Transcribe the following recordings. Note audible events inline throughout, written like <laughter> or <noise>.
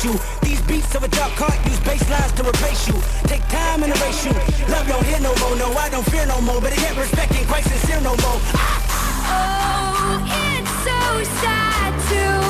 hate you. These beats of a dark heart use bass lines to replace you. Take time and erase you. Love don't hear no more, no, I don't fear no more. But it can't respect ain't quite sincere no more. Ah. Oh, it's so sad to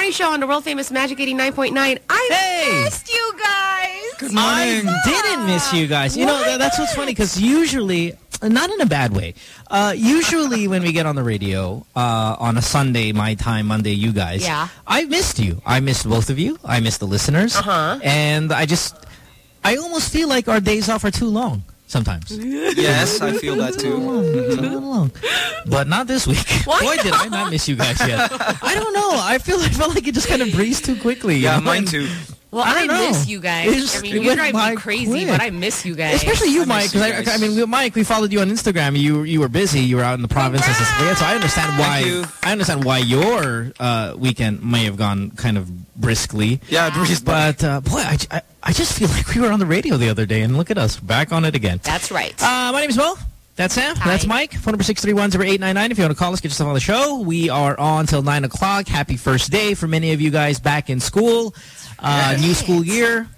morning show on the world famous Magic 89.9. I Hey! missed you guys. Good morning. I didn't miss you guys. You know, tha- that's what's funny because usually, not in a bad way, uh, usually <laughs> when we get on the radio uh, on a Sunday, my time, Monday, you guys, Yeah. I missed you. I missed both of you. I missed the listeners. Uh-huh. And I just, I almost feel like our days off are too long sometimes. <laughs> Yes, I feel that too. It's a little long. But not this week. <laughs> Why Boy, did I not miss you guys yet. I don't know. I feel I felt like it just kind of breezed too quickly. you Yeah, know? mine too. Well, I I, miss you guys. It's- I mean, you drive by me crazy, quick. but I miss you guys. Especially you, I Mike, miss you because I. I mean, Mike, we followed you on Instagram. You you were busy. You were out in the provinces and. Yeah, so I understand why. I understand why your uh, weekend may have gone kind of briskly. Yeah, it breezed. But uh, boy, I, I, I just feel <laughs> like we were on the radio the other day, and look at us, back on it again. That's right. Uh, my name is Mo. That's Sam. Hi. That's Mike. Phone number 631-0899. If you want to call us, get yourself on the show. We are on till 9 o'clock. Happy first day for many of you guys back in school. Uh, New school year.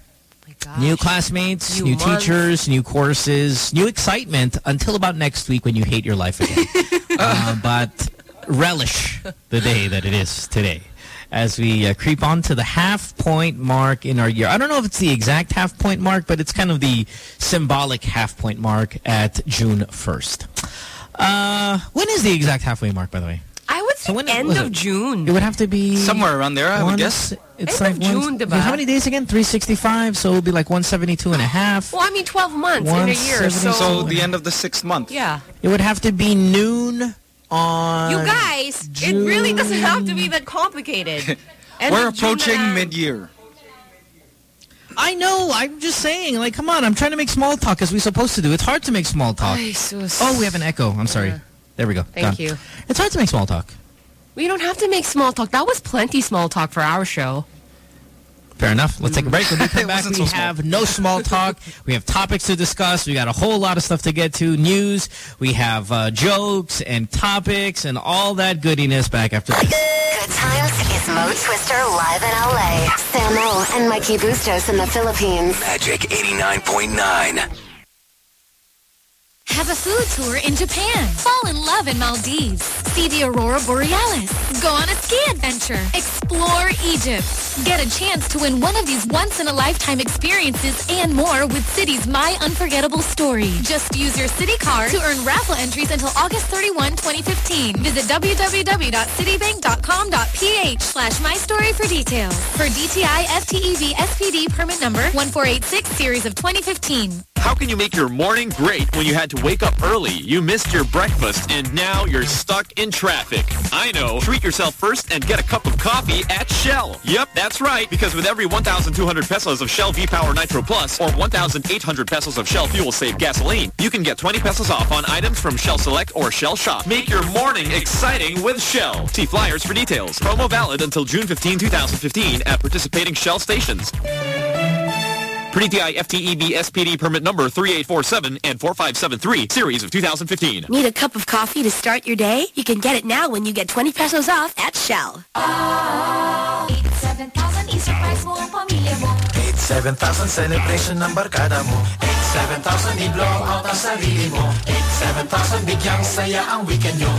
gosh. New classmates, New new, teachers, new courses, new excitement until about next week when you hate your life again. <laughs> uh, but relish the day that it is today as we uh, creep on to the half point mark in our year. I don't know if it's the exact half point mark, but it's kind of the symbolic half point mark at June 1st. Uh, when is the exact halfway mark, by the way? I would say So when end of it? June. It would have to be Somewhere around there, I would guess. It's End like of once- June, diba? How many days again? 365, so it would be like 172 and a half. Well, I mean, 12 months in a year. So, So the end of the sixth month. yeah. It would have to be noon on... You guys, it really doesn't have to be that complicated. <laughs> We're approaching na mid-year. I know, I'm just saying, like, come on, I'm trying to make small talk as we're supposed to do. It's hard to make small talk. Ay. Oh, we have an echo. I'm sorry. Yeah. There we go. Thank Done. you. It's hard to make small talk. We don't have to make small talk. That was plenty small talk for our show. Fair enough. Let's take a break. When we <laughs> come back, we so have no small talk. We have topics to discuss. We got a whole lot of stuff to get to. News. We have uh, jokes and topics and all that goodiness back after this. Good times is Mo Twister live in LA. Samo and Mikey Bustos in the Philippines. Magic 89.9. Have a food tour in Japan. Fall in love in Maldives. See the Aurora Borealis. Go on a ski adventure. Explore Egypt. Get a chance to win one of these once-in-a-lifetime experiences and more with Citi's My Unforgettable Story. Just use your Citi card to earn raffle entries until August 31, 2015. Visit www.citibank.com.ph slash my story for details. For DTI FTEB SPD permit number 1486 series of 2015. How can you make your morning great when you had to wake up early, you missed your breakfast, and now you're stuck in traffic? I know. Treat yourself first and get a cup of coffee at Shell. Yep, that's right, because with every 1,200 pesos of Shell V-Power Nitro Plus or 1,800 pesos of Shell Fuel Save Gasoline, you can get 20 pesos off on items from Shell Select or Shell Shop. Make your morning exciting with Shell. See flyers for details. Promo valid until June 15, 2015 at participating Shell stations. Per DTI FTEB SPD permit number 3847 and 4573, series of 2015. Need a cup of coffee to start your day? You can get it now when you get 20 pesos off at Shell. 87,000 i-surprise mo ang pamilya mo. 87,000 celebration ng barkada mo 87,000 i-blow out ang sarili mo 87,000 bigyang saya ang weekend nyo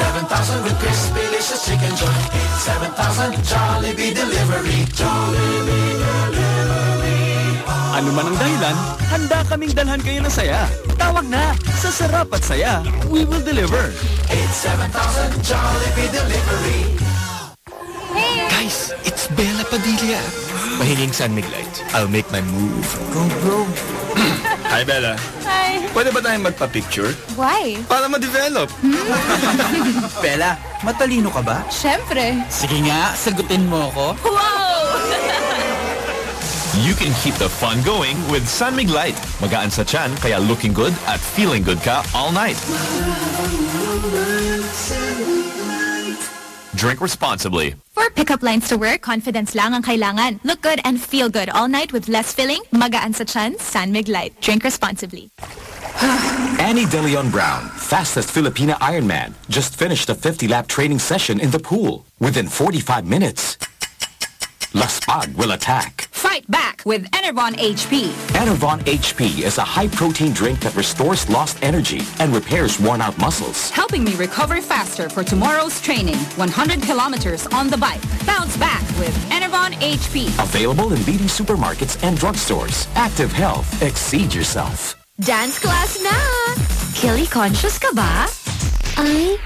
87,000 with crispy delicious Chickenjoy 87,000 Jollibee delivery Jollibee Ano man ang dahilan, handa kaming dalhan kayo ng saya. Tawag na! Sa sarap at saya, we will deliver. 87,000 Jollibee delivery Guys, it's Bella Padilla. Mahinging San Light. I'll make my move. Go, bro. <clears throat> Hi, Bella. Hi. Pwede ba tayong magpa-picture? Why? Para ma-develop. <laughs> Bella, matalino ka ba? Siyempre. Sige nga, sagutin mo ako. Wow! <laughs> You can keep the fun going with San Mig Light. Magaan sa tiyan, kaya looking good at feeling good ka all night. Drink responsibly. For pickup lines to work, confidence lang ang kailangan. Look good and feel good all night with less filling, magaan sa tiyan, San Mig Light. Drink responsibly. <sighs> Ani De Leon Brown, fastest Filipina Ironman, just finished a 50-lap training session in the pool. Within 45 minutes, Laspag will attack. Fight back with Enervon HP. Enervon HP is a high-protein drink that restores lost energy and repairs worn-out muscles. Helping me recover faster for tomorrow's training. 100 kilometers on the bike. Bounce back with Enervon HP. Available in leading supermarkets and drugstores. Active Health. Exceed yourself. Dance class na! Killy conscious ka ba? Ay,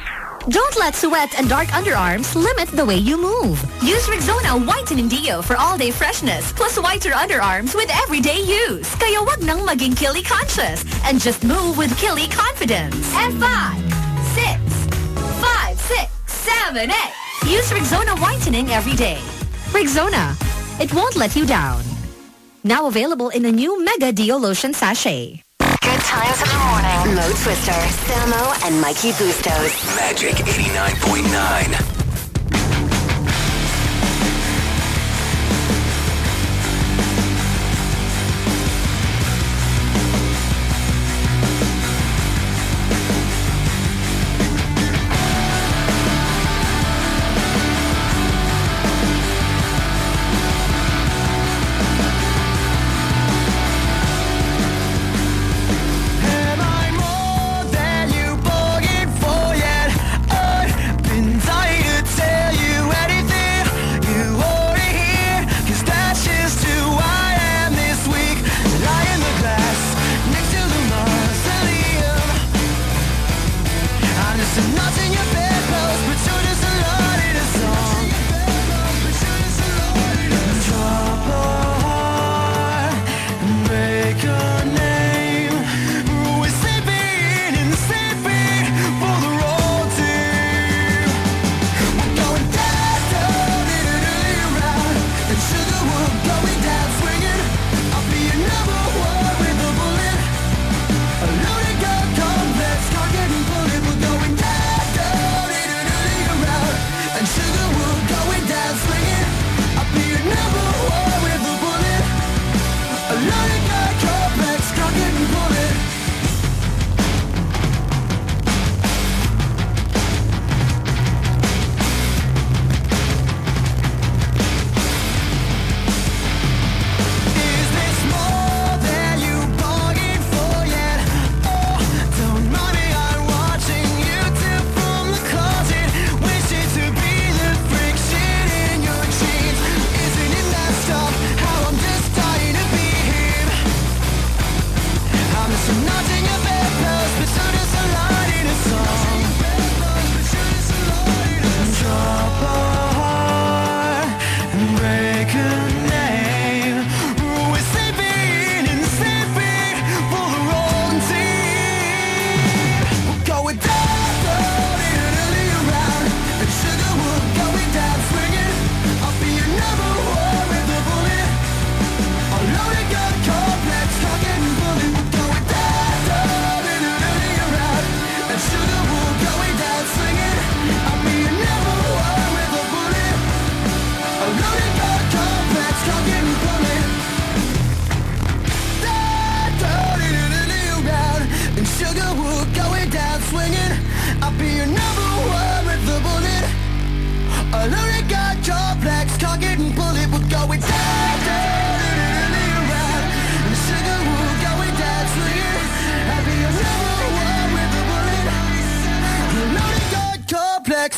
don't let sweat and dark underarms limit the way you move. Use Rexona Whitening Deo for all-day freshness, plus whiter underarms with everyday use. Kaya wag nang maging Killy conscious and just move with Killy confidence. And five, six, five, six, seven, eight. Use Rexona Whitening every day. Rexona, it won't let you down. Now available in a new Mega Deo Lotion Sachet. Good times in the morning. Mo Twister, Samo, and Mikey Bustos. Magic 89.9.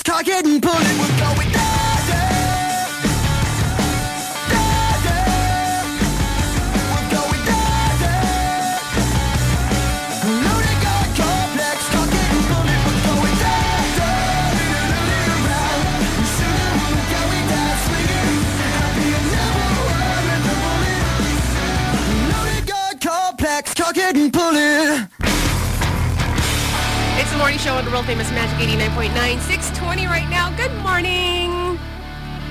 complex, tuck it and pull it, we're going tuck it and pull it, morning show on the world famous Magic 89.9. 620 right now. Good morning.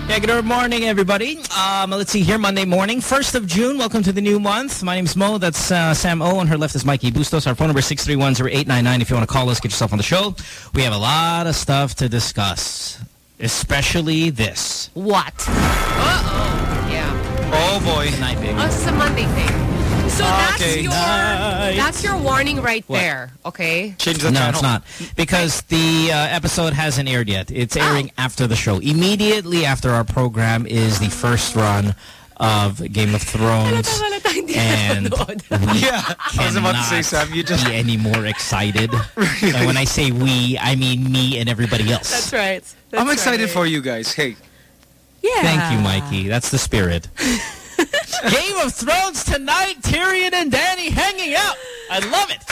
Yeah, good morning, everybody. Um, let's see here, Monday morning, 1st of June. Welcome to the new month. My name's Mo. That's uh, Sam O. On her left is Mikey Bustos. Our phone number is 631-0899. If you want to call us, get yourself on the show. We have a lot of stuff to discuss, especially this. What? Uh-oh. Yeah. Oh, boy. Night, baby. Oh, this is a Monday thing. So that's Okay. your Night. that's your warning right What? there. Okay. Change the no, it's not. Because the uh, episode hasn't aired yet. It's airing after the show. Immediately after our program is the first run of Game of Thrones. and we <laughs> Yeah, I was about to say, Sam, you just- be any more excited. <laughs> And when I say we, I mean me and everybody else. That's right. That's I'm excited right. for you guys. Hey. Yeah. Thank you, Mikey. That's the spirit. <laughs> Game of Thrones tonight, Tyrion and Dany hanging out. I love it.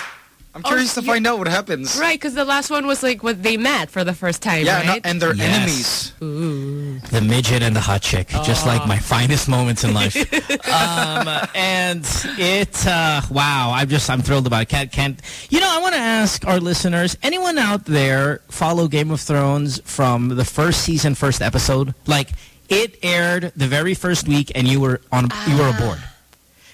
I'm curious Oh, to find out what happens. Right, because the last one was like what they met for the first time, Yeah, no, right? and they're Yes. enemies. The midget and the hot chick, just like my finest moments in life. <laughs> um, and it, uh, wow, I'm just, I'm thrilled about it. Can't, can't, you know, I want to ask our listeners, anyone out there follow Game of Thrones from the first season, first episode? Like, it aired the very first week and you were on, you were ah. aboard.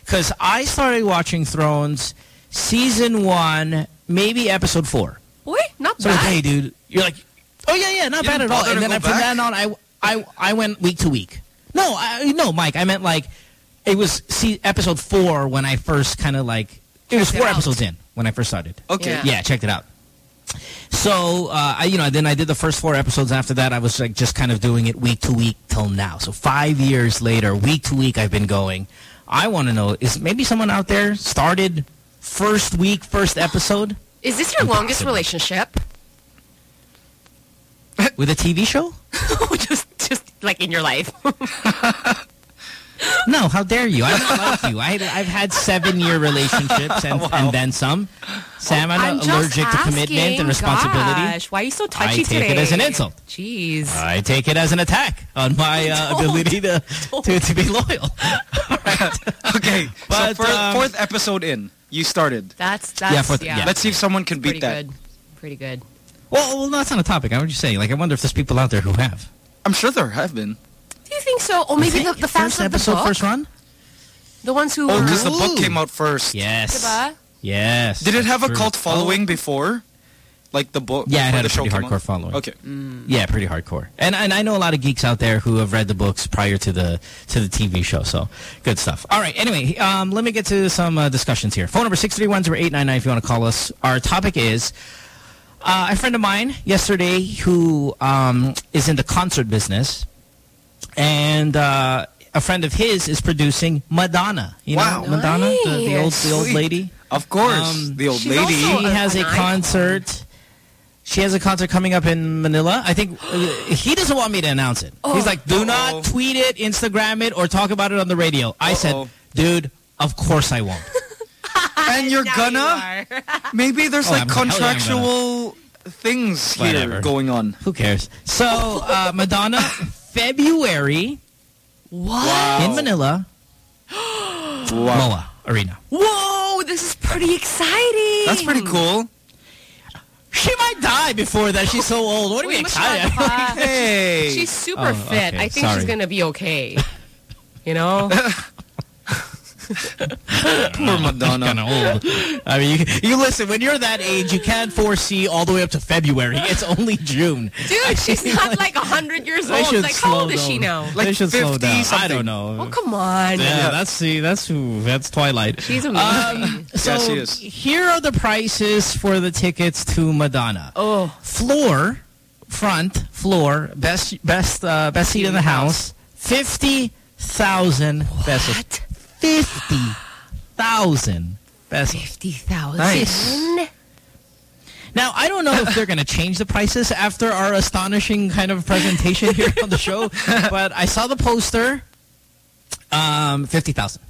Because I started watching Thrones season one, maybe episode four. Boy, not So bad. hey, dude, you're like, oh yeah, yeah, not You bad at all. And then go from back? then on, I, I, I went week to week. No, I, no, Mike, I meant like, it was see episode four when I first kind of like, it was Checked it four out. episodes in when I first started. Okay. Yeah. Yeah, checked it out. So, uh, I, you know, then I did the first four episodes. After that, I was like just kind of doing it week to week till now. So five years later, week to week, I've been going. I want to know, is maybe someone out there started first week, first episode Is this your longest relationship? with a TV show? <laughs> just just like in your life. <laughs> No, how dare you? I'm not like you. I, I've had seven-year relationships and, <laughs> and then some. Sam, I'm, I'm not just allergic to commitment and responsibility. Gosh, why are you so touchy I touchy take today? it as an insult. Jeez. I take it as an attack on my uh, <laughs> ability to, to to be loyal. <laughs> Okay, But, so fourth, um, fourth episode in, you started. That's that's Yeah, yeah. yeah. Let's see if someone can pretty beat that. good. Pretty good. Well, well, that's not a topic. I would just say, Like, I wonder if there's people out there who have. I'm sure there have been. Do you think so? Or maybe the, the fans first of the episode, book? first run. The ones who Oh, because the book came out first. Yes. Diba? Yes. Did it have a cult following before? Like the book? Yeah, it before had a show pretty hardcore out? following. Okay. Yeah, pretty hardcore. And and I know a lot of geeks out there who have read the books prior to the to the TV show. So good stuff. All right. Anyway, um, let me get to some uh, discussions here. Phone number six three one zero eight nine nine. If you want to call us, our topic is. Uh, a friend of mine yesterday who um, is in the concert business, and uh, a friend of his is producing Madonna. You Wow. know Madonna, the, the old the old lady. Of course, Um, the old lady. also She has a icon. concert. She has a concert coming up in Manila. I think uh, he doesn't want me to announce it. He's like, do Uh-oh. not tweet it, Instagram it, or talk about it on the radio. I Uh-oh. said, dude, of course I won't. <laughs> and you're Now gonna? you. Maybe there's Oh, like I'm- hell yeah, I'm contractual things here going on. Who cares? So, uh, Madonna, February What? in Manila, <gasps> Wow. MOA Arena. Whoa, this is pretty exciting. That's pretty cool. She might die before that. She's so old. What are we excited? Hey. She's super Oh, fit. okay, I think sorry. she's gonna be okay. <laughs> You know? <laughs> Poor Madonna. kind of old. I mean, you, you listen. When you're that age, you can't foresee all the way up to February. It's only June. <laughs> Dude, she's not like 100 years old. Like, how old slow is she now? Like they should slow 50 down. I don't know. Oh, come on. Yeah, that's see, that's who, that's Twilight. She's amazing. Um, <laughs> so Yeah, she is. here are the prices for the tickets to Madonna. oh. Floor, front, floor, best best uh, best seat in the house, fifty thousand pesos. What? Fifty thousand pesos. 50,000? Nice. Now, I don't know if they're going to change the prices after our astonishing kind of presentation here on the show, <laughs> but I saw the poster, um, 50000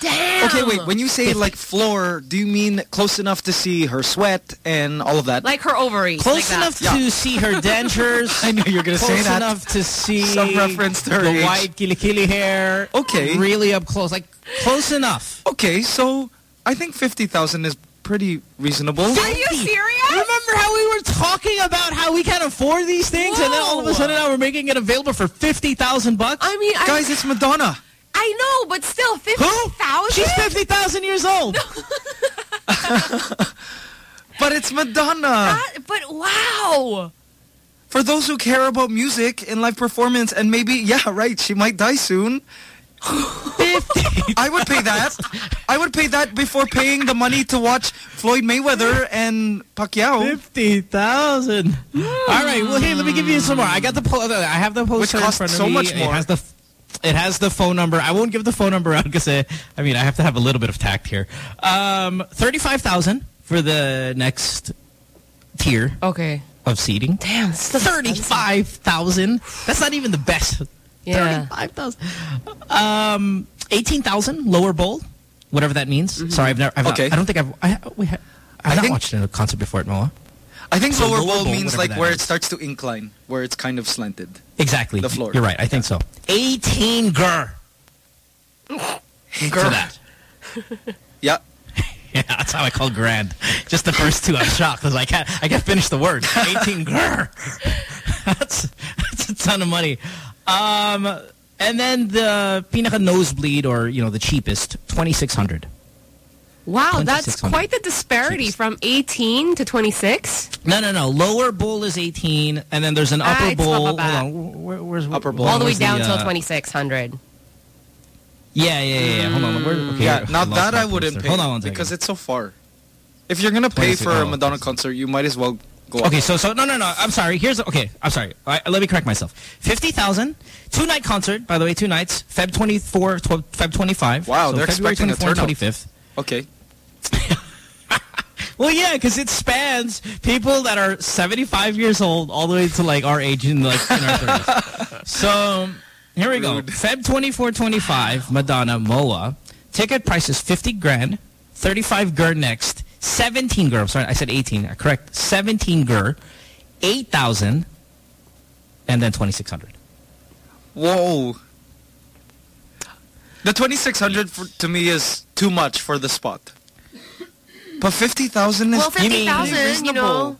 Damn. Okay, wait. When you say <laughs> like floor, do you mean close enough to see her sweat and all of that? Like her ovaries. Close like enough that. to see her dentures. <laughs> I knew you were gonna say that. Close enough to see Some reference to her the age. white kilikili hair. Okay. Really up close. Like, close enough. Okay, so I think 50,000 is pretty reasonable. Are you serious? Remember how we were talking about how we can't afford these things, and then all of a Whoa. sudden now we're making it available for fifty thousand bucks? I mean, I, Guys, it's Madonna. I know, but still, 50,000? She's fifty thousand years old. <laughs> But it's Madonna. But wow. For those who care about music and live performance, and maybe, yeah, right, she might die soon. 50. I would pay that. I would pay that before paying the money to watch Floyd Mayweather and Pacquiao. Fifty thousand. Hmm. All right. Well, here, let me give you some more. I got the po- I have the poster in costs front of so me. much It more. has the it has the phone number. I won't give the phone number out because I mean I have to have a little bit of tact here. Um, thirty five thousand for the next tier Okay. of seating. Damn. This is Thirty five thousand. That's not even the best. Yeah. Thirty five thousand. Um, eighteen thousand lower bowl, whatever that means. Sorry, I've never. I've Okay. Not, I don't think I've. I, we ha- I've I not think- watched a concert before at MOA. I think So lower lower bowl bowl, means like where it starts to incline, where it's kind of slanted. Exactly. The floor. You're right. I think so. 18 gur for that. Yeah. <laughs> Yeah, that's how I call grand. Just the first two, I'm shocked. because I can't, I can't finish the word. 18 <laughs> gur. That's, that's a ton of money. Um, and then the pinaka nosebleed, or, you know, the cheapest, 2600 Wow, that's quite the disparity from 18 to 26. No, no, no. Lower bowl is 18, and then there's an Ah, upper it's bowl. Hold on. Where, where's Upper bowl. All the way down till uh, 2600. Yeah, yeah, yeah. yeah. Hold on. Where, okay, yeah, I now that I wouldn't poster. pay Hold on one second. because it's so far. If you're gonna pay 26 for oh, a Madonna concert, you might as well go. Okay, up. so so no no no. I'm sorry. Here's okay. I'm sorry. All right, let me correct myself. Fifty thousand, two night concert. By the way, two nights. Feb 24, 12, Feb 25. Wow, so they're February expecting a 24 and turnout. 25th. Okay. <laughs> Well, yeah, because it spans people that are 75 years old all the way to like our age in like in our 30s. <laughs> so here we go. Feb 24, 25. Madonna Moa. Ticket price is 50 grand. 35 gur next. 17 gur. I'm sorry, I said 18. Uh, Correct. 17 gur. 8,000. And then 2,600. Whoa. The 2600 to me is too much for the spot. But 50,000 is Well, You mean 50,000, you know.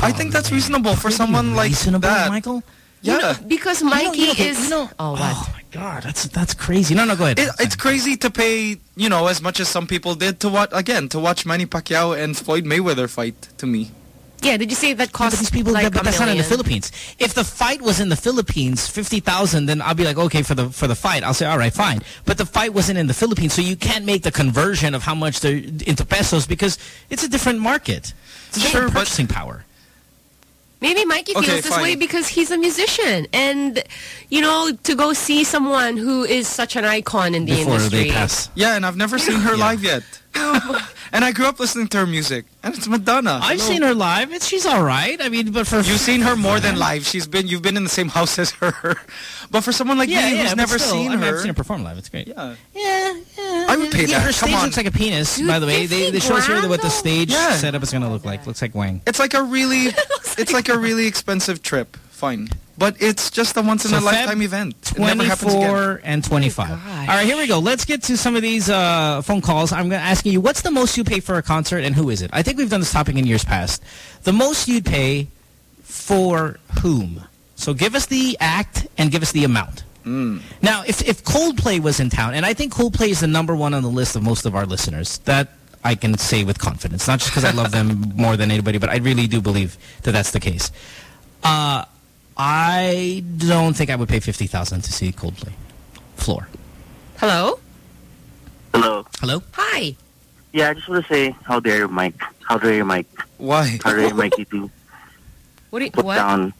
I think that's reasonable for someone like Reasonable, that. Michael? Yeah. Because You know- Mikey you know, okay, is... you know- oh, what? Oh, my God. That's, that's crazy. No, no, go ahead. It, it's crazy to pay, you know, as much as some people did to watch, again, to watch Manny Pacquiao and Floyd Mayweather fight, to me. Yeah, did you say that Yeah, but these people, like that- but a that's not in the? Philippines. If the fight was in the Philippines, fifty thousand, then I'll be like, okay, for the for the fight, I'll say, all right, fine. But the fight wasn't in the Philippines, so you can't make the conversion of how much they're into pesos because it's a different market. It's a Sure, different purchasing power. Maybe Mikey feels Okay, this fine. way because he's a musician. And, you know, to go see someone who is such an icon in the Before industry. they pass. Yeah, and I've never seen her Yeah. live yet. <laughs> and I grew up listening to her music. And it's Madonna. I've Hello. seen her live. It's, she's all right. I mean, but for You've seen her more than <laughs> live. She's been you've been in the same house as her. <laughs> But for someone like yeah, me yeah, who's never still, seen I mean, her, I've seen her perform live. It's great. yeah, Yeah, yeah. I would pay yeah, that. Her Come stage on. looks like a penis, Dude, by the way. They, they show us here what the stage Yeah. setup is going to look like. Looks like Wang. it's like a really, it's like a really expensive trip. Fine, but it's just a once in So a Feb lifetime event. It never happens again. 24 and 25. All right, here we go. Let's get to some of these uh, phone calls. I'm going to ask you, what's the most you pay for a concert and who is it? I think we've done this topic in years past. The most you'd pay for whom? So give us the act and give us the amount. Now, if, if Coldplay was in town, and I think Coldplay is the number one on the list of most of our listeners, that I can say with confidence. Not just because I love them <laughs> more than anybody, but I really do believe that that's the case. Uh, I don't think I would pay 50000 to see Coldplay. Floor. Hello? Hello. Hello? Hi. Yeah, I just want to say, how dare you, Mike? How dare you, Mike? Why? How dare you, Mikey, to What? Do you, put what? down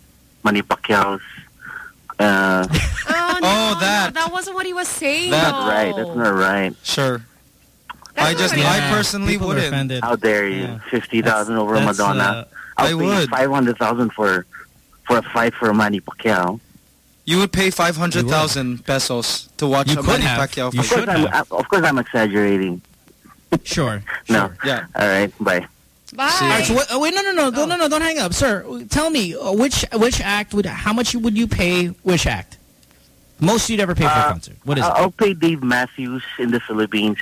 Manny Pacquiao's... Uh, Oh, <laughs> no, Oh, that. No, that wasn't what he was saying. That- not right. That's not right. Sure. I just, I personally people wouldn't. offended. How dare you? Fifty thousand over that's, Madonna. uh, I'll I pay would. five hundred thousand for for a fight for Manny Pacquiao. You would pay 500,000 pesos to watch You a could Manny have. Pacquiao Of fight. course, I'm, uh, of course, I'm exaggerating. Sure. <laughs> No. Yeah. All right. Bye. Bye. All right, so what, oh, wait, no, no, no, no, no, no, don't hang up, sir. Tell me uh, which which act would how much would you pay? Which act? Most you'd ever pay for a Uh, concert. What is I'll, it? I'll pay Dave Matthews in the Philippines.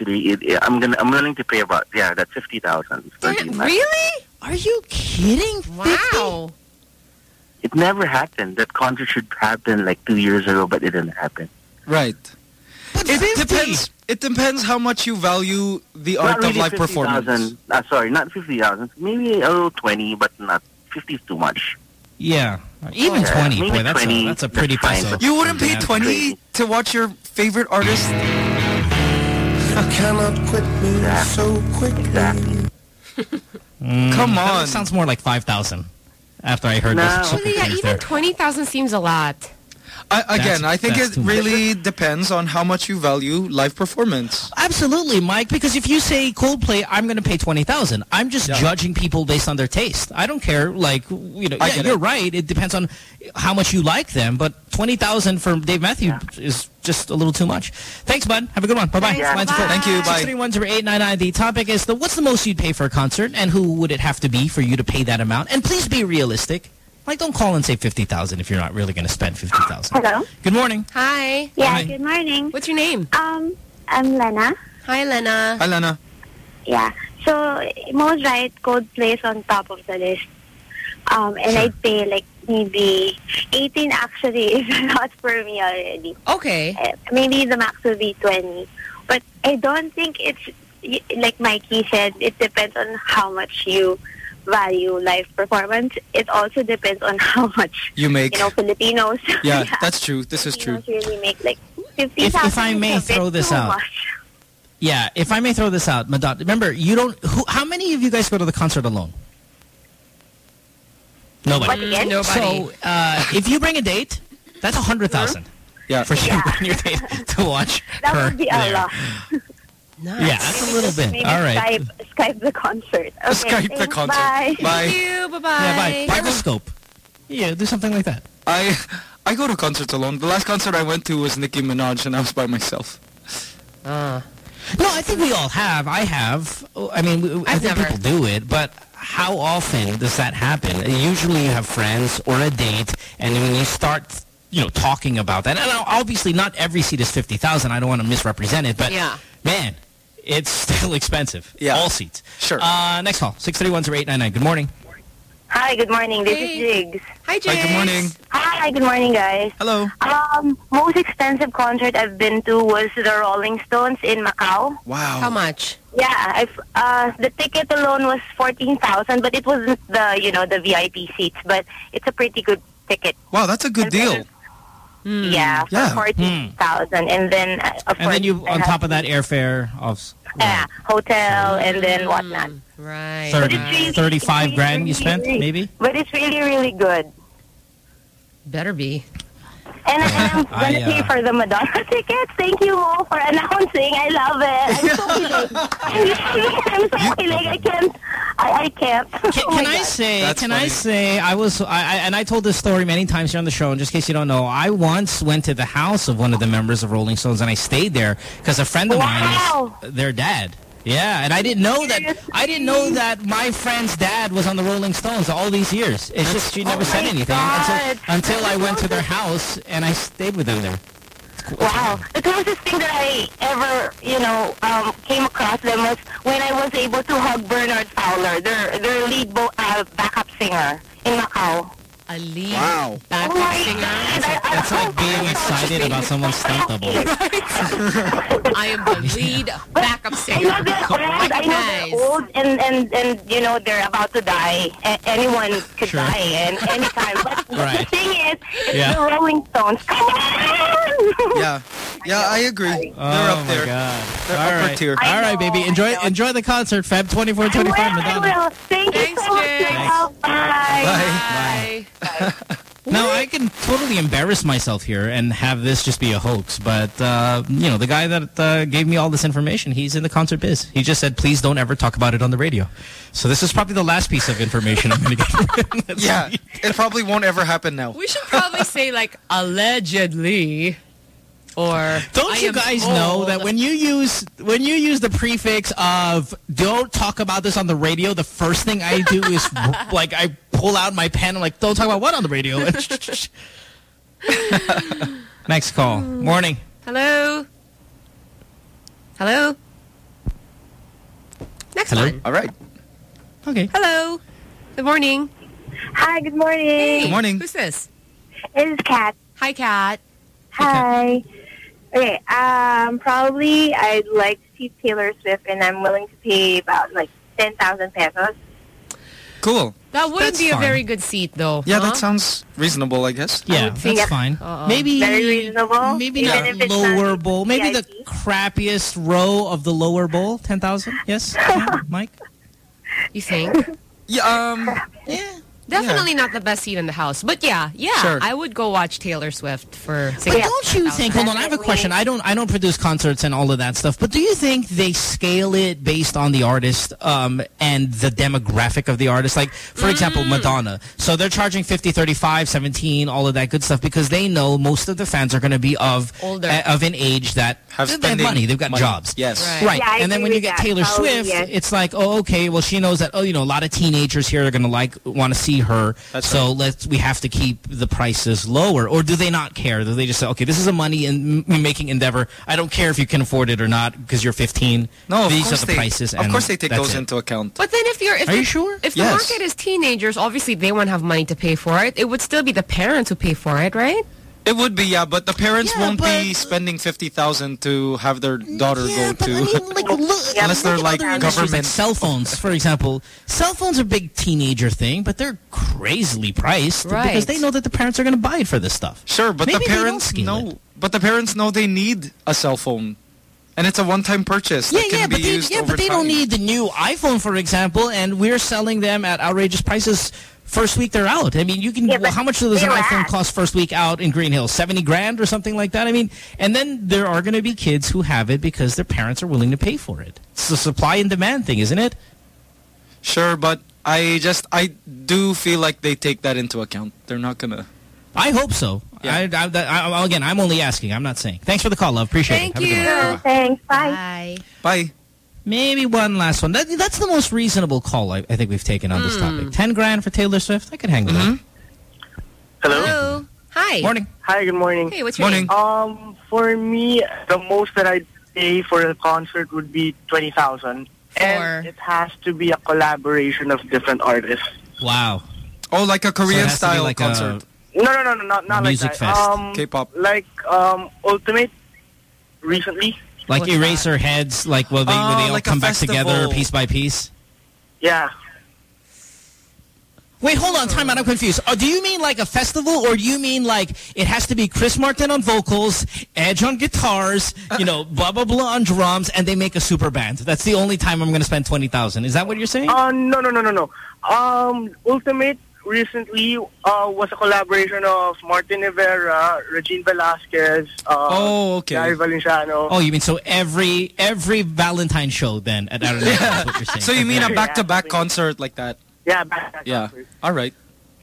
I'm gonna. I'm willing to pay about yeah, that's fifty thousand. Really? Are you kidding? Wow. It never happened. That concert should happen like two years ago, but it didn't happen. Right. It depends. It depends how much you value the Not art really of live 50,000. performance. Uh, sorry, not fifty thousand. Maybe a little twenty, but not fifty is too much. Yeah, even Yeah, twenty. maybe Boy, that's 20, a that's a pretty that's fine, You wouldn't pay Yeah. 20 to watch your favorite artist? You cannot quit me so quickly. Mm, Come that on. sounds more like five thousand. After I heard No. this, Well, yeah, even 20,000 seems a lot. I, again, That's- I think it too much. really depends on how much you value live performance. Absolutely, Mike. Because if you say Coldplay, I'm going to pay twenty thousand. I'm just judging people based on their taste. I don't care. Like you know, yeah, you're it. right. It depends on how much you like them. But 20000 for Dave Matthews is just a little too much. Thanks, bud. Have a good one. Bye bye. Yeah. Thank you. Bye. Six three one zero eight nine nine. The topic is the what's the most you'd pay for a concert, and who would it have to be for you to pay that amount? And please be realistic. Like, don't call and say fifty thousand if you're not really going to spend fifty thousand. Hello. Good morning. Hi. Yeah, Hi. good morning. What's your name? Um, I'm Lena. Hi, Lena. Hi, Lana. Yeah. So, most right, Coldplay is on top of the list. Um, and I'd pay like maybe 18 actually is a lot for me already. Okay. Uh, maybe the max will be 20. But I don't think it's, like Mikey said, it depends on how much you value live performance. It also depends on <laughs> how much, You make. you know, Filipinos. <laughs> Yeah, that's true. This is true. Filipinos really make like If, 50,000 if I may is a bit throw this out. much. Yeah, if I may throw this out, Madonna, remember, you don't, who, how many of you guys go to the concert alone? Nobody. What again? Nobody. So, uh, if you bring a date, that's a 100,000 Yeah. for you bring your date to watch <laughs> That her would be a there. Lot. Yeah, that's a little bit. Maybe All right. Skype, Skype the concert. Okay, Skype the concert. Bye. Bye. Thank you. Bye-bye. Yeah, bye. Periscope. Yeah, do something like that. I I go to concerts alone. The last concert I went to was Nicki Minaj, and I was by myself. Uh, No, I think we all have. I have. I mean, we- I I've think never. people do it, but how often does that happen? Usually you have friends or a date, and when you start, you know, talking about that, and obviously not every seat is 50000 I don't want to misrepresent it, but Yeah. man, it's still <laughs> expensive. Yeah. All seats. Sure. Uh, next call, 631-0899. Good morning. Hi, good morning. This Hey. is Jigs. Hi, James. Hi, good morning. Hi, good morning, guys. Hello. Um, most expensive concert I've been to was the Rolling Stones in Macau. Wow. How much? Yeah, I've, uh, the ticket alone was fourteen thousand, but it wasn't the you know the VIP seats, but it's a pretty good ticket. Wow, that's a good deal. Mm. Yeah, for Yeah. fourteen mm. thousand, and then uh, of And course then you, on top of that, airfare of yeah, hotel, and then whatnot. Mm, right. 30, really- 35 it's grand you spent, really- maybe? But it's really, really good. Better be. And <laughs> I'm gonna pay uh, for the Madonna <laughs> tickets. Thank you, all for announcing. I love it. I'm so <laughs> kilig. I'm so kilig. I can't. I, I can't. Can, Oh I God. say? That's can I say? I was, I, I, and I told this story many times here on the show. And just in case you don't know, I once went to the house of one of the members of Rolling Stones, and I stayed there because a friend of Wow. mine is their dad. Yeah, and I didn't know that. I didn't know that my friend's dad was on the Rolling Stones all these years. It's just she never Oh said anything God. until until I went to their house and I stayed with them there. Wow. The closest thing that I ever, you know, um, came across them was when I was able to hug Bernard Fowler, their their lead bo- uh, backup singer in Macau. A lead Wow. backup Oh singer. God. I- I- That's like being <laughs> excited about someone's stunt double. I am the lead backup I singer. know they're old. I know they're old, and, and, and you know they're about to die. A- anyone could Sure. die and anytime. But <laughs> Right. the thing is, it's Yeah. the Rolling Stones. Come on! Yeah. Yeah, <laughs> I agree. They're oh up there. my god! They're all upper right, tier. I all right, baby. Enjoy enjoy the concert, Feb twenty four I will, I Madonna. will. Thank Thanks, you so much. Jay. Bye. Bye. <laughs> Now I can can totally embarrass myself here and have this just be a hoax. But, uh, you know, the guy that uh, gave me all this information, he's in the concert biz. He just said, please don't ever talk about it on the radio. So this is probably the last piece of information I'm going to get from <laughs> yeah, it probably won't ever happen now. We should probably say like allegedly or Don't I you am guys know that when you use when you use the prefix of don't talk about this on the radio, the first thing I do is <laughs> like I pull out my pen and like don't talk about what on the radio. <laughs> Next call. Morning. Hello? Hello? Next Hello? one. All right. Okay. Hello. Good morning. Hi, good morning. Hey, Good morning. Who's this? It's Kat. Hi, Kat. Hi. Okay, um, probably I'd like to see Taylor Swift, and I'm willing to pay about like 10,000 pesos. Cool. That wouldn't That's be fine. a very good seat, though. Yeah, huh? that sounds reasonable, I guess. Yeah, think that's that- fine. Uh-uh. Maybe Very reasonable. maybe even not if lower not bowl. Maybe the crappiest row of the lower bowl. Ten thousand. Yes, Yeah, <laughs> Mike. You think? Yeah, um, <laughs> Yeah. Definitely not the best seat in the house. But yeah, yeah, Sure. I would go watch Taylor Swift for But six don't you think? Hold on, I have a question. I don't. I don't produce concerts and all of that stuff. But do you think they scale it based on the artist um, and the demographic of the artist? Like, for example, Madonna. So they're charging 50, 35, 17, all of that good stuff because they know most of the fans are going to be of Older. uh, of an age that Have they have money. They've got money. jobs. Yes. Right. Right. Yeah, and then when you get that. Taylor Probably, Swift, yes. it's like, oh, okay, well, she knows that, oh, you know, a lot of teenagers here are going to like, want to see her. That's so right. let's, we have to keep the prices lower. Or do they not care? Do they just say, okay, this is a money in making endeavor. I don't care if you can afford it or not because you're 15. No, of These course are the they, prices. Of course they take those it. into account. But then if you're if Are the, you sure? if the market is teenagers, obviously they won't have money to pay for it. It would still be the parents who pay for it, right? It would be, yeah, but the parents Yeah, won't be but- spending 50000 to have their daughter Yeah, go but to. I mean, like, <laughs> look, Unless they're like government. like <laughs> cell phones, for example. Cell phones are a big teenager thing, but they're crazily priced Right. because they know that the parents are going to buy it for this stuff. Sure, but Maybe the parents know. it. But the parents know they need a cell phone, and it's a one-time purchase Yeah, can yeah, be but they, used yeah, but they time. don't need the new iPhone, for example, and we're selling them at outrageous prices first week they're out. I mean, you can. Yeah, well, how much does an iPhone last. cost first week out in Green Hills? Seventy grand or something like that. I mean, and then there are going to be kids who have it because their parents are willing to pay for it. It's a supply and demand thing, isn't it? Sure, but I just I do feel like they take that into account. They're not gonna. I hope so. Yeah. I, I, I, again, I'm only asking. I'm not saying. Thanks for the call, love. Appreciate Thank it. Have a good you. one. Thanks. Bye. Bye. Bye. Maybe one last one. That, that's the most reasonable call I, I think we've taken on this Hmm. topic. Ten grand for Taylor Swift. I could hang with that. Hello. Hello. Hi. Morning. Hi, good morning. Hey, what's your Morning. name? Um, for me, the most that I'd pay for a concert would be 20000 And it has to be a collaboration of different artists. Wow. Oh, like a Korean has to be style like concert. No, no, no, no, not, not like that. fest. Um, K-pop. Like um, Ultimate recently. Like What's Eraserheads, like will they, will Oh, they all like come back together piece by piece? Yeah. Wait, hold on, time out. I'm confused. Oh, do you mean like a festival, or do you mean like it has to be Chris Martin on vocals, Edge on guitars, you know, blah blah blah on drums, and they make a super band? That's the only time I'm going to spend twenty thousand. Is that what you're saying? Uh, no, no, no, no, no. Um, Ultimate recently uh, was a collaboration of Martin Nievera, Regine Velasquez, uh, Oh, okay. Gary Valenciano. oh, you mean so every every Valentine show then at Arena? That's what you're saying. <laughs> So you mean a back-to-back yeah. concert like that? Yeah, back, back Yeah. concert. All right.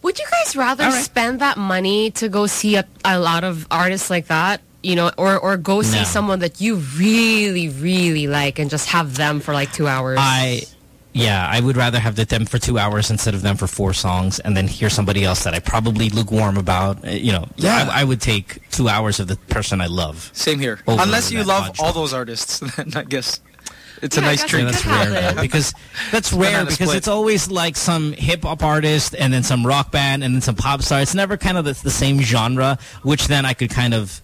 Would you guys rather All right. spend that money to go see a, a lot of artists like that? You know, or, or go see No. someone that you really, really like and just have them for like two hours? I, yeah, I would rather have the, them for two hours instead of them for four songs, and then hear somebody else that I probably lukewarm about. Uh, You know, Yeah. I, I would take two hours of the person I love. Same here. Unless you love all those artists, <laughs> then I guess it's Yeah, a I nice treat. That's rare though, because <laughs> that's rare because split. it's always like some hip hop artist and then some rock band and then some pop star. It's never kind of the, the same genre, which then I could kind of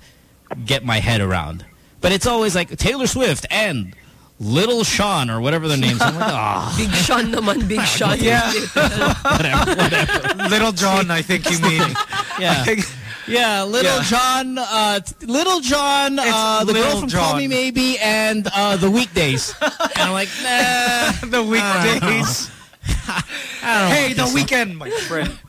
get my head around. But it's always like Taylor Swift and Little Sean or whatever their names. I'm like, oh, <laughs> Big Sean naman, Big <laughs> Sean. Yeah. <laughs> whatever, whatever. Little John, I think you mean. Yeah. Yeah, Little Yeah. John, uh, Little John, uh, the girl Little from Call Me Maybe, and uh, the Weekdays. and I'm like, nah. the weekdays. I don't know Hey, what the weekend, my friend.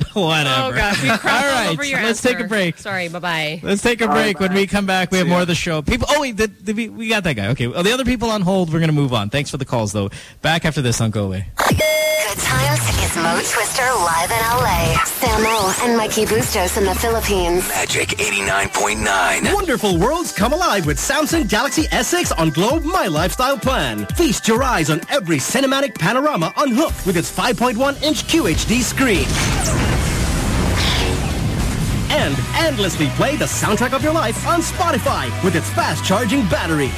<laughs> Whatever. Oh gosh, we crossed All all right, over your let's answer. take a break. Sorry, bye bye. Let's take a break. When we come back, we have more of the show. People. Oh wait, did, did we, we got that guy. Okay, well, the other people on hold. We're gonna move on. Thanks for the calls, though. Back after this on Go Away. Good times is Mo Twister live in LA. Samo and Mikey Bustos in the Philippines. Magic 89.9. Wonderful worlds come alive with Samsung Galaxy S6 on Globe My Lifestyle Plan. Feast your eyes on every cinematic panorama unhooked with its 5.1-inch QHD screen. And endlessly play the soundtrack of your life on Spotify with its fast-charging battery.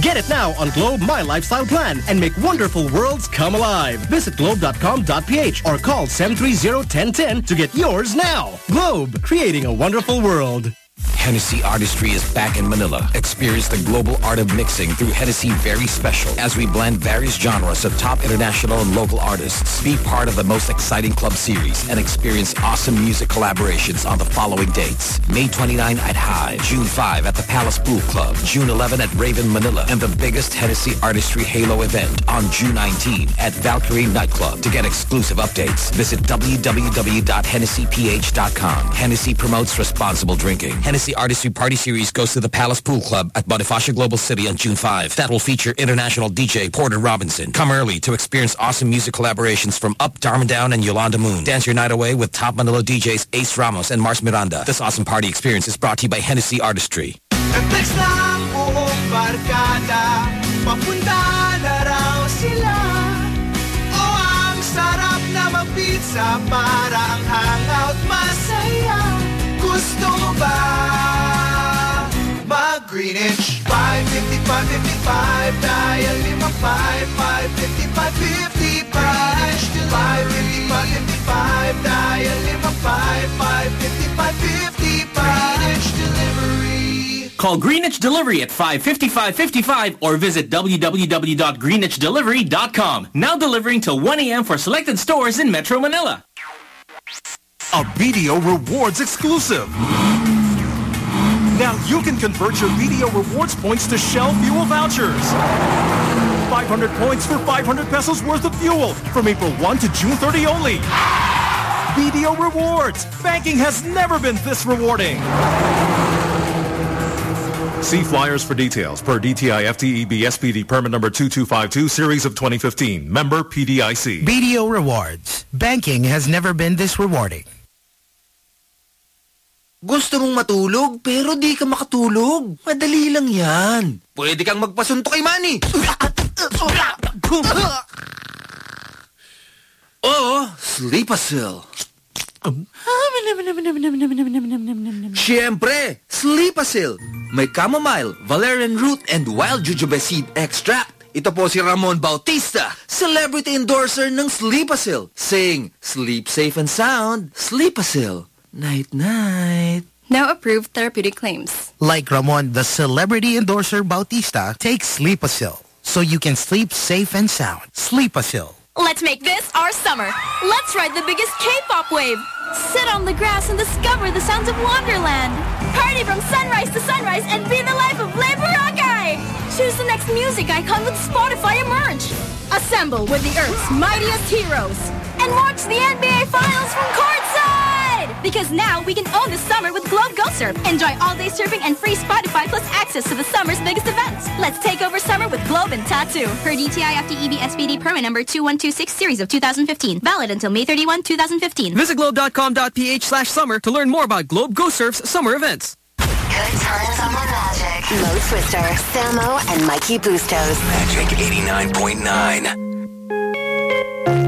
Get it now on Globe My Lifestyle Plan and make wonderful worlds come alive. Visit globe.com.ph or call 730-1010 to get yours now. Globe, creating a wonderful world. Hennessy Artistry is back in Manila. Experience the global art of mixing through Hennessy Very Special as we blend various genres of top international and local artists. Be part of the most exciting club series and experience awesome music collaborations on the following dates. May 29 at High, June 5 at the Palace Pool Club, June 11 at Raven Manila, and the biggest Hennessy Artistry Halo event on June 19 at Valkyrie Nightclub. To get exclusive updates, visit www.hennessyph.com. Hennessy promotes responsible drinking. Hennessy Artistry Party Series goes to the Palace Pool Club at Bonifacio Global City on June 5. That will feature international DJ Porter Robinson. Come early to experience awesome music collaborations from Up, Dharma Down, and Yolanda Moon. Dance your night away with top Manila DJs Ace Ramos and Mars Miranda. This awesome party experience is brought to you by Hennessy Artistry. Nag-text na ang 55 555 555 Call Greenwich Delivery at 555-55 or visit www.greenwichdelivery.com. Now delivering till 1 a.m. for selected stores in Metro Manila. A BDO Rewards exclusive. Now you can convert your BDO Rewards points to Shell fuel vouchers. 500 points for 500 pesos worth of fuel from April 1 to June 30 only. BDO Rewards. Banking has never been this rewarding. See flyers for details per DTI FTEB SPD permit number 2252 series of 2015. Member PDIC. BDO Rewards. Banking has never been this rewarding. Gusto mong matulog pero di ka makatulog. Madali lang yan. Pwede kang magpasunto kay Manny. <laughs> Oo, Sleepasil. Siyempre, Sleepasil. May chamomile, valerian root, and wild jujube seed extract. Ito po si Ramon Bautista, celebrity endorser ng Sleepasil. Saying, sleep safe and sound, Sleepasil. Night-night. No approved therapeutic claims. Like Ramon, the celebrity endorser Bautista, take Sleepasil so you can sleep safe and sound. Sleepasil. Let's make this our summer. Let's ride the biggest K-pop wave. Sit on the grass and discover the sounds of Wonderland. Party from sunrise to sunrise and be the life of Le Boracay. Choose the next music icon with Spotify Emerge. Assemble with the Earth's mightiest heroes. And watch the NBA Finals from courtside. Because now we can own the summer with Globe Go Surf. Enjoy all-day surfing and free Spotify plus access to the summer's biggest events. Let's take over summer with Globe and Tattoo. Per DTI FTEB SPD permit number 2126 series of 2015. Valid until May 31, 2015. Visit globe.com.ph slash summer to learn more about Globe Go Surf's summer events. Good times on the Magic. Mo Twister, Samo, and Mikey Bustos. Magic 89.9.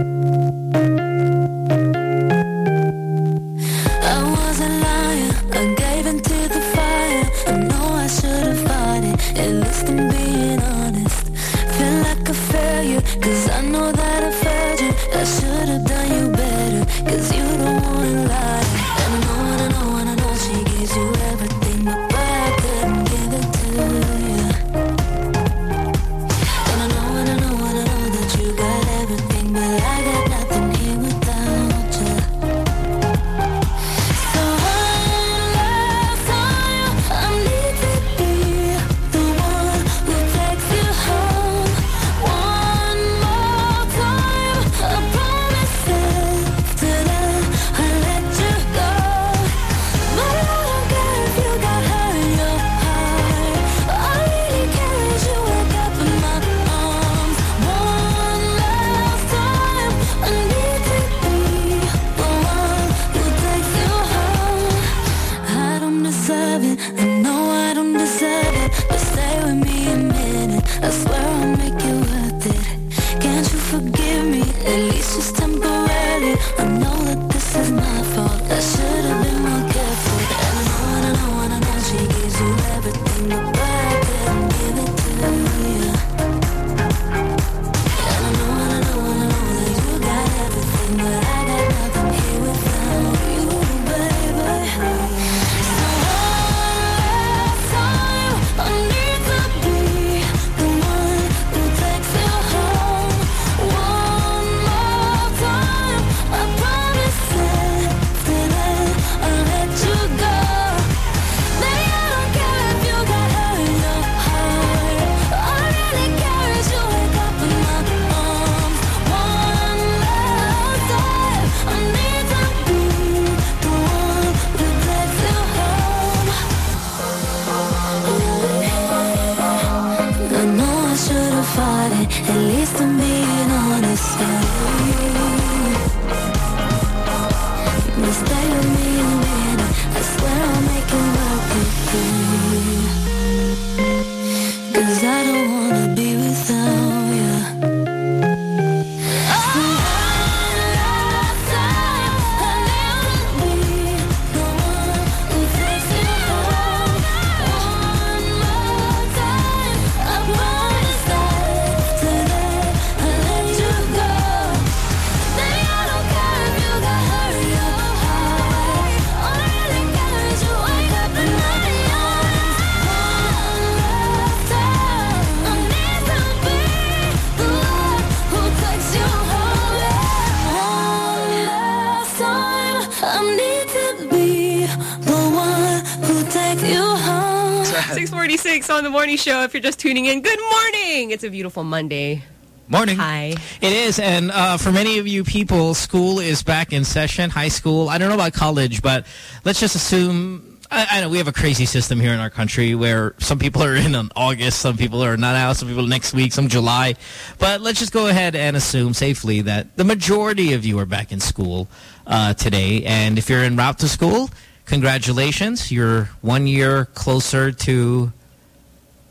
646 on the morning show. If you're just tuning in, good morning. It's a beautiful Monday. Morning. Hi. It is, and uh, for many of you people, school is back in session, high school. I don't know about college, but let's just assume... I, I know we have a crazy system here in our country where some people are in on August, some people are not out, some people next week, some July. But let's just go ahead and assume safely that the majority of you are back in school uh, today. And if you're en route to school, congratulations. You're one year closer to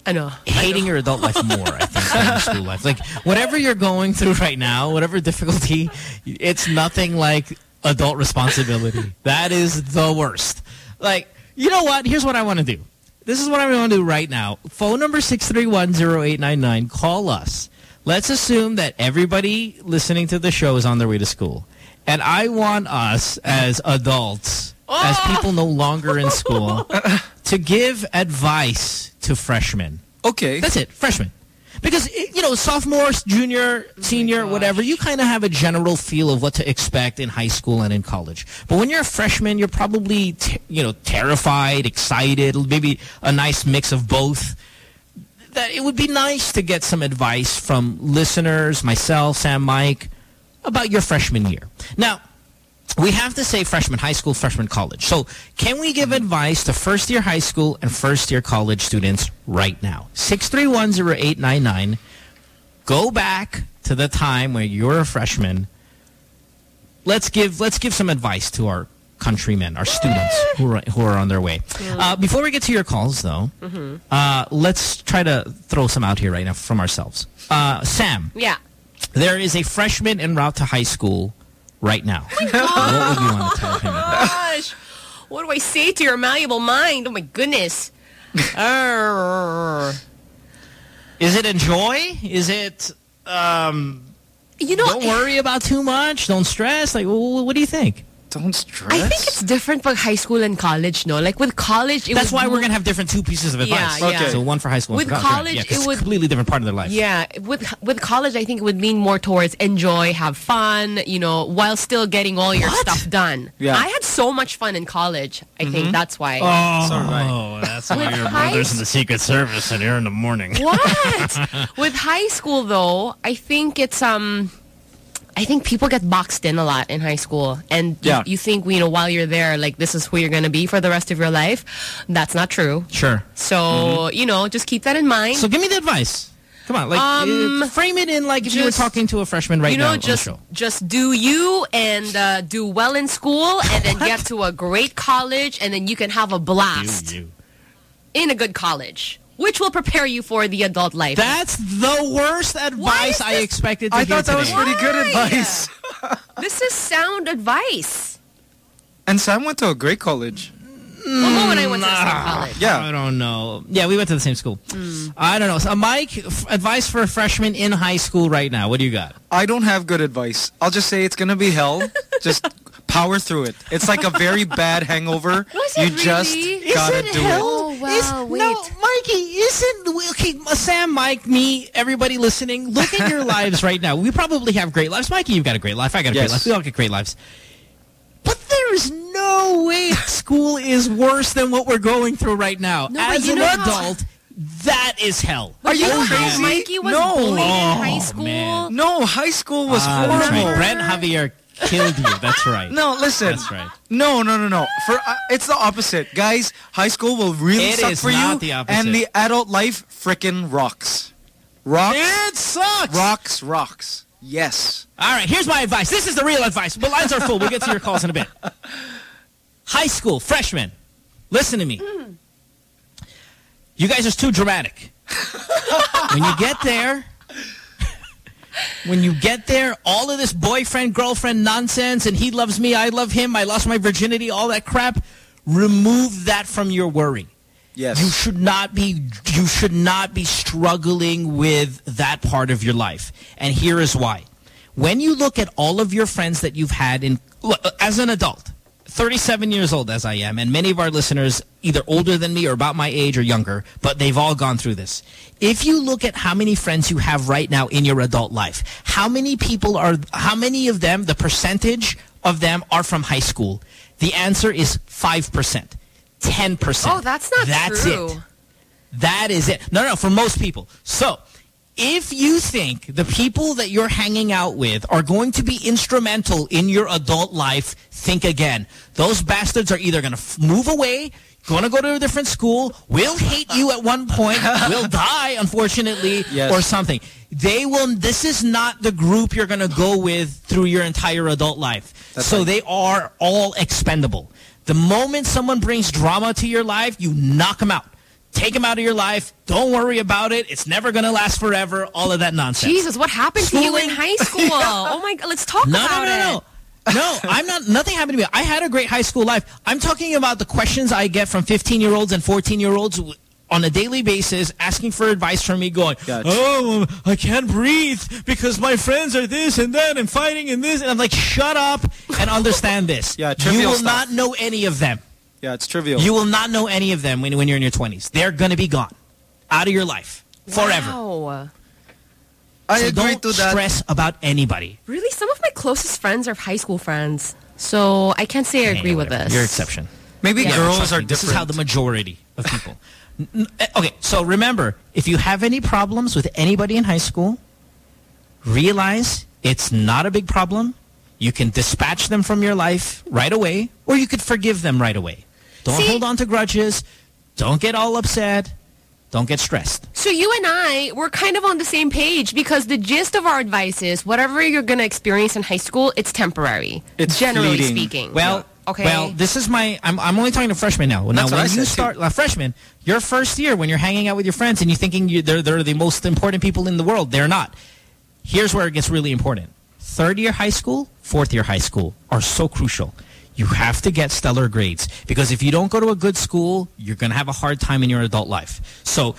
Ano? hating your adult life more, I think, than your school life. Like, whatever you're going through right now, whatever difficulty, it's nothing like adult responsibility. That is the worst. Like, you know what? Here's what I want to do. This is what I want to do right now. Phone number 6310899. Call us. Let's assume that everybody listening to the show is on their way to school. And I want us as adults, as oh! people no longer in school, <laughs> to give advice to freshmen. Okay. That's it, freshmen. Because, you know, sophomores, junior, oh senior, whatever, you kind of have a general feel of what to expect in high school and in college. But when you're a freshman, you're probably, you know, terrified, excited, maybe a nice mix of both. That it would be nice to get some advice from listeners, myself, Sam, Mike, about your freshman year. Now, we have to say freshman high school, freshman college. So can we give advice to first year high school and first year college students right now? 6310899. Go back to the time where you're a freshman. Let's give let's give some advice to our countrymen, our students who are, who are on their way. Uh, before we get to your calls, though, Mhm. uh, let's try to throw some out here right now from ourselves. Uh, Sam, Yeah. there is a freshman en route to high school right now. what would you want to tell him? <laughs> Gosh. What do I say to your malleable mind? Oh, my goodness. Is it enjoy? Is it, um, you know, don't worry about too much. Don't stress. Like, what do you think? Don't stress. I think it's different for high school and college, no? Like with college, it That's would why we're going to have different two pieces of Yeah, advice. yeah. So one for high school With and college. college, Yeah, 'cause it it's would- a completely different part of their life. Yeah, with with college, I think it would mean more towards enjoy, have fun, you know, while still getting all your stuff done. Yeah. I had so much fun in college. I think that's why. Oh, that's why With your high brother's in the Secret Service and you're in the morning. What? <laughs> With high school, though, I think it's um, I think people get boxed in a lot in high school, and you- Yeah. you, think you know while you're there, like this is who you're gonna be for the rest of your life. That's not true. Sure. So you know, just keep that in mind. So give me the advice. Come on, like Um, uh, frame it in like if you were talking to a freshman right you know, on just just do you and uh, do well in school, and then get to a great college, and then you can have a blast in a good college, which will prepare you for the adult life. That's the worst advice I expected to I hear thought that was today. pretty good advice. this is sound advice. And Sam went to a great college. Well, Mo and I went to the same college. Yeah. I don't know. Yeah, we went to the same school. Mm. I don't know. So, Mike, f- advice for a freshman in high school right now. What do you got? I don't have good advice. I'll just say it's going to be hell. <laughs> just power through it. It's like a very bad hangover. <laughs> Was you it just really? gotta Is it do hell? it. Oh, oh wow, Is- wait. No, Mikey, isn't... Okay, Sam, Mike, me, everybody listening, look at your <laughs> lives right now. We probably have great lives. Mikey, you've got a great life. I got a Yes. great life. We all get great lives. But there is no way <laughs> school is worse than what we're going through right now. No, As an know how- adult, that is hell. But Are know you how crazy? Mikey was No. bullied in Oh, high school? man. No, high school was that's horrible. right. Brent Javier killed you. That's right. No, listen. That's right. No, no, no, no. For uh, it's the opposite, guys. High school will really It suck is for not you, the opposite. and the adult life frickin' rocks. Rocks. It sucks. Rocks, rocks. Yes. All right, here's my advice. This is the real advice. The lines are full. We'll get to your calls in a bit. <laughs> High school, freshmen, listen to me. You guys are too dramatic. when you get there, when you get there, all of this boyfriend, girlfriend nonsense, and he loves me, I love him, I lost my virginity, all that crap, remove that from your worry. Yes. You should not be you should not be struggling with that part of your life. And here is why. When you look at all of your friends that you've had in uh, as an adult, 37 years old as I am, and many of our listeners either older than me or about my age or younger, but they've all gone through this. If you look at how many friends you have right now in your adult life, how many people are, how many of them, the percentage of them are from high school? The answer is 5%, 10%. Oh, that's not That's true. it. That is it. No, no, for most people. So, if you think the people that you're hanging out with are going to be instrumental in your adult life, think again. Those bastards are either going to move away, going to go to a different school, will hate you at one point, <laughs> will die, unfortunately, Yes. or something. They will, this is not the group you're going to go with through your entire adult life. so they are all expendable. The moment someone brings drama to your life, you knock them out. Take them out of your life. Don't worry about it. It's never going to last forever. All of that nonsense. Jesus, what happened to you in high <laughs> school? Oh my god, let's talk No, about no, no, it. no. No, I'm not. Nothing happened to me. I had a great high school life. I'm talking about the questions I get from 15 year olds and 14 year olds on a daily basis, asking for advice from me, going, "Oh, I can't breathe because my friends are this and that and fighting and this." And I'm like, "Shut up and understand this. <laughs> Yeah, you will stuff. not know any of them. Yeah, it's trivial. You will not know any of them when when you're in your 20s. They're going to be gone, out of your life forever. Wow. I So agree don't to that. stress about anybody. Really, some of my closest friends are high school friends. So I can't say I agree with this. Your exception. Maybe Yeah, girls are me, This is how the majority of people. <laughs> N- n- okay, so remember, if you have any problems with anybody in high school, realize it's not a big problem. You can dispatch them from your life right away, or you could forgive them right away. Don't See- hold on to grudges. Don't get all upset. Don't get stressed. So you and I, we're kind of on the same page because the gist of our advice is whatever you're going to experience in high school, it's temporary. It's generally fleeting. speaking. Well, Okay. Well, this is my. I'm, I'm only talking to freshmen now. Now, That's what when you start uh, a freshman, your first year when you're hanging out with your friends and you're thinking you, they're they're the most important people in the world, they're not. Here's where it gets really important. Third year high school, fourth year high school are so crucial. You have to get stellar grades because if you don't go to a good school, you're going to have a hard time in your adult life. So,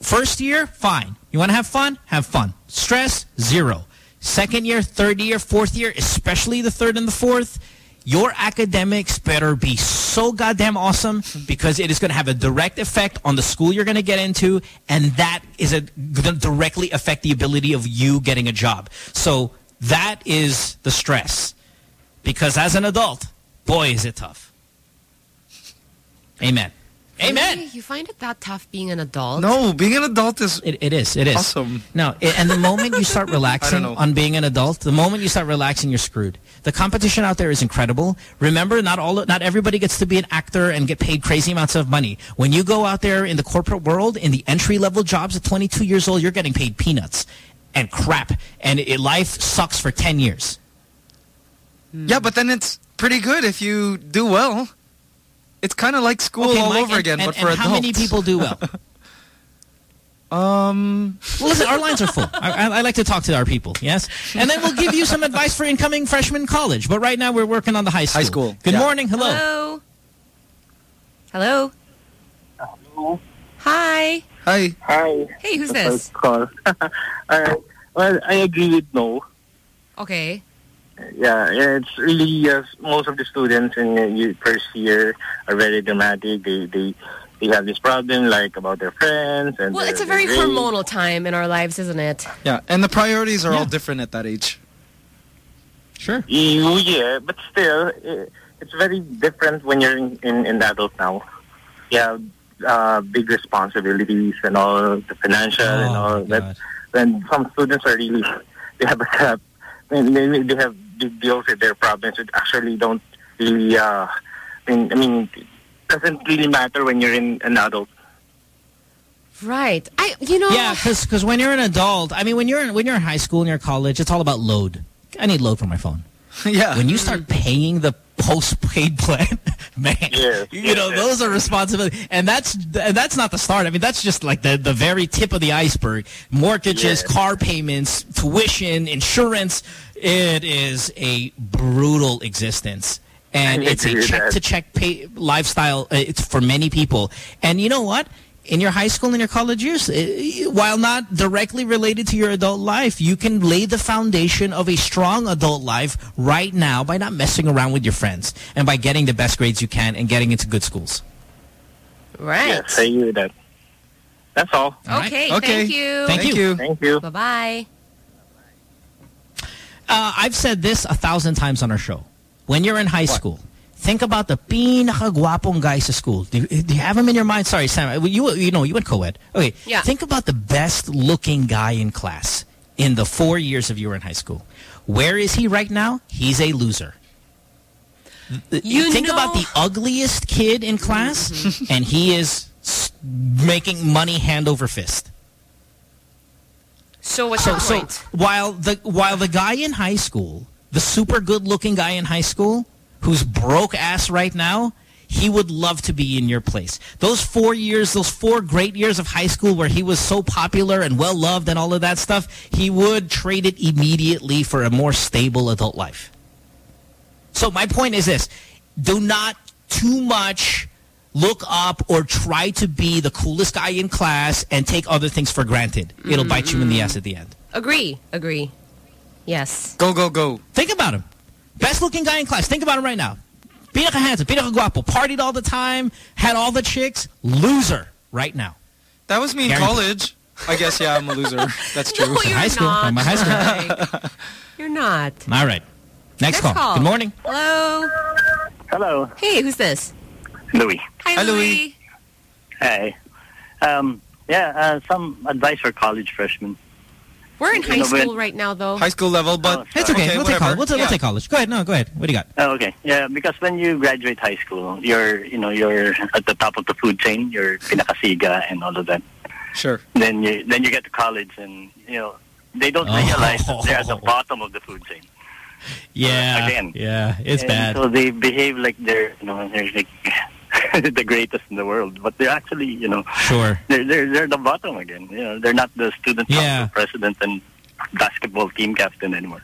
first year, fine. You want to have fun? Have fun. Stress, zero. Second year, third year, fourth year, especially the third and the fourth, your academics better be so goddamn awesome because it is going to have a direct effect on the school you're going to get into, and that is a, directly affect the ability of you getting a job. So that is the stress. Because as an adult, boy, is it tough. Amen. Amen. Really? You find it that tough being an adult? No, being an adult is It, it is. It is. awesome. No, it, and the moment you start <laughs> relaxing on being an adult, the moment you start relaxing, you're screwed. The competition out there is incredible. Remember, not all, not everybody gets to be an actor and get paid crazy amounts of money. When you go out there in the corporate world, in the entry level jobs at 22 years old, you're getting paid peanuts and crap, and it, life sucks for 10 years. Yeah, but then it's pretty good if you do well. It's kind of like school Okay, all Mike, over and- again, and- but for and adults. how many people do well? <laughs> Um, Well, listen, our lines are full. I, I, I like to talk to our people, yes? And then we'll give you some advice for incoming freshman college. But right now, we're working on the high school. High school, Good yeah. morning. Hello. Hello. Hello. Hi. Hi. Hi. Hey, who's this? first Call. <laughs> Alright. Well, I agree with no. Okay. Yeah, yeah, it's really uh, most of the students in uh, first year are very dramatic. They they they have this problem like about their friends and Well, their- it's a very their grades. hormonal time in our lives, isn't it? Yeah, and the priorities are all different at that age. Sure. You, yeah, but still, i- it's very different when you're in, in, in the adult now. Yeah, uh, big responsibilities and all, the financial and Oh, all my that. God. And some students are really, they have a cap. and They, they have big deals with their problems which actually don't really, uh, I mean, I mean, doesn't really matter when you're in an adult. Right. I, you know. Yeah, because when you're an adult, I mean, when you're in, when you're in high school and you're college, it's all about load. I need load for my phone. <laughs> yeah. When you start paying the postpaid <laughs> plan, man, yeah, you know those are responsibility, and that's and that's not the start. I mean, that's just like the the very tip of the iceberg. Mortgages, car payments, tuition, insurance. It is a brutal existence. And <laughs> it's a check-to-check pay lifestyle. uh, It's for many people. And you know what? In your high school and your college years, uh, while not directly related to your adult life, you can lay the foundation of a strong adult life right now by not messing around with your friends and by getting the best grades you can and getting into good schools. Right. Yes, I agree with that. That's all. Okay, thank you. Thank you. Thank you. Bye-bye. Uh, I've said this a thousand times on our show. When you're in high school, think about the pinakagwapong guy sa school. Do, you- do you have him in your mind? Sorry, Sam. You you know you went co-ed. Okay. Yeah. Think about the best looking guy in class in the four years of you were in high school. Where is he right now? He's a loser. You think know- about the ugliest kid in class, and he is making money hand over fist. So what's so, your so point? while the while the guy in high school, the super good looking guy in high school, who's broke ass right now, he would love to be in your place. Those four years, those four great years of high school where he was so popular and well loved and all of that stuff, he would trade it immediately for a more stable adult life. So my point is this: do not too much look up or try to be the coolest guy in class and take other things for granted. It'll bite you in the ass at the end. Agree. Agree. Yes. Go, go, go. Think about him. Best looking guy in class. Think about him right now. Pinaka handsome, pinaka guapo, partied all the time, had all the chicks. Loser right now. That was me in Guaranteed. college. I guess, yeah, I'm a loser. <laughs> That's true. No, you're high school. not. From my high school. You're not. All right. Next, call. call. Good morning. Hello. Hello. Hey, who's this? Louis. Hi, Louis. Hey. Um, yeah, uh, some advice for college freshmen. We're in high know, when- school right now, though. High school level, but It's okay. okay, we'll, take college. We'll, take- we'll take college. Go ahead. No, go ahead. What do you got? Oh, okay. Yeah, because when you graduate high school, you're, you know, you're at the top of the food chain. You're pinakasiga and all of that. Sure. Then you then you get to college and, you know, they don't Oh. realize that they're at the <laughs> bottom of the food chain. Yeah. Again. Yeah. It's And bad. So they behave like they're, you know, they're like <laughs> the greatest in the world, but they're actually, you know, Sure. they're they're they're the bottom again. You know, they're not the student Yeah. president and basketball team captain anymore.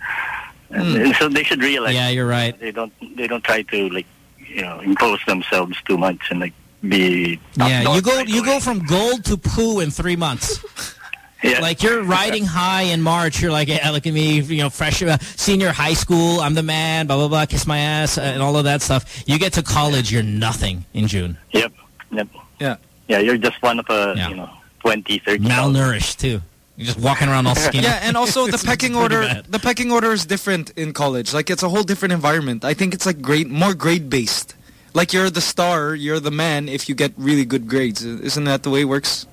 And, hmm. and so they should realize. Yeah, you're right. They don't they don't try to like you know impose themselves too much and like be. Yeah, you go you away. go from gold to poo in three months. <laughs> Yeah. Like you're riding high in March. You're like, yeah, look at me, you know, fresh uh, senior high school. I'm the man. Blah blah blah. Kiss my ass uh, and all of that stuff. You get to college, you're nothing in June. Yep. Yep. Yeah. Yeah, you're just one of a Yeah. you know 20, 30. Malnourished too. You're just walking around all skinny. Yeah, and also the <laughs> pecking order. bad. The pecking order is different in college. Like it's a whole different environment. I think it's like grade, more grade based. Like you're the star, you're the man if you get really good grades. Isn't that the way it works?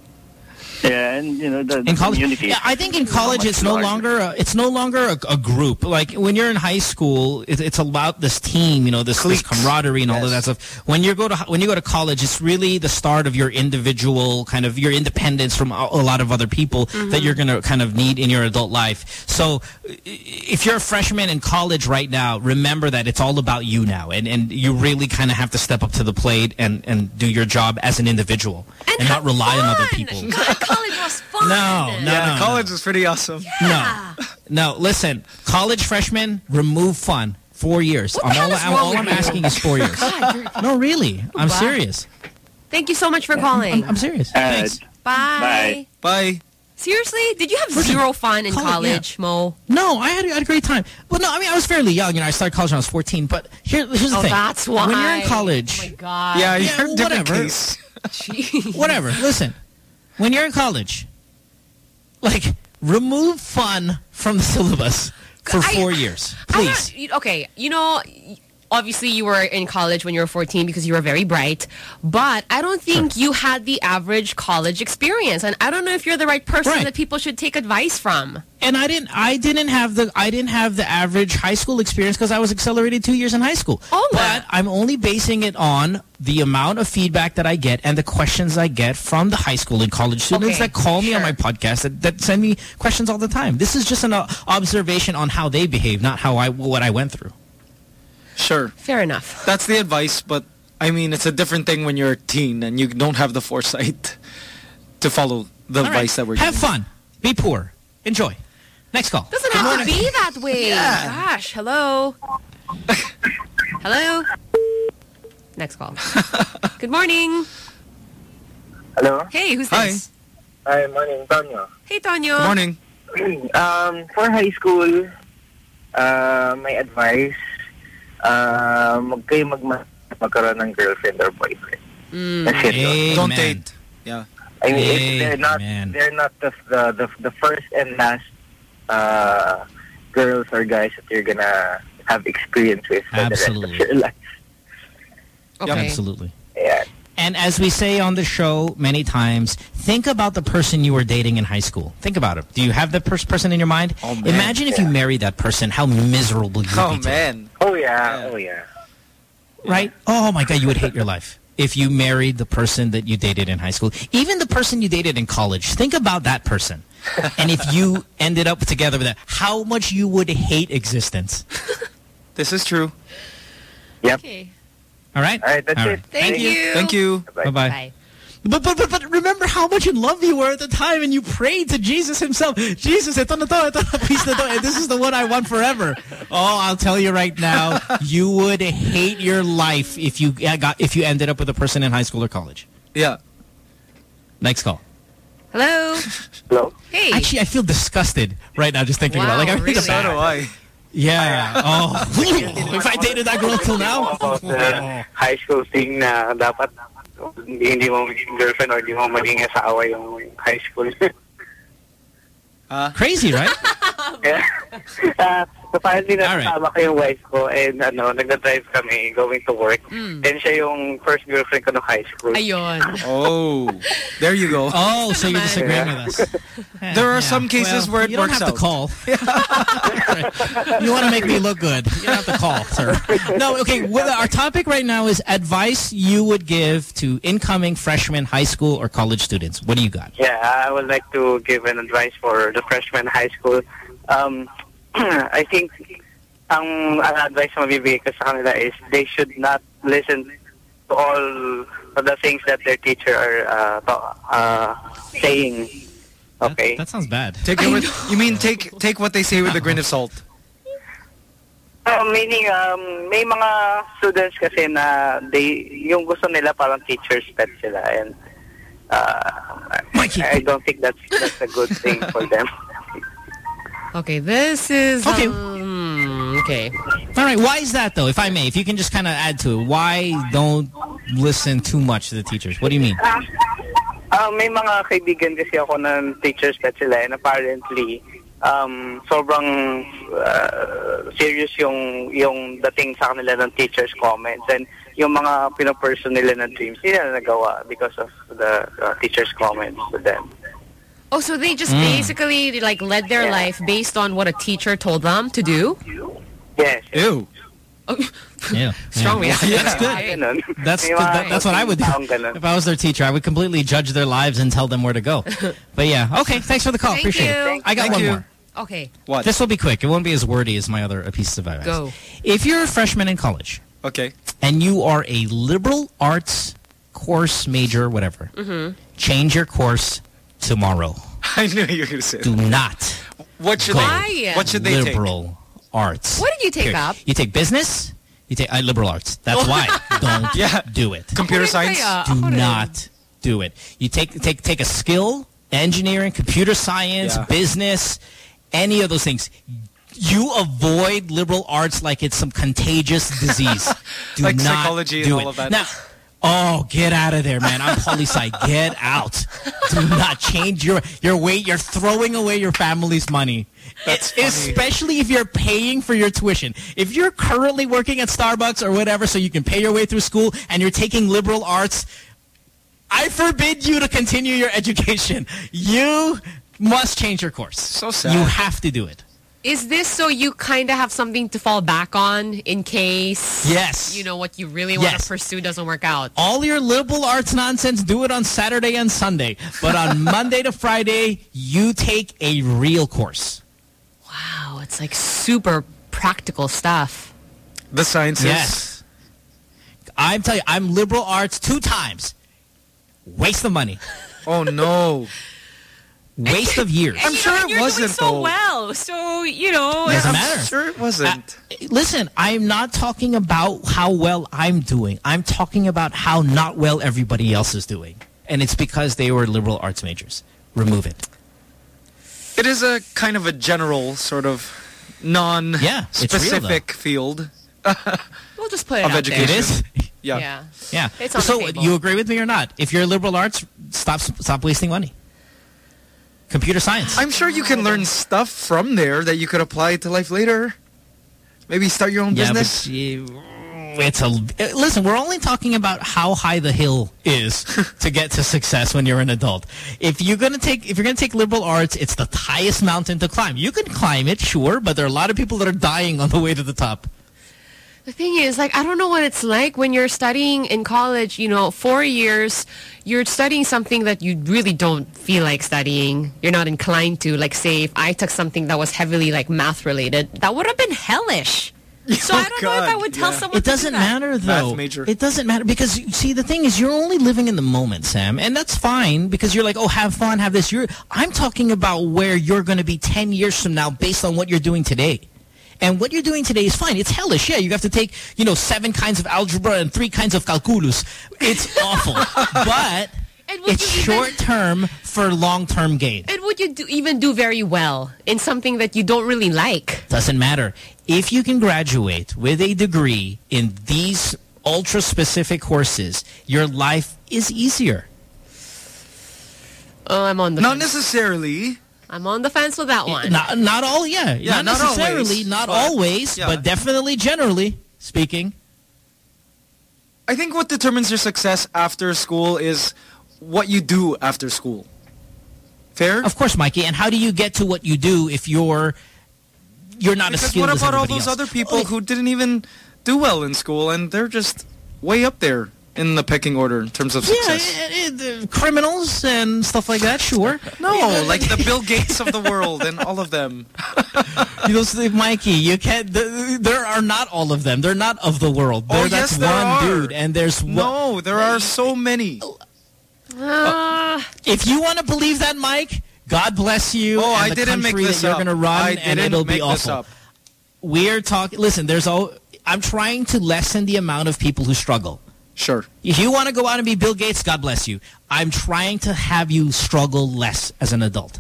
Yeah, and you know the, the in college. community. Yeah, I think in college it's no larger. longer a, it's no longer a, a group. Like when you're in high school, it, it's about this team, you know, this, this camaraderie and all of that stuff. When you go to when you go to college, it's really the start of your individual kind of your independence from a, a lot of other people that you're going to kind of need in your adult life. So if you're a freshman in college right now, remember that it's all about you now, and and you really kind of have to step up to the plate and and do your job as an individual and, not rely on other people. College was fun. No, no, yeah, no, no. college is pretty awesome. No, no. Listen, college freshmen remove fun. Four years. I'm all, is I'm, wrong all with I'm you? asking is four years. God, No, really. I'm Wow. serious. Thank you so much for calling. I'm serious. Thanks. Bye. Bye. Seriously? Did you have zero fun in College, college, Mo? No, I had, I had a great time. But no, I mean, I was fairly young. You know, I started college when I was 14. But here, here's the Oh, thing. that's why. When you're in college, Oh my God. Yeah, Yeah, you're well, different whatever. case. whatever. Listen, when you're in college, like, remove fun from the <laughs> syllabus for I- four years, please. not- okay, you know, obviously you were in college when you were 14 because you were very bright, but I don't think you had the average college experience. And I don't know if you're the right person Right. that people should take advice from. And I didn't I didn't have the I didn't have the average high school experience because I was accelerated two years in high school. Oh, but I'm only basing it on the amount of feedback that I get and the questions I get from the high school and college students Okay, that call me on my podcast that, that send me questions all the time. This is just an uh, observation on how they behave, not how I what I went through. Sure. Fair enough. That's the advice, but I mean, it's a different thing when you're a teen and you don't have the foresight to follow the All right. advice that we're Have giving. fun. Be poor. Enjoy. Next call. Doesn't have to be that way. Gosh, hello. <laughs> hello. Next call. <laughs> Good morning. Hello? Hey, who's Hi. this? Hi, morning, Tonyo. Hey, Tonyo. <clears throat> um, for high school, uh, my advice, uh, mag kayo mag magkaroon ng girlfriend or boyfriend. That's it. Don't date. Yeah. I mean, if they're not they're not the, the the the first and last uh, girls or guys that you're gonna have experience with for the rest Absolutely. of your life. Absolutely. Yeah. And as we say on the show many times, think about the person you were dating in high school. Think about it. Do you have that pers- person in your mind? Oh, man. Imagine if you married that person, how miserable you would Oh be. today. man. Oh yeah. Oh yeah. Right? Oh my God, you would hate your life if you married the person that you dated in high school. Even the person you dated in college. Think about that person. <laughs> and if you ended up together with that, how much you would hate existence. This is true. Yep. All right? All right, that's All it. right. Thank you. Thank you. Bye-bye. But, but, but, but remember how much in love you were at the time and you prayed to Jesus himself. Jesus, ito na to, ito na, <laughs> peace na to, and this is the one I want forever. Oh, I'll tell you right now, <laughs> you would hate your life if you uh, got if you ended up with a person in high school or college. Yeah. Next call. Hello. <laughs> Hello. Hey. Actually, I feel disgusted right now just thinking about it. Like I feel really? bad. So do I. Yeah. <laughs> Oh, if I dated that girl till now. About the high school thing na dapat hindi, hindi mo maging girlfriend or hindi mo maging asawa yung high school. <laughs> Crazy, right? <laughs> yeah. uh, so finally, All right. nasama ko yung wife ko and ano, nagda-drive kami going to work. Hmm. And siya yung first girlfriend ko no high school. Ayun. Oh, there you go. <laughs> Oh, so you're disagreeing with us. <laughs> There are some cases Well, where it works out. you don't have out. to call. <laughs> you want to make me look good. You don't have to call, sir. No, okay. Well, our topic right now is advice you would give to incoming freshman high school or college students. What do you got? Yeah, I would like to give an advice for the freshman high school. Um, I think ang, ang advice na mabibigay ko sa kanila is they should not listen to all of the things that their teacher are uh, uh, saying. Okay. That sounds bad. Take it with, you mean take take what they say with a grain of salt? Uh, meaning, um, may mga students kasi na they, yung gusto nila parang teacher's pet sila and uh, I don't think that's that's a good thing for them. <laughs> Okay, this is Okay. um, okay. All right. Why is that, though, if I may? If you can just kind of add to it. Why don't listen too much to the teachers? What do you mean? Ah, may mga kaibigan kasi ako ng teachers pet sila and apparently um, sobrang uh, serious yung yung dating sa kanila ng teachers comments and yung mga pinoperson nila ng dreams nila nagawa because of the uh, teachers comments to them. Oh, so they just Mm. basically like led their life based on what a teacher told them to do? Yes. Ew. Yeah. <laughs> Strong yeah. reaction. That's good. That's May good. mga That, that's what I would do. If I was their teacher, I would completely judge their lives and tell them where to go. <laughs> But yeah, okay. Thanks for the call. Thank Appreciate you. it. I got Thank one you. more. Okay. What? This will be quick. It won't be as wordy as my other pieces of advice. Go. If you're a freshman in college Okay. and you are a liberal arts course major, whatever, Mm-hmm. change your course tomorrow. <laughs> I knew you were going to say Do that. not What should go Why? What should they take? liberal arts. What did you take Period. up? You take business. You take uh, liberal arts. That's why. <laughs> Don't Yeah. do it. Computer science? Do not do it. You take take take a skill, engineering, computer science, Yeah. business, any of those things. You avoid liberal arts like it's some contagious disease. <laughs> Do Like not psychology and do all it. of that. Now, Oh, get out of there, man. I'm poli sci. Get out. Do not change your your weight. You're throwing away your family's money. That's. Especially if you're paying for your tuition. If you're currently working at Starbucks or whatever so you can pay your way through school and you're taking liberal arts, I forbid you to continue your <laughs> education. You must change your course. So sad. You have to do it. Is this so you kind of have something to fall back on in case Yes. you know what you really want to Yes. pursue doesn't work out? All your liberal arts nonsense, do it on Saturday and Sunday. But on <laughs> Monday to Friday, you take a real course. Wow, it's like super practical stuff. The sciences. Yes. I'm telling you, I'm liberal arts two times. Waste of money. Oh, no. <laughs> Waste of years. I'm sure it wasn't, doing so though. well, so you know. Doesn't I'm matter. sure it wasn't. Uh, listen, I'm not talking about how well I'm doing. I'm talking about how not well everybody else is doing. And it's because they were liberal arts majors. Remove it. It is a kind of a general sort of Yeah, it's real, non-specific field <laughs> We'll just put it of out education. there. It is? Yeah. Yeah. Yeah. It's on the so table. you agree with me or not? If you're a liberal arts, stop stop wasting money. Computer science. I'm sure you can learn stuff from there that you could apply to life later. Maybe start your own Yeah, but business. you- it's a uh, listen. We're only talking about how high the hill is <laughs> to get to success when you're an adult. If you're gonna take if you're gonna take liberal arts, it's the highest mountain to climb. You can climb it, sure, but there are a lot of people that are dying on the way to the top. The thing is, like, I don't know what it's like when you're studying in college, you know, four years, you're studying something that you really don't feel like studying. You're not inclined to. Like, say, if I took something that was heavily, like, math related, that would have been hellish. <laughs> Oh, so I don't know if I would tell someone It to doesn't that. matter though. Math major. It doesn't matter because you see the thing is you're only living in the moment, Sam, and that's fine because you're like, oh, have fun, have this. You're I'm talking about where you're going to be 10 years from now based on what you're doing today. And what you're doing today is fine. It's hellish. Yeah, you have to take, you know, seven kinds of algebra and three kinds of calculus. It's <laughs> awful. but And would it's you even- short term for long term gain. And would you do, even do very well in something that you don't really like? Doesn't matter. If you can graduate with a degree in these ultra-specific courses, your life is easier. Oh, I'm on the Not fence. necessarily. I'm on the fence with that one. Not, not all, yeah. Yeah, not, not necessarily, always, not but- always, yeah. but definitely generally speaking. I think what determines your success after school is what you do after school. Fair? Of course, Mikey. And how do you get to what you do if you're you're not as Because skilled what as about all those else? other people who didn't even do well in school and they're just way up there in the pecking order in terms of Yeah, success? eh, eh, the criminals and stuff like that, sure. <laughs> No, like the Bill Gates of the world and all of them. <laughs> You know, Steve, Mikey, you can't. th- There are not all of them. They're not of the world. Oh, There- that's yes, there one are. dude, and there's one. No, there are so many. Ah, If you want to believe that, Mike, God bless you. Oh, and I the didn't make country this that you're up. going to run, I and it'll be make this awful. up. We're talking. Listen, there's all. I'm trying to lessen the amount of people who struggle. Sure. If you want to go out and be Bill Gates, God bless you. I'm trying to have you struggle less as an adult.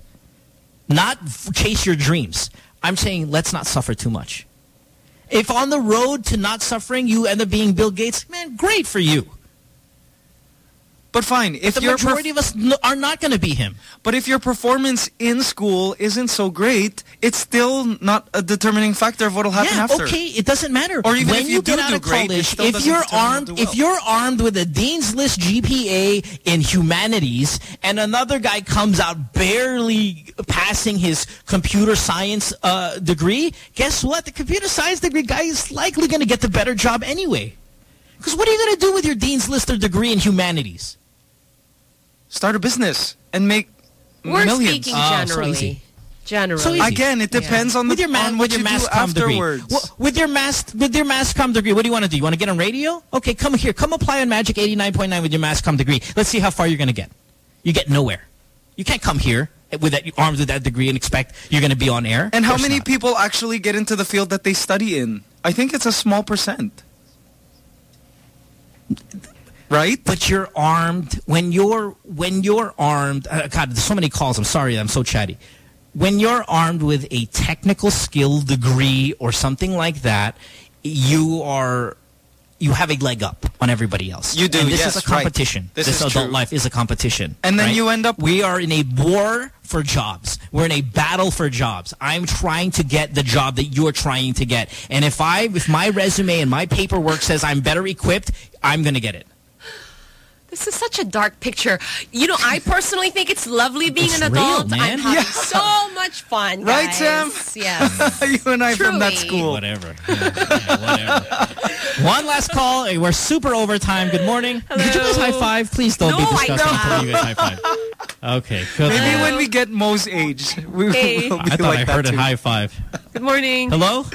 Not chase your dreams. I'm saying let's not suffer too much. If on the road to not suffering you end up being Bill Gates, man, great for you. But fine, if the your majority of us n- are not going to be him. But if your performance in school isn't so great, it's still not a determining factor of what'll happen yeah, after. okay, it doesn't matter. Or even when if you get do out of great, college, if you're armed, do if you're armed with a dean's list GPA in humanities, and another guy comes out barely passing his computer science uh, degree, guess what? The computer science degree guy is likely going to get the better job anyway. Because what are you going to do with your dean's list or degree in humanities? Start a business and make we're millions. speaking Oh, so generally. easy. generally. So. Again, it depends on the with your, ma- on what with your you mass do comm degree. afterwards. Wha- with your mass with your mass comm degree, what do you want to do? You want to get on radio? Okay, come here. Come apply on Magic 89.9 with your mass comm degree. Let's see how far you're going to get. You get nowhere. You can't come here with that armed with that degree and expect you're going to be on air. And how many not. people actually get into the field that they study in? I think it's a small percent. Right? But you're armed when you're when you're armed. Uh, God, there's so many calls. I'm sorry, I'm so chatty. When you're armed with a technical skill degree or something like that, you are you have a leg up. on everybody else. You do, And this yes, is a right. competition. This This, is adult true. life is a competition. And then right? you end up- We are in a war for jobs. We're in a battle for jobs. I'm trying to get the job that you're trying to get. And if I, if my resume and my paperwork says I'm better equipped, I'm going to get it. This is such a dark picture. You know, I personally think it's lovely being It's an real, adult. man. I'm having Yeah. so much fun, Right, guys. Sam? Yes. <laughs> you and I from that school. Whatever. Yeah, yeah, whatever. <laughs> One last call. Hey, We're super overtime. Good morning. Hello. Did you guys high five? Please don't No, be I disgusting don't. until you guys high five. Okay. Good. Maybe when we get Mo's age, we Hey. will be I thought like I heard too. it high five. Good morning. Hello?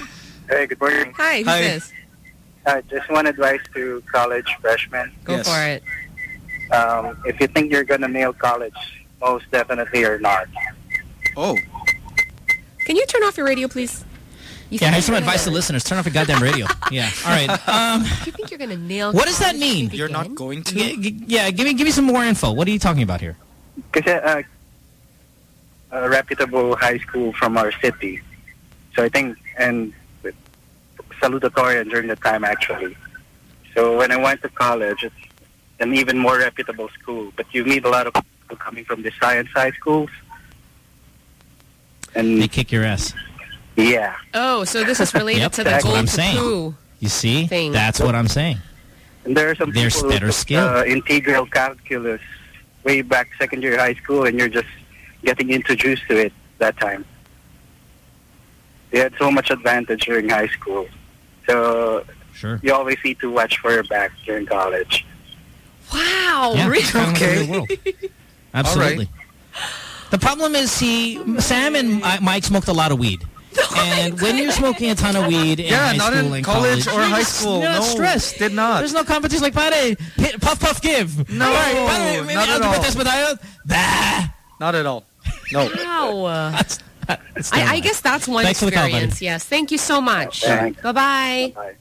Hey, good morning. Hi, who's Hi. this? Uh, just one advice to college freshmen. Go Yes. for it. Um, if you think you're gonna nail college, most definitely you're not. Oh, Can you turn off your radio, please? You Yeah, think here's some advice to listeners. Turn off your goddamn radio. <laughs> Yeah. All right. Um, You think you're going to nail what does that mean? you're not going to? g- g- yeah, give me give me some more info. What are you talking about here? Because uh, a reputable high school from our city. So I think, and salutatorian during the time actually. So when I went to college, it's an even more reputable school. But you meet a lot of people coming from the science high schools. And they kick your ass. yeah, Oh, so this is related Yep, to the that's what gold I'm to saying. poo. You see? Thing. That's what I'm saying. and there are some There's people who better took, skill. Uh, integral calculus way back second year high school, and you're just getting introduced to it that time. They had so much advantage during high school. So Sure. you always need to watch for your back during college. Wow, Yeah, really? it's kind of like the Okay. real world. <laughs> Absolutely. The problem is, see, Sam and Mike smoked a lot of weed. <laughs> Oh and when you're smoking a ton of weed in Yeah, high not school in and college college, or high school. You're No, stress. did not. There's no competition like, pare, hit, puff, puff, give. No, All right, pare, may not may at algebra all. test ba tayo? Bah. Not at all. No. Wow. <laughs> That's, that's I, I guess that's one Thanks for the call, experience. yes. Thank you so much. Thanks. Bye-bye.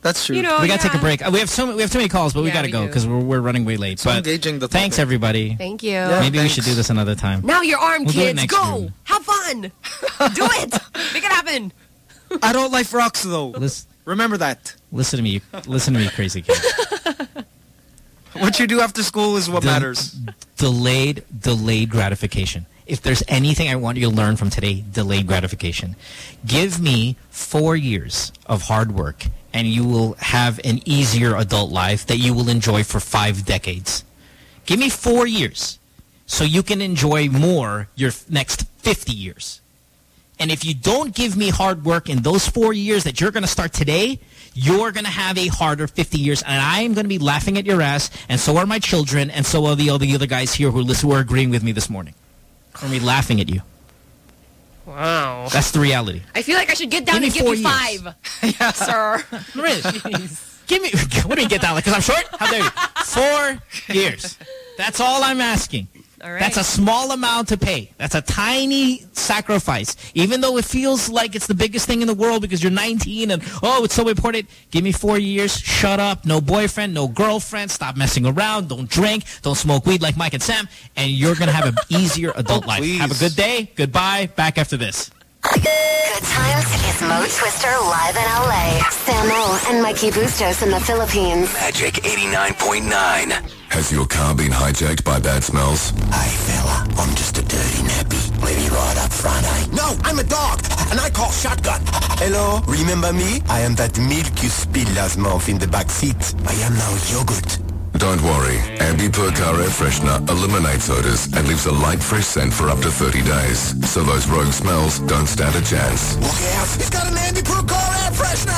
That's true. You know, we got to take a break. Uh, We have so we have too many calls, but we got to we go because we're, we're running way late. So but engaging the thanks everybody. Thank you. Yeah. Maybe we should do this another time. Now you're armed, We'll do it kids. next Go. room. Have fun. <laughs> do it. Make it happen. Adult life rocks, though. Listen, Remember that. listen to me, listen to me, crazy kid. <laughs> What you do after school is what Del- matters. Delayed, delayed gratification. If there's anything I want you to learn from today, delayed gratification. Give me four years of hard work and you will have an easier adult life that you will enjoy for five decades. Give me four years so you can enjoy more your next 50 years. And if you don't give me hard work in those four years that you're going to start today, you're going to have a harder 50 years. And I am going to be laughing at your ass, and so are my children, and so are the, all the other guys here who, listen, who are agreeing with me this morning. I'm going to be laughing at you. Wow. That's the reality. I feel like I should get down Give and give you years. five. <laughs> <laughs> Sir. Give me, <laughs> what do you get down like? Because I'm short? How dare you? Four years. That's all I'm asking. All right. That's a small amount to pay. That's a tiny sacrifice. Even though it feels like it's the biggest thing in the world because you're 19 and, oh, it's so important. Give me four years. Shut up. No boyfriend, no girlfriend. Stop messing around. Don't drink. Don't smoke weed like Mike and Sam. And you're going to have an easier adult <laughs> oh, life. Have a good day. Goodbye. Back after this. Good times is Mo Twister live in LA. Samo and Mikey Bustos in the Philippines. Magic 89.9. Has your car been hijacked by bad smells? Hey fella, I'm just a dirty nappy. Maybe right up front, eh? No, I'm a dog, and I call shotgun. Hello, remember me? I am that milk you spill last month in the back seat. I am now yogurt. Don't worry. Ambipur Car Air Freshener eliminates odors and leaves a light fresh scent for up to 30 days. So those rogue smells don't stand a chance. Look out, he's got an Ambipur car air freshener.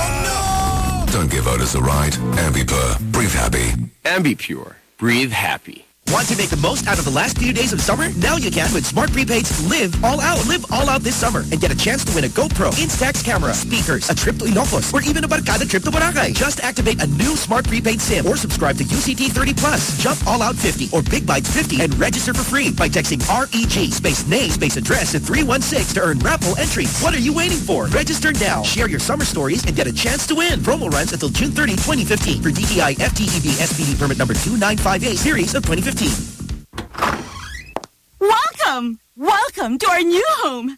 Oh no! Don't give odors a ride. Ambipur. Breathe happy. Ambipure. Breathe happy. Want to make the most out of the last few days of summer? Now you can with Smart Prepaid's Live All Out. Live all out this summer and get a chance to win a GoPro, Instax camera, speakers, a trip to Ilocos, or even a Barkada trip to Boracay. Just activate a new Smart Prepaid SIM or subscribe to UCT 30 Plus, Jump All Out 50 or Big Bites 50 and register for free by texting REG space name space address at 316 to earn raffle entries. What are you waiting for? Register now. Share your summer stories and get a chance to win. Promo runs until June 30, 2015 for DTI FTEB SPD permit number 2958 series of 2015. Welcome! Welcome to our new home!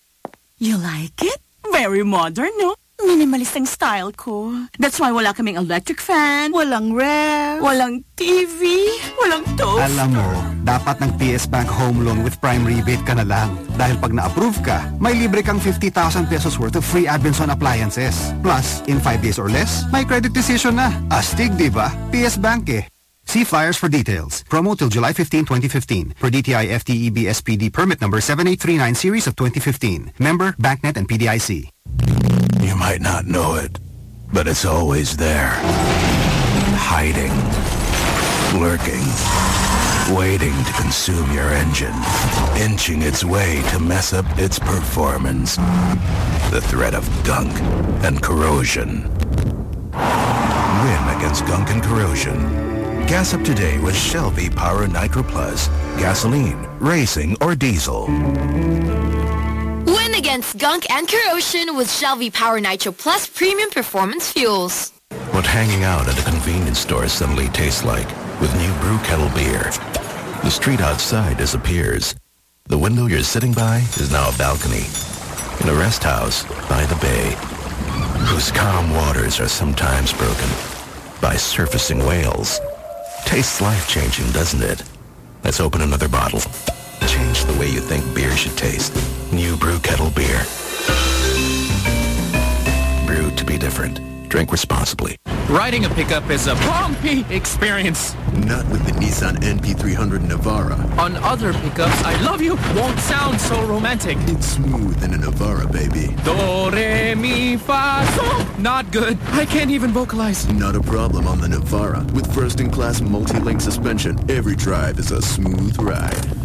You like it? Very modern, no? Minimalist ang style ko. That's why wala kaming electric fan, walang ref, walang TV, walang toast. Alam mo, dapat ng PS Bank Home Loan with Prime Rebate ka na lang. Dahil pag na-approve ka, may libre kang 50,000 pesos worth of free Advinson appliances. Plus, in 5 days or less, may credit decision na. Astig, di ba? PS Bank eh. See flyers for details. Promo till July 15, 2015. Per DTI FTEB SPD permit number 7839 series of 2015. Member, BankNet and PDIC. You might not know it, but it's always there. Hiding. Lurking. Waiting to consume your engine. Inching its way to mess up its performance. The threat of gunk and corrosion. Win against gunk and corrosion. Gas up today with Shell V Power Nitro Plus. Gasoline, racing, or diesel. Win against gunk and corrosion with Shell V Power Nitro Plus Premium Performance Fuels. What hanging out at a convenience store suddenly tastes like with new brew kettle beer. The street outside disappears. The window you're sitting by is now a balcony. In a rest house by the bay, whose calm waters are sometimes broken by surfacing whales. Tastes life-changing, doesn't it? Let's open another bottle. Change the way you think beer should taste. New brew kettle beer. Brewed to be different. Drink responsibly. Riding a pickup is a bumpy experience. Not with the Nissan NP300 Navara. On other pickups, I love you won't sound so romantic. It's smooth in a Navara, baby. Do, re, mi, fa, sol. Not good. I can't even vocalize. Not a problem on the Navara. With first-in-class multi-link suspension, every drive is a smooth ride.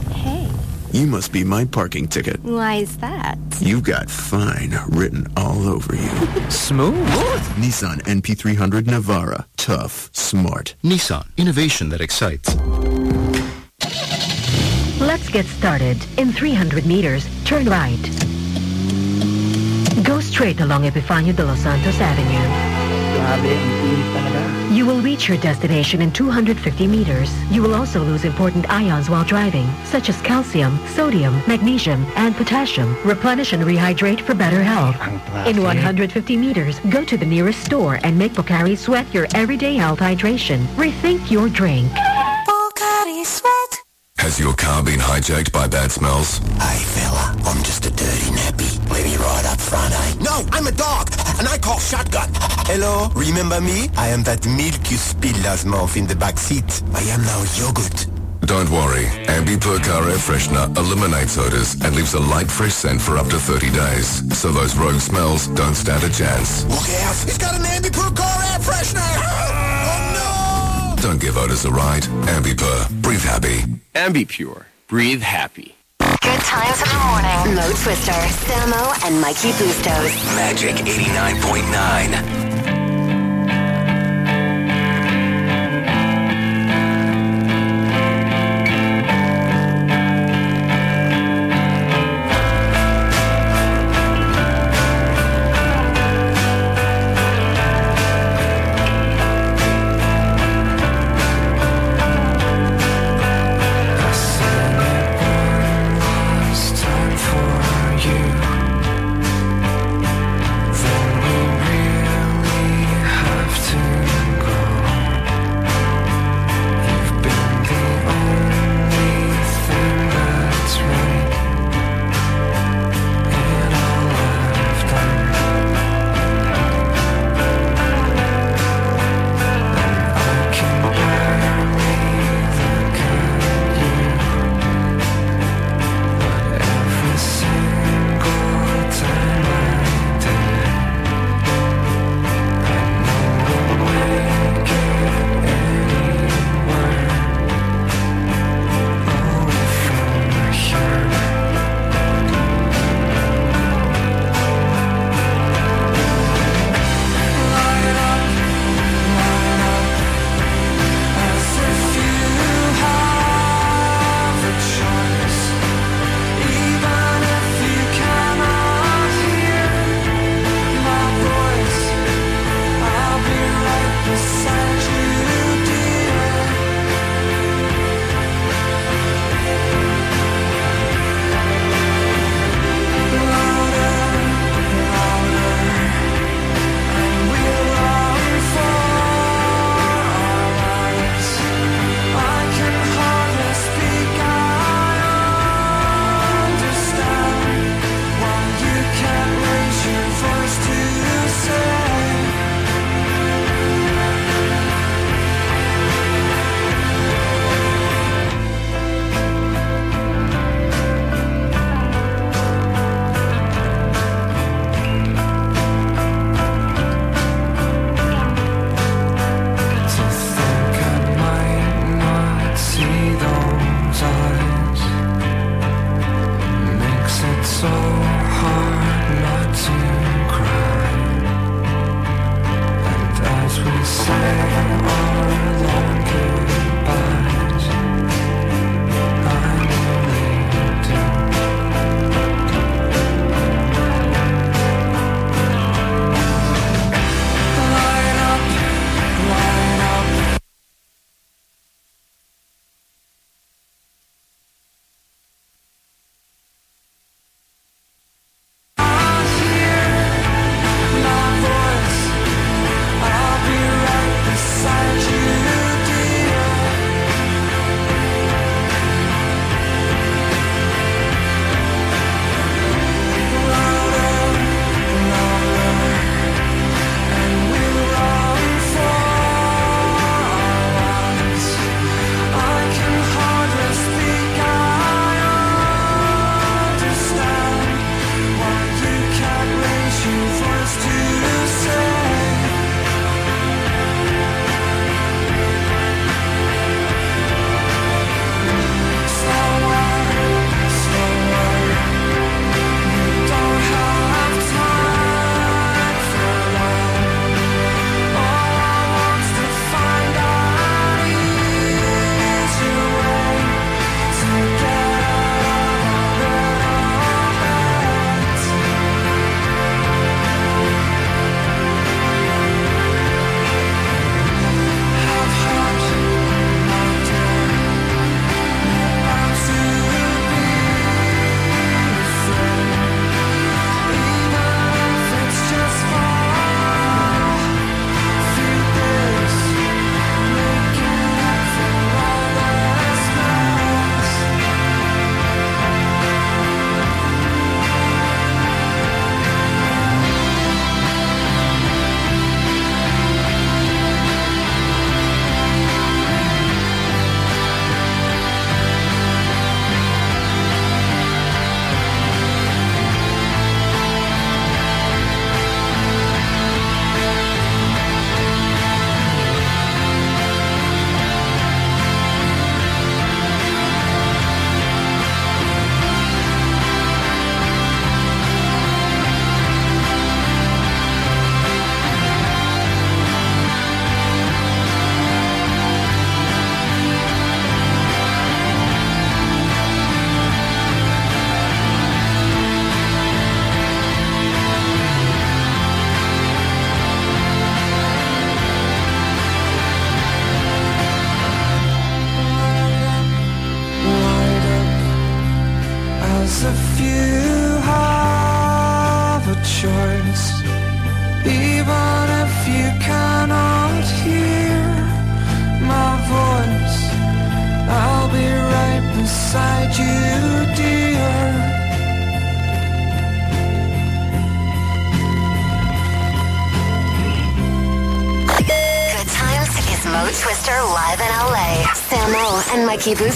Hey, You must be my parking ticket. why is that? You've got fine written all over you. Smooth? Nissan NP300 Navara. Tough. Smart. Nissan, innovation that excites. Let's get started. In 300 meters, turn right. Go straight along Epifanio de los Santos Avenue. You will reach your destination in 250 meters. You will also lose important ions while driving, such as calcium, sodium, magnesium, and potassium. Replenish and rehydrate for better health. In 150 meters, go to the nearest store and make Pocari Sweat your everyday health hydration. Rethink your drink. Pocari Sweat. Has your car been hijacked by bad smells? Hey fella, I'm just a dirty nappy. Let me ride up front, eh? No, I'm a dog, and I call shotgun. Hello, remember me? I am that milk you spilled last month in the back seat. I am now yogurt. Don't worry. Ambi Car Air Freshener eliminates odors and leaves a light, fresh scent for up to 30 days. So those rogue smells don't stand a chance. Look out! He's got an Ambi car air freshener! Don't give odors a ride. Ambipur. Breathe happy. Ambipure. Breathe happy. Good times in the morning. Mo Twister, Samo, and Mikey Bustos. Magic 89.9.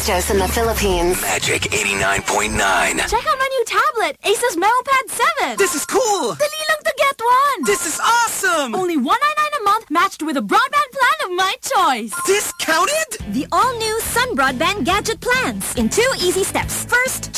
Bustos in the Philippines. Magic 89.9. Check out my new tablet, Asus MemoPad 7. This is cool. Dali lang to get one. This is awesome. Only 199 a month matched with a broadband plan of my choice. Discounted? The all-new Sun Broadband Gadget plans in two easy steps.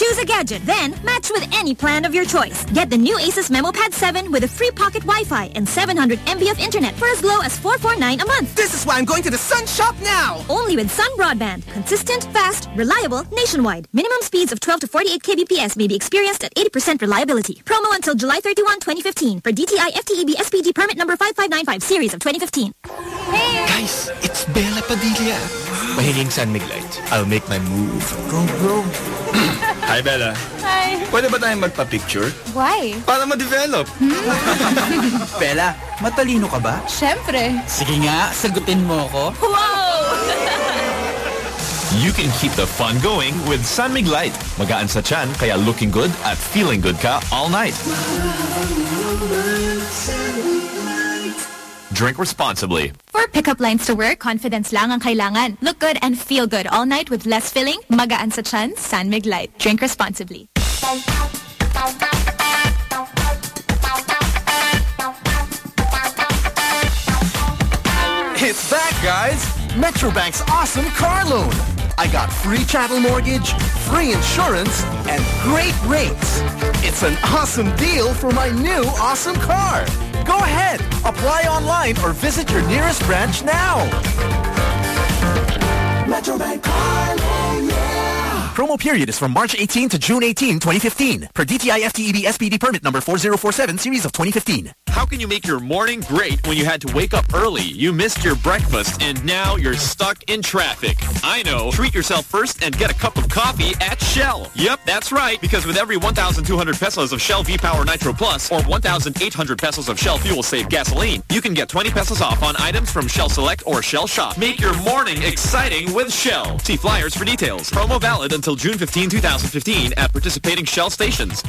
First, choose a gadget, then match with any plan of your choice. Get the new Asus MemoPad 7 with a free pocket Wi-Fi and 700 MB of internet for as low as 449 a month. This is why I'm going to the Sun Shop now. Only with Sun Broadband. Consistent, fast, reliable, nationwide. Minimum speeds of 12 to 48 kbps may be experienced at 80% reliability. Promo until July 31, 2015 for DTI FTEB SPD permit number 5595 series of 2015. Guys, it's Bela Padilla. Mahinging San Mig Light. I'll make my move. Go, go. <clears throat> Hi, Bela. Hi. Pwede ba tayong magpa-picture? Why? Para ma-develop. Hmm. <laughs> Bela, matalino ka ba? Siyempre. Sige nga, sagutin mo ako. Wow! <laughs> You can keep the fun going with San Mig Light. Magaan sa chan, kaya looking good at feeling good ka all night. Drink responsibly. For pickup lines to work, confidence lang ang kailangan. Look good and feel good all night with less filling, magaan sa chan, San Mig Light. Drink responsibly. It's back, guys! Metrobank's awesome car loan. I got free chattel mortgage, free insurance, and great rates. It's an awesome deal for my new awesome car. Go ahead, apply online or visit your nearest branch now. Metrobank car loan. Promo period is from March 18 to June 18, 2015. Per DTI FTEB SPD permit number 4047 series of 2015. How can you make your morning great when you had to wake up early, you missed your breakfast, and now you're stuck in traffic? I know. Treat yourself first and get a cup of coffee at Shell. Yep, that's right. Because with every 1,200 pesos of Shell V-Power Nitro Plus or 1,800 pesos of Shell Fuel Save Gasoline, you can get 20 pesos off on items from Shell Select or Shell Shop. Make your morning exciting with Shell. See flyers for details. Promo valid until June 15, 2015 at participating Shell stations.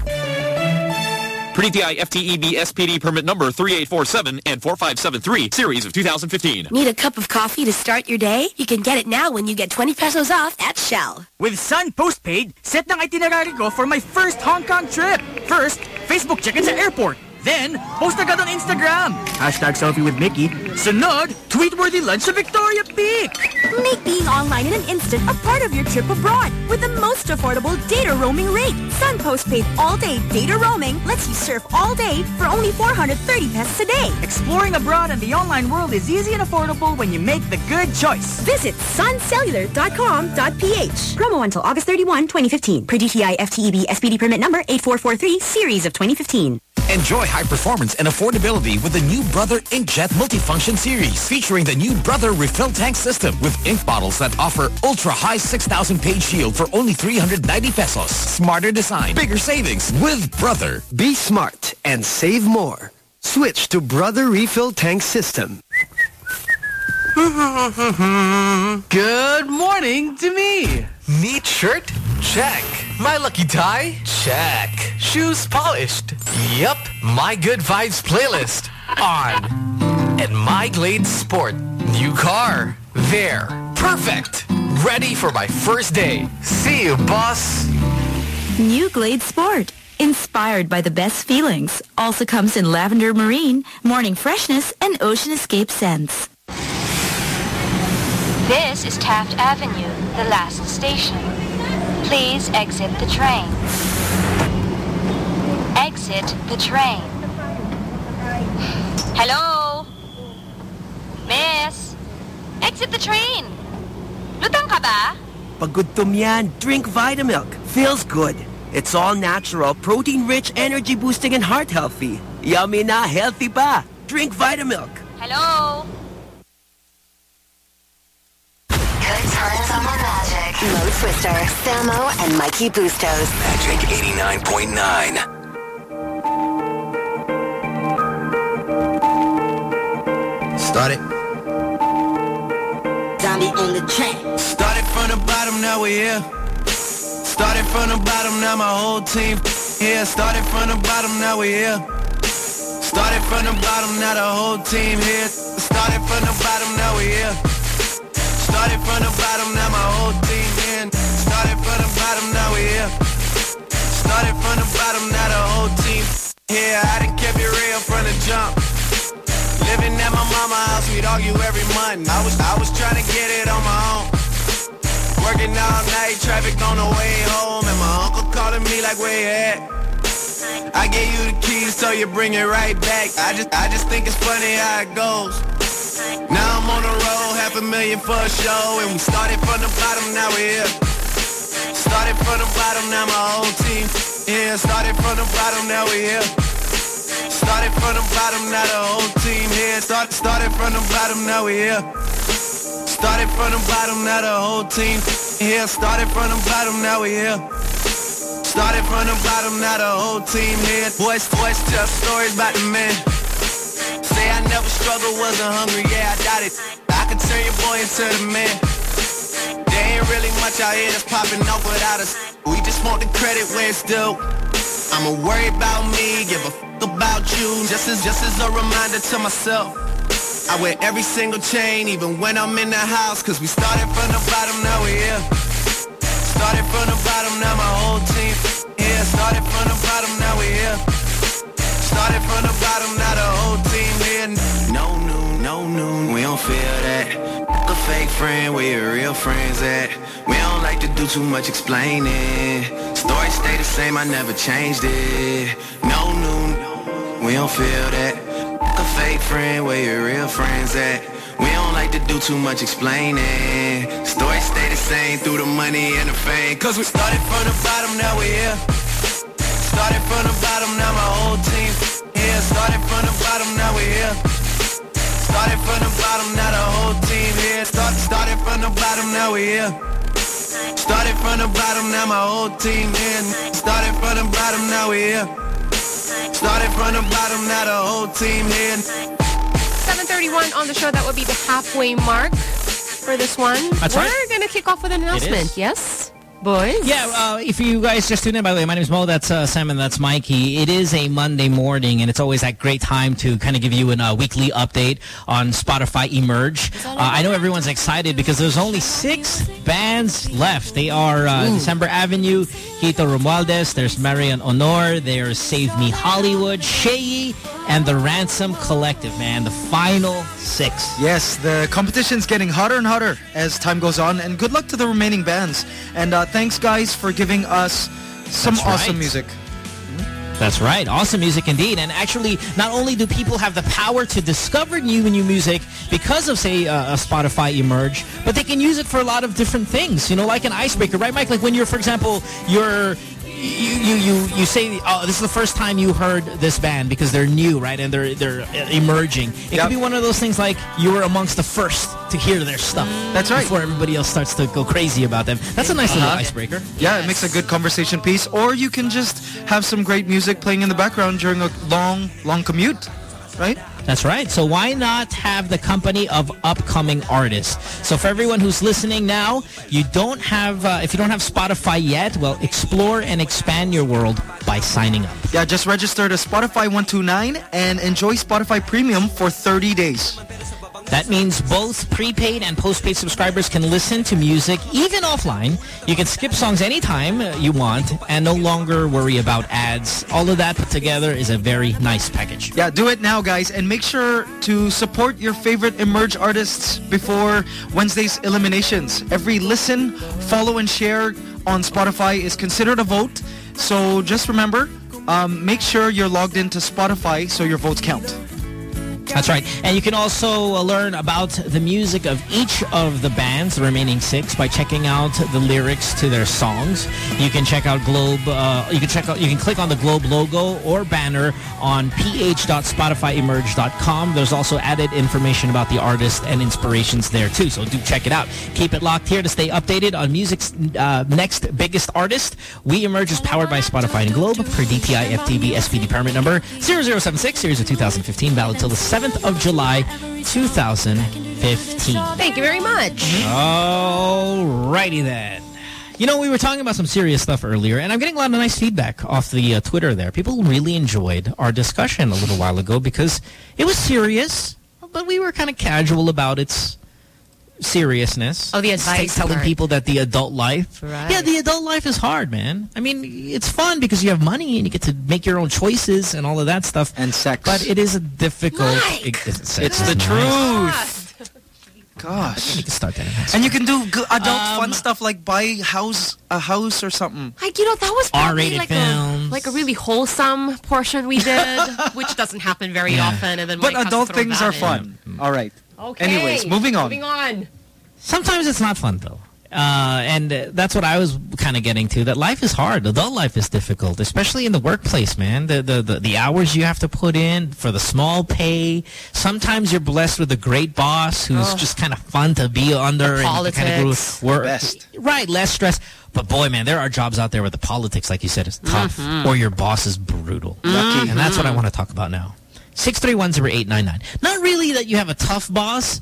Per DTI FTEB SPD permit number 3847 and 4573, series of 2015. Need a cup of coffee to start your day? You can get it now when you get 20 pesos off at Shell. With Sun Postpaid, set ng itinerary ko for my first Hong Kong trip. First, Facebook check-in sa airport. Then, post agad on Instagram. Hashtag selfie with Mickey. Sunod, tweet-worthy lunch sa Victoria Peak. Make being online in an instant a part of your trip abroad with the most affordable data roaming rate. Sun Postpaid all-day data roaming lets you surf all day for only 430 pesos a day. Exploring abroad and the online world is easy and affordable when you make the good choice. Visit suncellular.com.ph. Promo until August 31, 2015. Per DTI FTEB SPD permit number 8443, series of 2015. Enjoy high performance and affordability with the new Brother Inkjet Multifunction Series, featuring the new Brother Refill Tank System with ink bottles that offer ultra-high 6,000 page shield for only 390 pesos. Smarter design, bigger savings with Brother. Be smart and save more. Switch to Brother Refill Tank System. <laughs> Good morning to me. Neat shirt? Check. My lucky tie? Check. Shoes polished? Yup. My good vibes playlist? On. And my Glade Sport? New car? There. Perfect. Ready for my first day. See you, boss. New Glade Sport. Inspired by the best feelings. Also comes in lavender marine, morning freshness, and ocean escape scents. This is Taft Avenue, the last station. Please exit the train. Exit the train. Hello? Miss? Exit the train. Lutang ka ba? Paggutom yan, drink Vitamilk. Feels good. It's all natural, protein-rich, energy-boosting, and heart-healthy. Yummy na, healthy pa. Drink Vitamilk. Hello? Good times on the Magic. Mo Twister, Samo, and Mikey Bustos. Magic 89.9. Start it. Zombie on the track. Started from the bottom, now we're here. Started from the bottom, now my whole team here. Started from the bottom, now we're here. Started from the bottom, now the whole team here. Started from the bottom, now we're here. Started from the bottom, now my whole team here. Started from the bottom, now we here. Started from the bottom, now the whole team here. I done kept it real from the jump. Living at my mama's house, we'd argue every month. I was I was trying to get it on my own. Working all night, traffic on the way home, and my uncle calling me like, where you at? I gave you the keys, so you bring it right back. I just I just think it's funny how it goes. Now I'm on the road, half a million for a show, and we started from the bottom, now we're here. Started from the bottom, now my whole team here. Started from the bottom, now we here. Started from the bottom, now the whole team here. Start, started from the bottom, now we here. Started from the bottom, now the whole team here. Started from the bottom, now we here. Started from the bottom, now the whole team here. Boys, boys tell stories about the men. Say I never struggled, wasn't hungry, yeah, I doubt it. I could turn your boy into the man. There ain't really much out here that's popping off without us. We just want the credit where it's due. I'ma worry about me, give a fuck about you. Just as just as a reminder to myself. I wear every single chain, even when I'm in the house. Cause we started from the bottom, now we here. Started from the bottom, now my whole team here. Started from the bottom, now we here. Started from the feel that. A fake friend, where your real friends at? We don't like to do too much explaining. Story stay the same, I never changed it. No noon, we don't feel that. A fake friend, where your real friends at? We don't like to do too much explaining. Story stay the same through the money and the fame. Cause we started from the bottom, now we here. Started from the bottom, now my whole team here. Started from the bottom, now we here. Started from the bottom, now the whole team here. Start, started from the bottom, now we here. Started from the bottom, now my whole team here. Started from the bottom, now we here. Started from the bottom, now the whole team here. 7.31 on the show, that would be the halfway mark for this one. That's We're right. going to kick off with an announcement, is. yes? Boys? Yeah, uh, if you guys just tuned in, by the way, my name is Mo, that's uh, Sam, and that's Mikey. It is a Monday morning, and it's always that great time to kind of give you a uh, weekly update on Spotify Emerge. Uh, I know everyone's excited because there's only six bands left. They are uh, December Avenue, Hito Romualdez, there's Marion Aunor, there's Save Me Hollywood, Shay, and the Ransom Collective, man. The final six. Yes, the competition's getting hotter and hotter as time goes on, and good luck to the remaining bands. And uh, thanks, guys, for giving us some That's awesome right. music. That's right. Awesome music indeed. And actually, not only do people have the power to discover new and new music because of, say, uh, a Spotify Emerge, but they can use it for a lot of different things, you know, like an icebreaker, right, Mike? Like when you're, for example, you're... You, you you you say oh this is the first time you heard this band because they're new right and they're they're uh, emerging it could be one of those things like you were amongst the first to hear their stuff That's right. before everybody else starts to go crazy about them that's a nice little Uh-huh. icebreaker Yeah, it makes a good conversation piece. Or you can just have some great music playing in the background during a long, long commute, right? That's right. So why not have the company of upcoming artists? So for everyone who's listening now, you don't have, uh, if you don't have Spotify yet, well, explore and expand your world by signing up. Yeah, just register to Spotify 129 and enjoy Spotify Premium for 30 days. That means both prepaid and postpaid subscribers can listen to music even offline. You can skip songs anytime you want and no longer worry about ads. All of that put together is a very nice package. Yeah, do it now, guys, and make sure to support your favorite Emerge artists before Wednesday's eliminations. Every listen, follow, and share on Spotify is considered a vote. So just remember, um, make sure you're logged into Spotify so your votes count. That's right. And you can also uh, learn about the music of each of the bands, the remaining six, by checking out the lyrics to their songs. You can check out Globe. Uh, you can check out. You can click on the Globe logo or banner on ph.spotifyemerge.com. There's also added information about the artist and inspirations there too. So do check it out. Keep it locked here to stay updated on music's uh, next biggest artist. We Emerge is powered by Spotify and Globe per DTI FTB SPD permit number 0076 series of 2015, valid till the 7th of July 2015. Thank you very much. All righty then. You know, we were talking about some serious stuff earlier, and I'm getting a lot of nice feedback off the uh, Twitter there. People really enjoyed our discussion a little while ago because it was serious, but we were kind of casual about its seriousness. Oh, the Just advice telling part. people that the adult life, Right. yeah, the adult life is hard, man. I mean, it's fun because you have money and you get to make your own choices and all of that stuff. And sex, but it is a difficult. It, It's it's, the nice. truth. <laughs> Gosh. You can start that. And you can do good adult Um, fun stuff like buy house a house or something. Like, you know, that was probably R-rated like a, films. like a really wholesome portion we did, <laughs> which doesn't happen very Yeah. often. And then But Mike adult things are in. fun. All right. Okay. Anyways, moving on. Moving on. Sometimes it's not fun though. Uh, and uh, that's what I was kind of getting to. That life is hard. Adult life is difficult, especially in the workplace, man. The, the the the hours you have to put in for the small pay. Sometimes you're blessed with a great boss who's Oh. just kind of fun to be under The and kind politics. of work. Best. Right, less stress. But boy, man, there are jobs out there where the politics, like you said, is tough, Mhm. or your boss is brutal. Lucky. and that's what I want to talk about now. Six three one zero eight nine nine. Not really that you have a tough boss,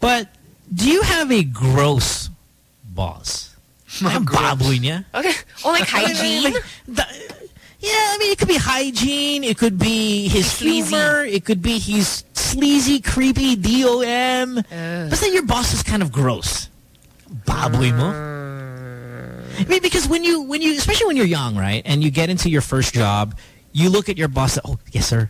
but do you have a gross boss? Ang baboy niya. Okay. Or like <laughs> hygiene. Like, the- yeah, I mean, it could be hygiene. It could be his humor. It could be he's sleazy, creepy, DOM. But then your boss is kind of gross. Baboy mo. I mean, because when you, when you, especially when you're young, right, and you get into your first job, you look at your boss. Oh, yes, sir.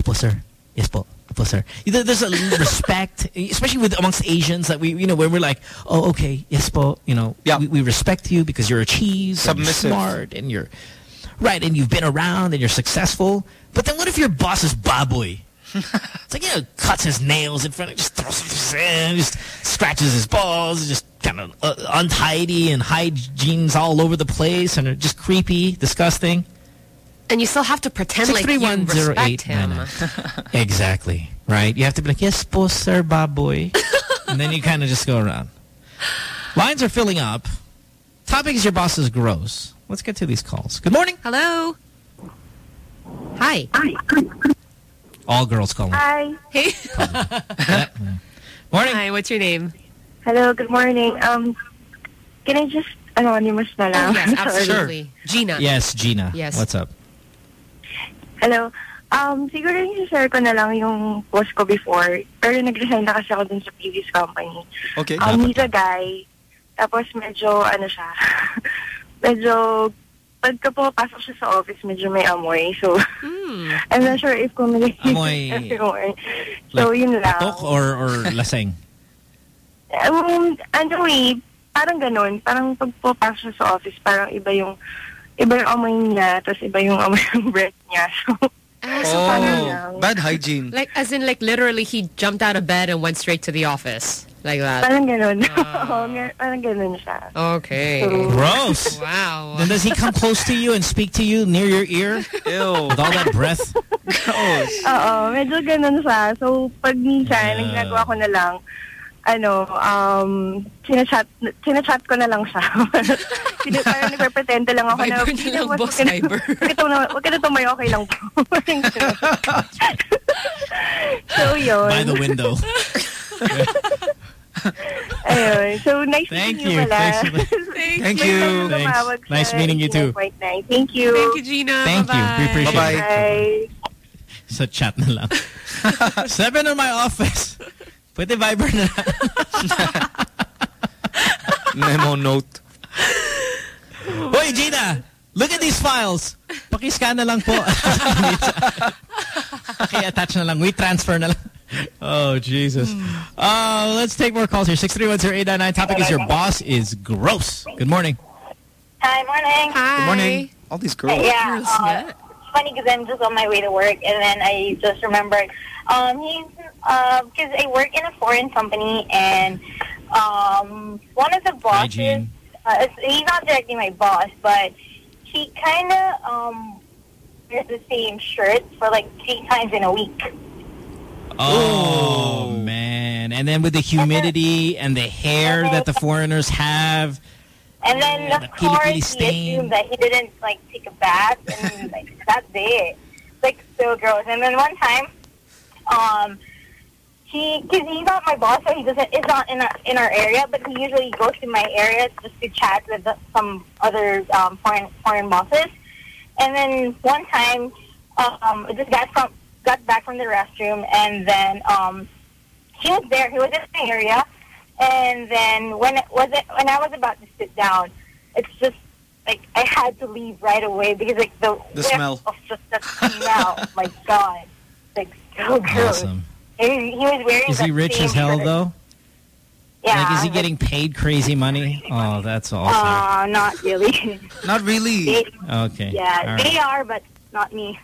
Opo, sir. Yes, po. Opo, sir. There's a respect, <laughs> especially with amongst Asians, that we, you know, when we're like, oh, okay, yes, po. You know, we, we respect you because you're a cheese, and you're smart, and you're right, and you've been around, and you're successful. But then what if your boss is baboy? <laughs> it's like, you know, cuts his nails in front of, just throws his <laughs> in, just scratches his balls, just kind of uh, untidy and hygiene's all over the place and just creepy, disgusting. And you still have to pretend like you respect him. 6310899. exactly. Right? You have to be like, yes, po, sir, baboy. and then you kind of just go around. Lines are filling up. Topic is your boss is gross. Let's get to these calls. Good morning. Hello. Hi. Hi. All girls calling. Hi. Hey. <laughs> Morning. Hi, what's your name? Hello, good morning. Um, can I just anonymous na lang? Oh, yes, <laughs> Sorry. absolutely. Gina. Yes, Gina. Yes. What's up? Hello. Um, siguro yung share ko na lang yung post ko before. Pero nag-resign na kasi ako dun sa previous company. Okay. Um, he's a guy. Tapos medyo, ano siya, <laughs> medyo, pagka pumapasok siya sa office, medyo may amoy. So, <laughs> I'm not sure if kung nag- Amoy- <laughs> everyone. So, Like, yun lang. Patok or, or laseng? Um, ano eh, parang ganun. Parang pag pumapasok siya sa office, parang iba yung, iba yung amoy niya, tapos iba yung amoy ng breath niya. <laughs> So, Ah, so parang- Oh, bad hygiene. Like, as in, like, literally, he jumped out of bed and went straight to the office. Like that. parang ganun. <laughs> Oo, nga- parang ganun siya. Okay. Gross. <laughs> Wow. Then does he come close to you and speak to you near your ear? Ew. With all that breath? Oo, medyo ganun siya. So, pag minsan, ang ginagawa ko na lang, ano, um, sinachat, sinachat ko na lang siya. <laughs> Sino, parang nagpapretend lang ako na, Viber na lang, "Wag boss, na- Viber." <laughs> Wag ka na, na tumayo, okay lang po. <laughs> So, yun. By the window. Ayun. So, nice Thank meeting you. you pala. Thanks for Thank you. na Thanks. sa Nice meeting you too. 89.9. Thank you. Thank you, Gina. Thank you. We appreciate Bye-bye. it. Bye. Sa chat na lang. Seven in my office. Pwede Viber na lang. <laughs> Memo note. Hoy, Gina! Look at these files. Pakiscan na lang po. <laughs> attach na lang. We transfer na lang. Oh, Jesus. Uh, let's take more calls here. 6310899. Topic is your boss is gross. Good morning. Hi, morning. Hi. Good morning. All these girls. Yeah, uh, it's funny because I'm just on my way to work, and then I just remembered um, he's because I work in a foreign company, and um, one of the bosses, uh, he's not directly my boss, but he kind of um, wears the same shirt for like three times in a week. Oh, man. And then with the humidity and the hair <laughs> that the foreigners have. And then, Yeah, of course, he assumed that he didn't, like, take a bath, and, like, <laughs> that's it. Like, so gross. And then one time, um, he, cause he's not my boss, so he doesn't. Is not in our in our area, but he usually goes to my area just to chat with some other um, foreign foreign bosses. And then one time, um, this guy from got back from the restroom, and then um, he was there. He was in the area, and then when it was it when I was about to sit down, it's just like I had to leave right away because like the The smell. of just that smell. my God, like so gross. Awesome. He, he was wearing. Is he rich as hell shirt. though? Yeah. Like, is he getting paid crazy money? <laughs> Oh, that's awesome. Uh, not really. Not really. They- okay. yeah, All they are, but not me.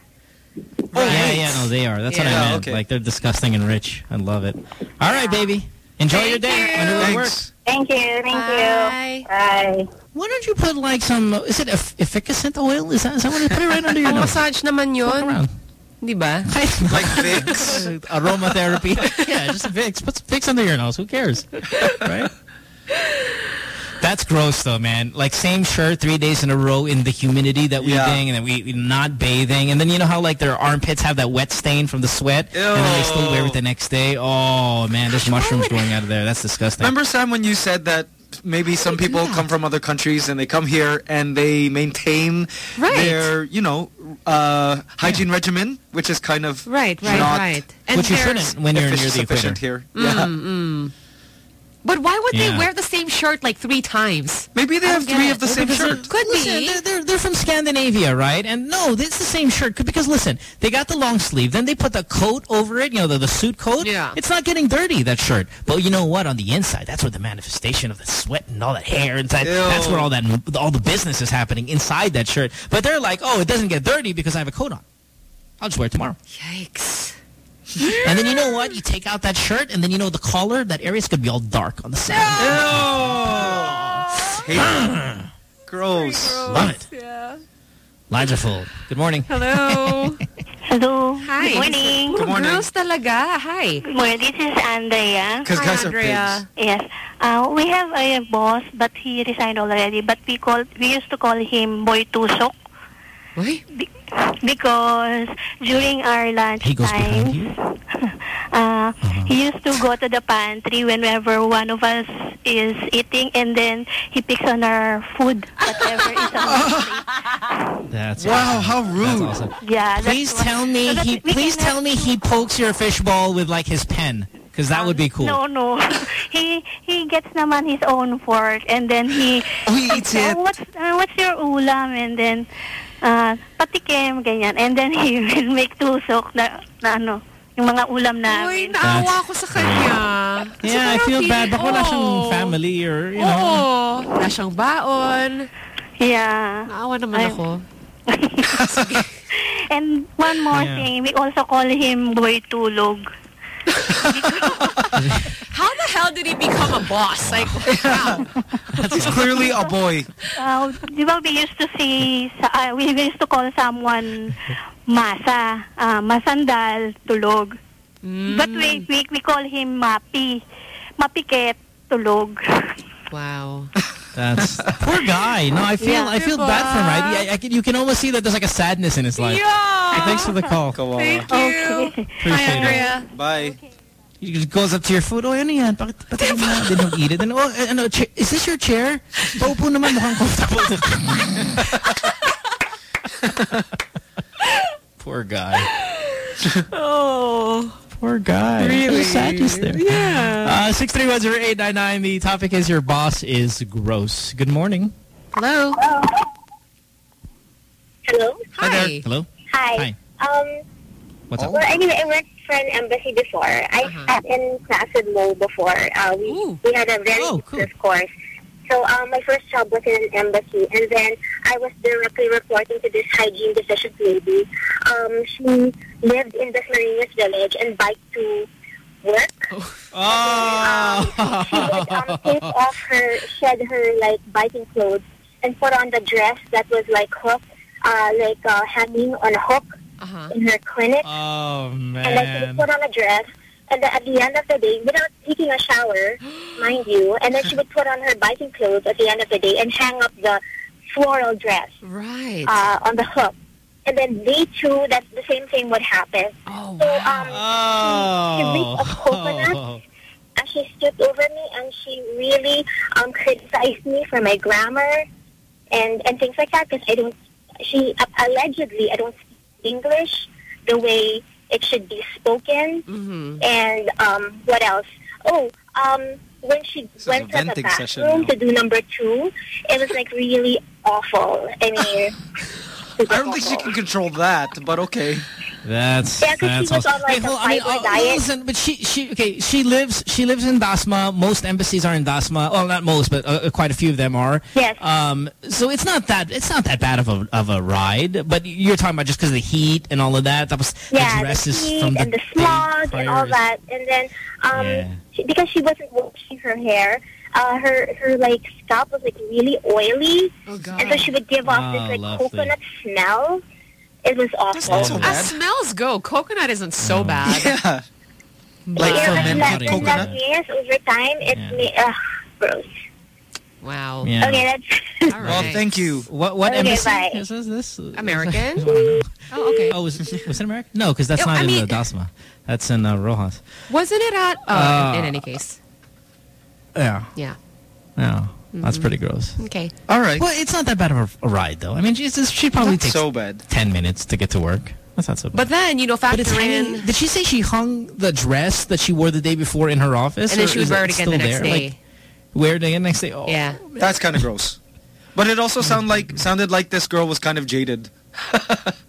Yeah, yeah, no, they are. That's what I Yeah, meant. okay. Like, they're disgusting and rich. I love it. All right, baby. Enjoy your day. When you work. Thank you. Thank you. Bye. Why don't you put like some, is it eff- efficascent oil? Is that, is that what you put it right under your oh, nose? Massage naman yun. Di ba? <laughs> Like Vicks? <laughs> Aromatherapy. <laughs> yeah, just Vicks. Put some Vicks under your nose. Who cares? right? That's gross though, man. Like same shirt three days in a row in the humidity that we Yeah. ding and then we we not bathing. And then you know how like their armpits have that wet stain from the sweat? And then they still wear it the next day? Oh man, there's mushrooms growing out of there. That's disgusting. Remember, Sam, when you said that maybe some people come from other countries and they come here and they maintain their, you know, uh, hygiene regimen, which is kind of Right, right, not right. And Which you shouldn't when you're near the sufficient equator. here. Yeah. Mm, mm. But why would Yeah. they wear the same shirt like three times? Maybe they I have three get of the same Because shirt. Could Listen, be. They're, they're, they're from Scandinavia, right? And no, it's the same shirt. Because listen, they got the long sleeve. Then they put the coat over it, you know, the, the suit coat. Yeah. It's not getting dirty, that shirt. But you know what? On the inside, that's where the manifestation of the sweat and all that hair inside, Ew. that's where all that, all the business is happening inside that shirt. But they're like, oh, it doesn't get dirty because I have a coat on. I'll just wear it tomorrow. Yikes. <laughs> And then you know what? You take out that shirt, and then you know the collar, that area's going to be all dark on the side. Hate- Gross. Love it. Yeah. Lines are full. Good morning. Hello. <laughs> Hello. Hi. Good morning. Good morning. girls talaga. Hi. Good morning. This is Andrea. Because Hi, guys are Andrea. pigs. Yes. Uh, we have a boss, but he resigned already. But we call we used to call him Boy Tusok. Why? Be- because during our lunch He goes behind time, you? <laughs> uh, he used to go to the pantry whenever one of us is eating, and then he picks on our food, whatever is on our <laughs> plate. That's Wow, awesome. how That's rude. awesome. Yeah. that's Please what- tell me so he. Please tell me he pokes your fishbowl with like his pen, because that would be cool. No, no. <laughs> he he gets naman his own fork and then he Oh, he eats "Oh, it. what's uh, what's your ulam and then uh, patikim ganyan and then he <laughs> will make tusok na, na ano yung mga ulam Uy, namin. naawa ako sa kanya. Yeah, I feel bad. Baka wala siyang family or, you know. Oo. Wala siyang baon. Yeah. Naawa naman Ay. ako. <laughs> And one more Yeah. thing, we also call him Boy Tulog. <laughs> How the hell did he become a boss? Like, wow. <laughs> He's clearly a boy. Uh, di ba we used to see, uh, we used to call someone Masa, uh, Masandal, Tulog. But we, we, we call him Mapi. Mapiket, Tulog. Wow. <laughs> That's poor guy. No, I feel Yeah. I feel bad for him. Right? I, I can, you can almost see that there's like a sadness in his life. Yeah. Thanks for the call. Kawawa. Thank you. Okay. Appreciate Hi, it. Andrea. Bye. He just goes up to your food. Oh, ano yan? Bakit, bakit mo na? Then eat it. Then, oh, ano, cha- is this your chair? Paupo naman mukhang comfortable. <laughs> Poor guy. Oh. Poor guy. Really? There's sadness there. Yeah. Uh, 6310899. The topic is your boss is gross. Good morning. Hello. Hello. Hi. Hello. Hi. Hi. Um, What's up? well, anyway, I worked for an embassy before. I Uh-huh. sat in class with Mo before. Uh, we Ooh. we had a very Oh, cool. course. So um, my first job was in an embassy, and then I was directly reporting to this hygiene deficient lady. Um, she lived in the Marinas Village and biked to work. Oh. She would um, take off her, shed her like biking clothes, and put on the dress that was like hooked, uh, like uh, hanging on a hook Uh-huh. in her clinic. Oh, And then she put on a dress. And then at the end of the day, without taking a shower, <gasps> mind you, and then she would put on her biking clothes at the end of the day and hang up the floral dress Right. uh, on the hook. and then day two, that's the same thing would happen. Oh, so um, she, she reached a coconut Oh. <laughs> and she stood over me and she really um, criticized me for my grammar and, and things like that because I don't, she, allegedly, I don't speak English the way it should be spoken. Mm-hmm. And um, what else? Oh, um, when she is went to the bathroom to do number two, it was like really awful. I mean, <laughs> I don't think she can control that, but okay. That's Yeah, 'cause she that's was awesome. on, like, Wait, a I mean, fiber oh, diet. listen, but she she okay. She lives she lives in Dasma. Most embassies are in Dasma. Well, not most, but uh, quite a few of them are. Yes. Um. So it's not that it's not that bad of a of a ride. But you're talking about just because of the heat and all of that. That was yeah, the dress the is heat from the and the smog and all that. And then um, Yeah. she, because she wasn't washing her hair, uh, her her like scalp was like really oily, Oh, God. and so she would give off Oh, this like lovely. coconut smell. It was awful. As smells go, coconut isn't so bad. <laughs> Yeah. Like Wow. fermented Fermented coconut. coconut? Yes, over time, it Yeah. made ugh, gross. Wow. Yeah. Okay, that's <laughs> All right. Well, thank you. What what Okay, embassy bye. is this? this? <laughs> American? oh, okay. Oh, was, was it American? No, because that's Oh, not I in mean- the Dasma. That's in uh, Roxas. Wasn't it at? Uh, Uh, in any case, Yeah. yeah. Yeah. that's Mhm. pretty gross. Okay. All right. Well, it's not that bad of a, a ride, though. I mean, Jesus, she probably Not takes so bad. 10 minutes to get to work. That's not so bad. But then you know, But it's factor hanging, in, did she say she hung the dress that she wore the day before in her office? and then she would is wear it it again the still next there? day. Like, wear it again next day? Oh. yeah. That's kind of gross. But it also sound like sounded like this girl was kind of jaded. <laughs>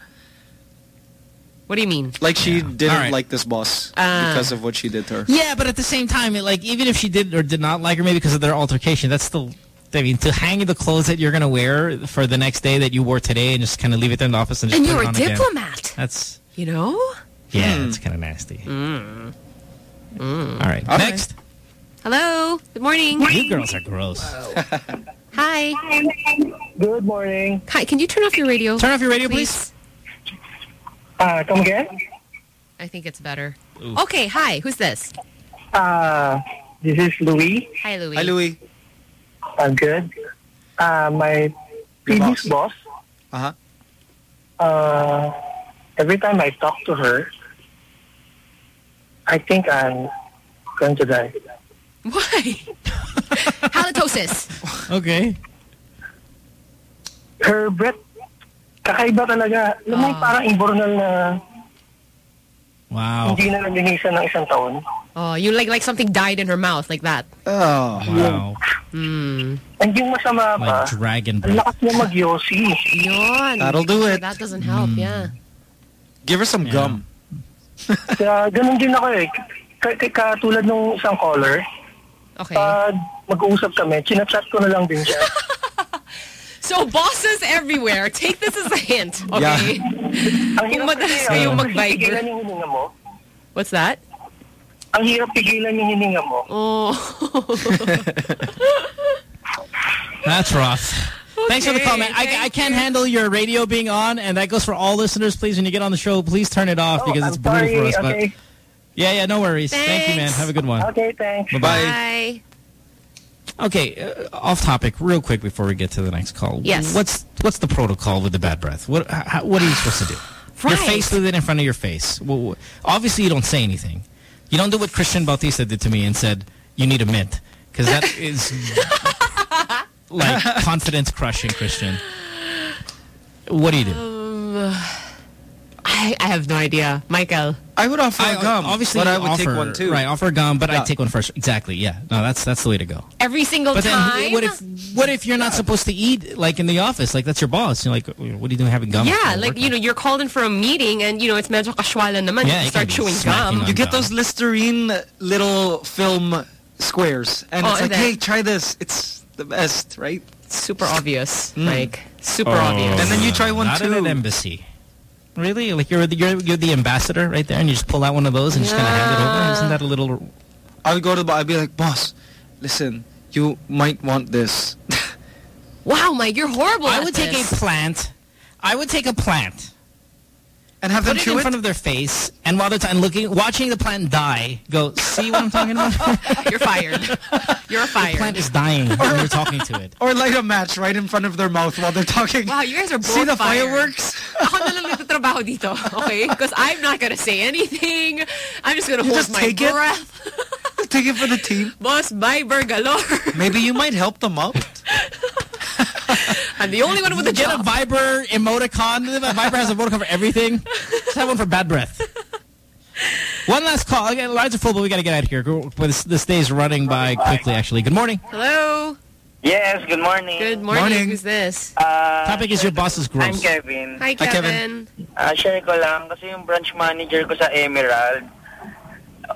What do you mean? Like she didn't All right. like this boss Ah. because of what she did to her. Yeah, but at the same time, it, like even if she did or did not like her, maybe because of their altercation, that's still. I mean, to hang the clothes that you're gonna wear for the next day that you wore today, and just kind of leave it there in the office and just And put you're a on again. diplomat. That's You know. yeah, Hmm. that's kind of nasty. Mm. All right, All right. next. Hello. Good morning. You girls are gross. Hi. Good morning. Hi. Can you turn off your radio? Turn off your radio, please. Uh, come again? I think it's better. Okay. Hi. Who's this? Uh, this is Louis. Hi, Louis. Hi, Louis. I'm good. Uh, my previous boss, Uh huh. uh, every time I talk to her, I think I'm going to die. Why? <laughs> Halitosis. Okay. Her breath, kakaiba talaga. Alam mo, yung parang imbornal na Wow. hindi na nalinisan ng isang taon. Oh, you like like something died in her mouth like that. Oh. Wow. Mm. And yung masama pa, Like dragon ang breath. lakas niya mag-yossi. Yun. That'll do it. That doesn't help. Mm. Yeah. Give her some gum. <laughs> Kaya ganun din ako eh. K- k- katulad nung isang caller, Okay. pag mag-uusap kami, chinachat ko na lang din siya. <laughs> So bosses everywhere, take this as a hint. Okay. Ang Kung hirap madalas kayong mag-Viber. pigilan yung hininga mo. What's that? Ang hirap pigilan yung hininga mo. Oh. <laughs> That's rough. Thanks for the comment. I, I can't handle your radio being on, and that goes for all listeners. Please, when you get on the show, please turn it off Oh, because I'm it's brutal sorry. for us. Okay. But yeah, yeah, no worries. Thank you, man. Have a good one. Okay, thanks. Bye-bye. Okay, uh, off topic, real quick before we get to the next call. Yes. What's what's the protocol with the bad breath? What how, what are you supposed to do? <sighs> Your Right. face with it in front of your face. Well, obviously, you don't say anything. You don't do what Christian Bautista did to me and said, "You need a mint," because that <laughs> is like confidence crushing, Christian. What do you do? Um, I I have no idea, Michael. I would offer a gum, obviously, but I would offer, take one too. Right, offer a gum, but Yeah. I'd take one first. Exactly. Yeah. No, that's that's the way to go. Every single But then, time. what if what if you're not supposed to eat like in the office? Like that's your boss. You're like, what are you doing having gum? yeah, like you know, you're called in for a meeting, and you know it's medyo kaswalan naman. Yeah, you you start chewing gum. You get gum. those Listerine little film squares, and Oh, it's and like, then- hey, try this. It's the best, right? Super obvious, Mm. like super Oh, obvious. And then you try one not too. at an embassy. Really? Like you're the, you're you're the ambassador right there, and you just pull out one of those and just kind of hand it over. Isn't that a little? I would go to the. I'd be like, boss, listen, you might want this. <laughs> Wow, Mike, you're horrible. I at would take a plant. I would take a plant, And have them put it in it? front of their face, and while they're t- and looking, watching the plant die, go, see what I'm talking about? <laughs> You're fired. You're fired. the plant is dying when you're talking to it. Or light a match right in front of their mouth while they're talking. Wow, you guys are both See the fired. fireworks? <laughs> Oh, Ako na lang nagtatrabaho dito, okay? Because I'm not gonna say anything. I'm just gonna You hold just my take it? breath. Take it for the team. <laughs> Boss, bye, galore. Maybe you might help them out. I'm the only one with a Get a. Viber emoticon. Viber has a emoticon for everything. Just have one for bad breath. One last call. Again, lines are full, but we got to get out of here. Go- This, this day is running by quickly, actually. Good morning. Hello. Yes, good morning. Good morning. Morning. Who's this? Uh, Topic is your boss is gross. I'm Kevin. Hi, Kevin. Ah, share ko lang kasi yung branch manager ko sa Emerald.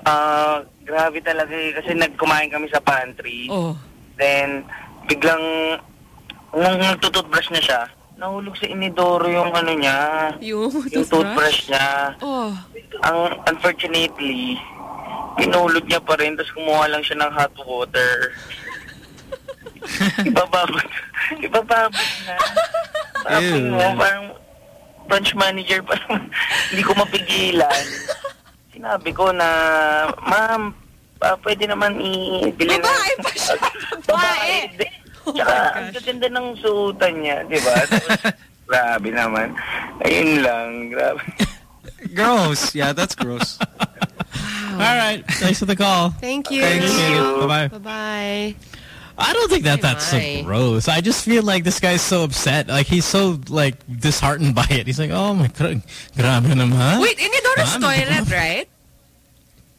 Ah, grabe talaga eh, kasi nagkumain kami sa pantry. Oh. Then biglang nung nagtututbrush na siya, nahulog sa inidoro yung ano niya, Yung yung toothbrush niya. Oh. Ang unfortunately, pinulog niya pa rin tapos kumuha lang siya ng hot water. <laughs> ibababot. Ibababot na. Sabi Ew. mo, parang branch manager pa. <laughs> Hindi ko mapigilan. Sinabi ko na, ma'am, ah, pwede naman i-bili na. Babae pa siya. <laughs> Babae. Di- Oh Tsaka, ang ganda ng suotan niya, di ba? Tapos, <laughs> grabe naman. Ayun lang, grabe. Gross. Yeah, that's gross. All right. Thanks for the call. Thank you. Thank you. Bye-bye. Bye-bye. I don't think that Ay, that's so gross. I just feel like this guy's so upset. Like, he's so, like, disheartened by it. He's like, oh my god, grabe naman. Wait, Inidoro's Grabe. toilet, right?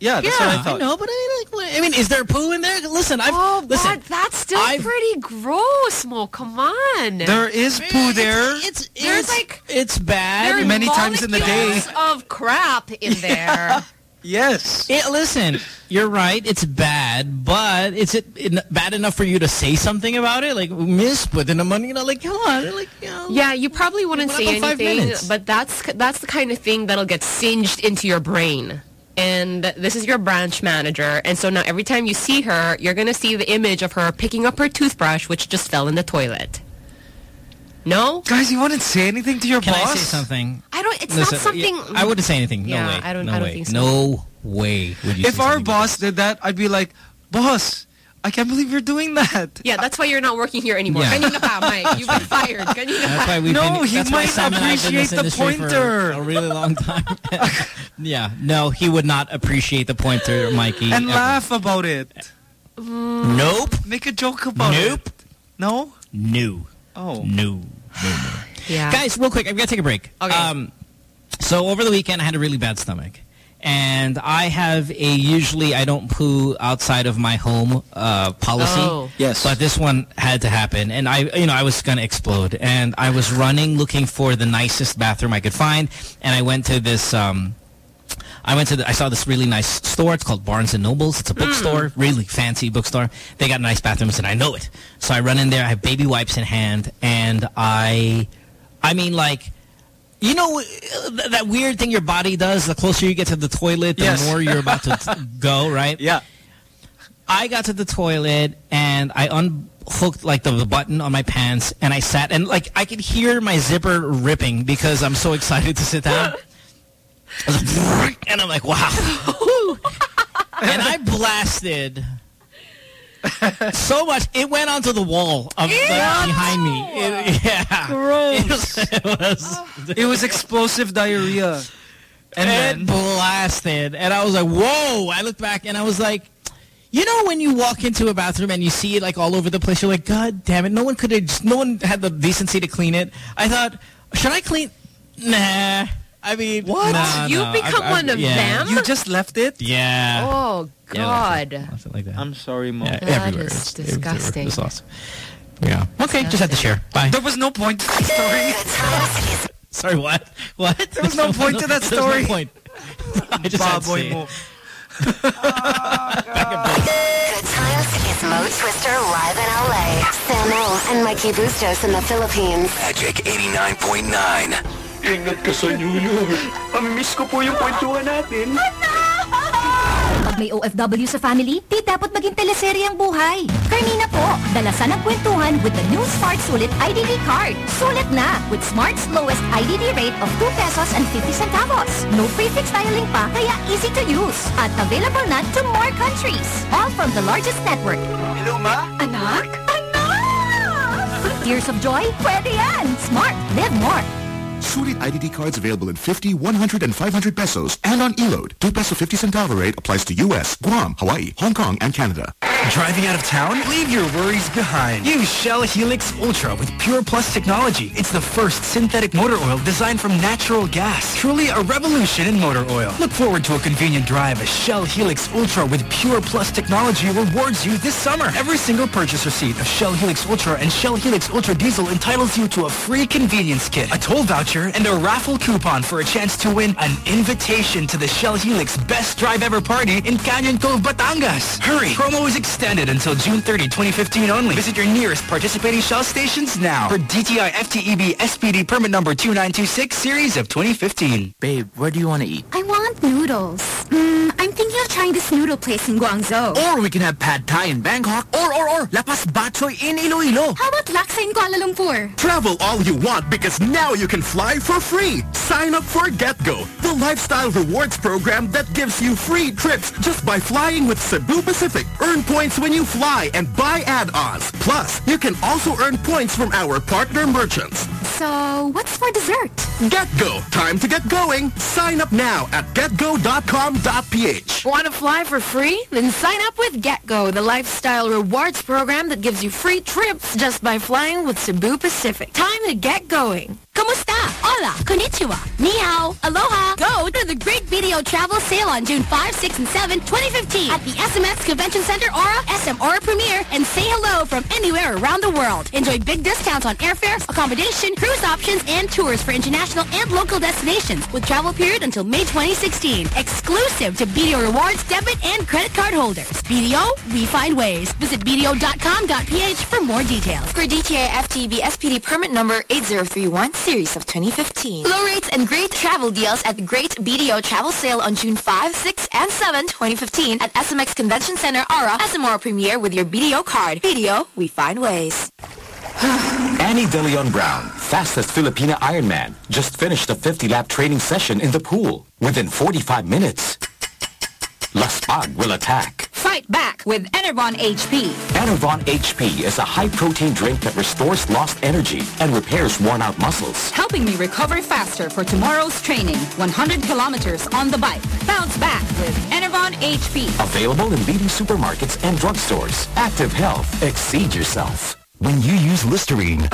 Yeah, that's yeah, what I thought. know, but I, like, I mean, is there poo in there? Listen, I've, Oh, listen. but that's still I've- pretty gross, Mo. Come on. There is poo there. It's, There's it's, like it's bad. Many times in the day. <laughs> of crap in there. <laughs> Yes. Yeah, listen, you're right. It's bad, but is it in- bad enough for you to say something about it? Like, miss, but then the money, you know, like, come on, like, you know. yeah, you probably wouldn't say anything, but that's that's the kind of thing that'll get singed into your brain. And this is your branch manager, and so now every time you see her, you're gonna see the image of her picking up her toothbrush, which just fell in the toilet. No, Guys, you wouldn't say anything to your Can boss? I say something? I don't. It's Listen, not something. yeah, I wouldn't say anything. No Yeah, way. I don't- No I don't way. think so. No way would you If say our boss did that, I'd be like, boss, I can't believe you're doing that. Yeah, that's why you're not working here anymore. Yeah. Kanina pa, Mike. You've been <laughs> fired. Kanina That's why we've No, been, he might Sam and I have been in this appreciate the pointer. A really long time. <laughs> yeah, no, he would not appreciate the pointer, Mikey. And ever. laugh about it. Nope. Make a joke about Nope. it. Nope. No? No. Oh. No. No, no. Yeah. Guys, real quick, I've got to take a break. Okay. Um, so over the weekend, I had a really bad stomach. And I have a usually I don't poo outside of my home uh, policy. Oh. Yes. But this one had to happen. And I, you know, I was going to explode. And I was running looking for the nicest bathroom I could find. And I went to this, um, I went to the, I saw this really nice store. It's called Barnes and Nobles. It's a bookstore, really fancy bookstore. They got nice bathrooms and I know it. So I run in there. I have baby wipes in hand and I, I mean like, you know uh, th- that weird thing your body does? The closer you get to the toilet, the Yes. more you're about to <laughs> go, right? Yeah. I got to the toilet and I unhooked like the, the button on my pants and I sat and like I could hear my zipper ripping because I'm so excited to sit down. I was like, and I'm like, wow. <laughs> and I blasted <laughs> so much. It went onto the wall of like, behind me. It- yeah. Gross. <laughs> It was, It was explosive diarrhea. And it then, blasted. And I was like, whoa. I looked back and I was like, you know when you walk into a bathroom and you see it like all over the place, you're like, God damn it, no one could have, no one had the decency to clean it. I thought, should I clean? Nah. I mean, What? nah, You've nah. become I- I- one of yeah. them? you just left it? Yeah. Oh, Yeah, God. Something like that. I'm sorry, Mo. yeah, That everywhere. is It's- it was everywhere. disgusting. It was awesome. Yeah. Okay, just had to share. Bye. There was no point to the story. <laughs> Sorry, what? What? There was no point to that <laughs> story. no point. <laughs> I just had to Baboy say it. mo. Good times is Mo Twister live in LA. Samo and Mikey Bustos in the Philippines. Magic 89.9. Ingat ka sa New York. Mamimiss ko po yung kwentuhan natin. Pag may OFW sa family, di dapat maging teleserye ang buhay. Karnina po, dalasan ang kwentuhan with the new Smart Sulit IDD card. Sulit na with Smart's lowest IDD rate of 2 pesos and 50 centavos. No prefix styling pa, kaya easy to use. At available na to more countries. All from the largest network. Hello, Ma? Anak? Tears of joy? Pwede yan! Smart. Live more. Sulit IDD cards available in 50, 100, and 500 pesos and on Elode. 2 peso 50 centavo rate applies to U.S., Guam, Hawaii, Hong Kong, and Canada. Driving out of town? Leave your worries behind. Use Shell Helix Ultra with Pure Plus technology. It's the first synthetic motor oil designed from natural gas. Truly a revolution in motor oil. Look forward to a convenient drive as Shell Helix Ultra with Pure Plus technology rewards you this summer. Every single purchase receipt of Shell Helix Ultra and Shell Helix Ultra Diesel entitles you to a free convenience kit, a toll voucher, and a raffle coupon for a chance to win an invitation to the Shell Helix Best Drive Ever Party in Canyon Cove, Batangas. Hurry! Promo is extended until June 30, 2015 only. Visit your nearest participating Shell stations now for DTI FTEB SPD permit number 2926 series of 2015. Babe, where do you want to eat? I want noodles. Mm, I'm thinking of trying this noodle place in Guangzhou. Or we can have pad thai in Bangkok. Or, or, or, La Paz batchoy in Iloilo. How about laksa in Kuala Lumpur? Travel all you want because now you can fly for free. Sign up for GetGo, the lifestyle rewards program that gives you free trips just by flying with Cebu Pacific. Earn points when you fly and buy add-ons. Plus, you can also earn points from our partner merchants. So, what's for dessert? GetGo. Time to get going. Sign up now at getgo.com.ph. Want to fly for free? Then sign up with GetGo, the lifestyle rewards program that gives you free trips just by flying with Cebu Pacific. Time to get going. Kumusta? Hola, konnichiwa, ni hao, aloha. Go to the Great BDO Travel Sale on June 5, 6, and 7, 2015 at the SMX Convention Center Aura, SM Aura Premier, and say hello from anywhere around the world. Enjoy big discounts on airfares, accommodation, cruise options, and tours for international and local destinations with travel period until May 2016. Exclusive to BDO Rewards debit and credit card holders. BDO, we find ways. Visit BDO.com.ph for more details. For DTI FTEB SPD permit number 8031 series of 2015. Low rates and great travel deals at the Great BDO Travel Sale on June 5, 6, and 7, 2015 at SMX Convention Center, Aura, SM Aura Premier with your BDO card. BDO, we find ways. <sighs> Ani De Leon Brown, fastest Filipina Ironman, just finished a 50-lap training session in the pool. Within 45 minutes, Laspag will attack. Fight back with Enervon HP. Enervon HP is a high-protein drink that restores lost energy and repairs worn-out muscles. Helping me recover faster for tomorrow's training. 100 kilometers on the bike. Bounce back with Enervon HP. Available in leading supermarkets and drugstores. Active Health. Exceed yourself. When you use Listerine,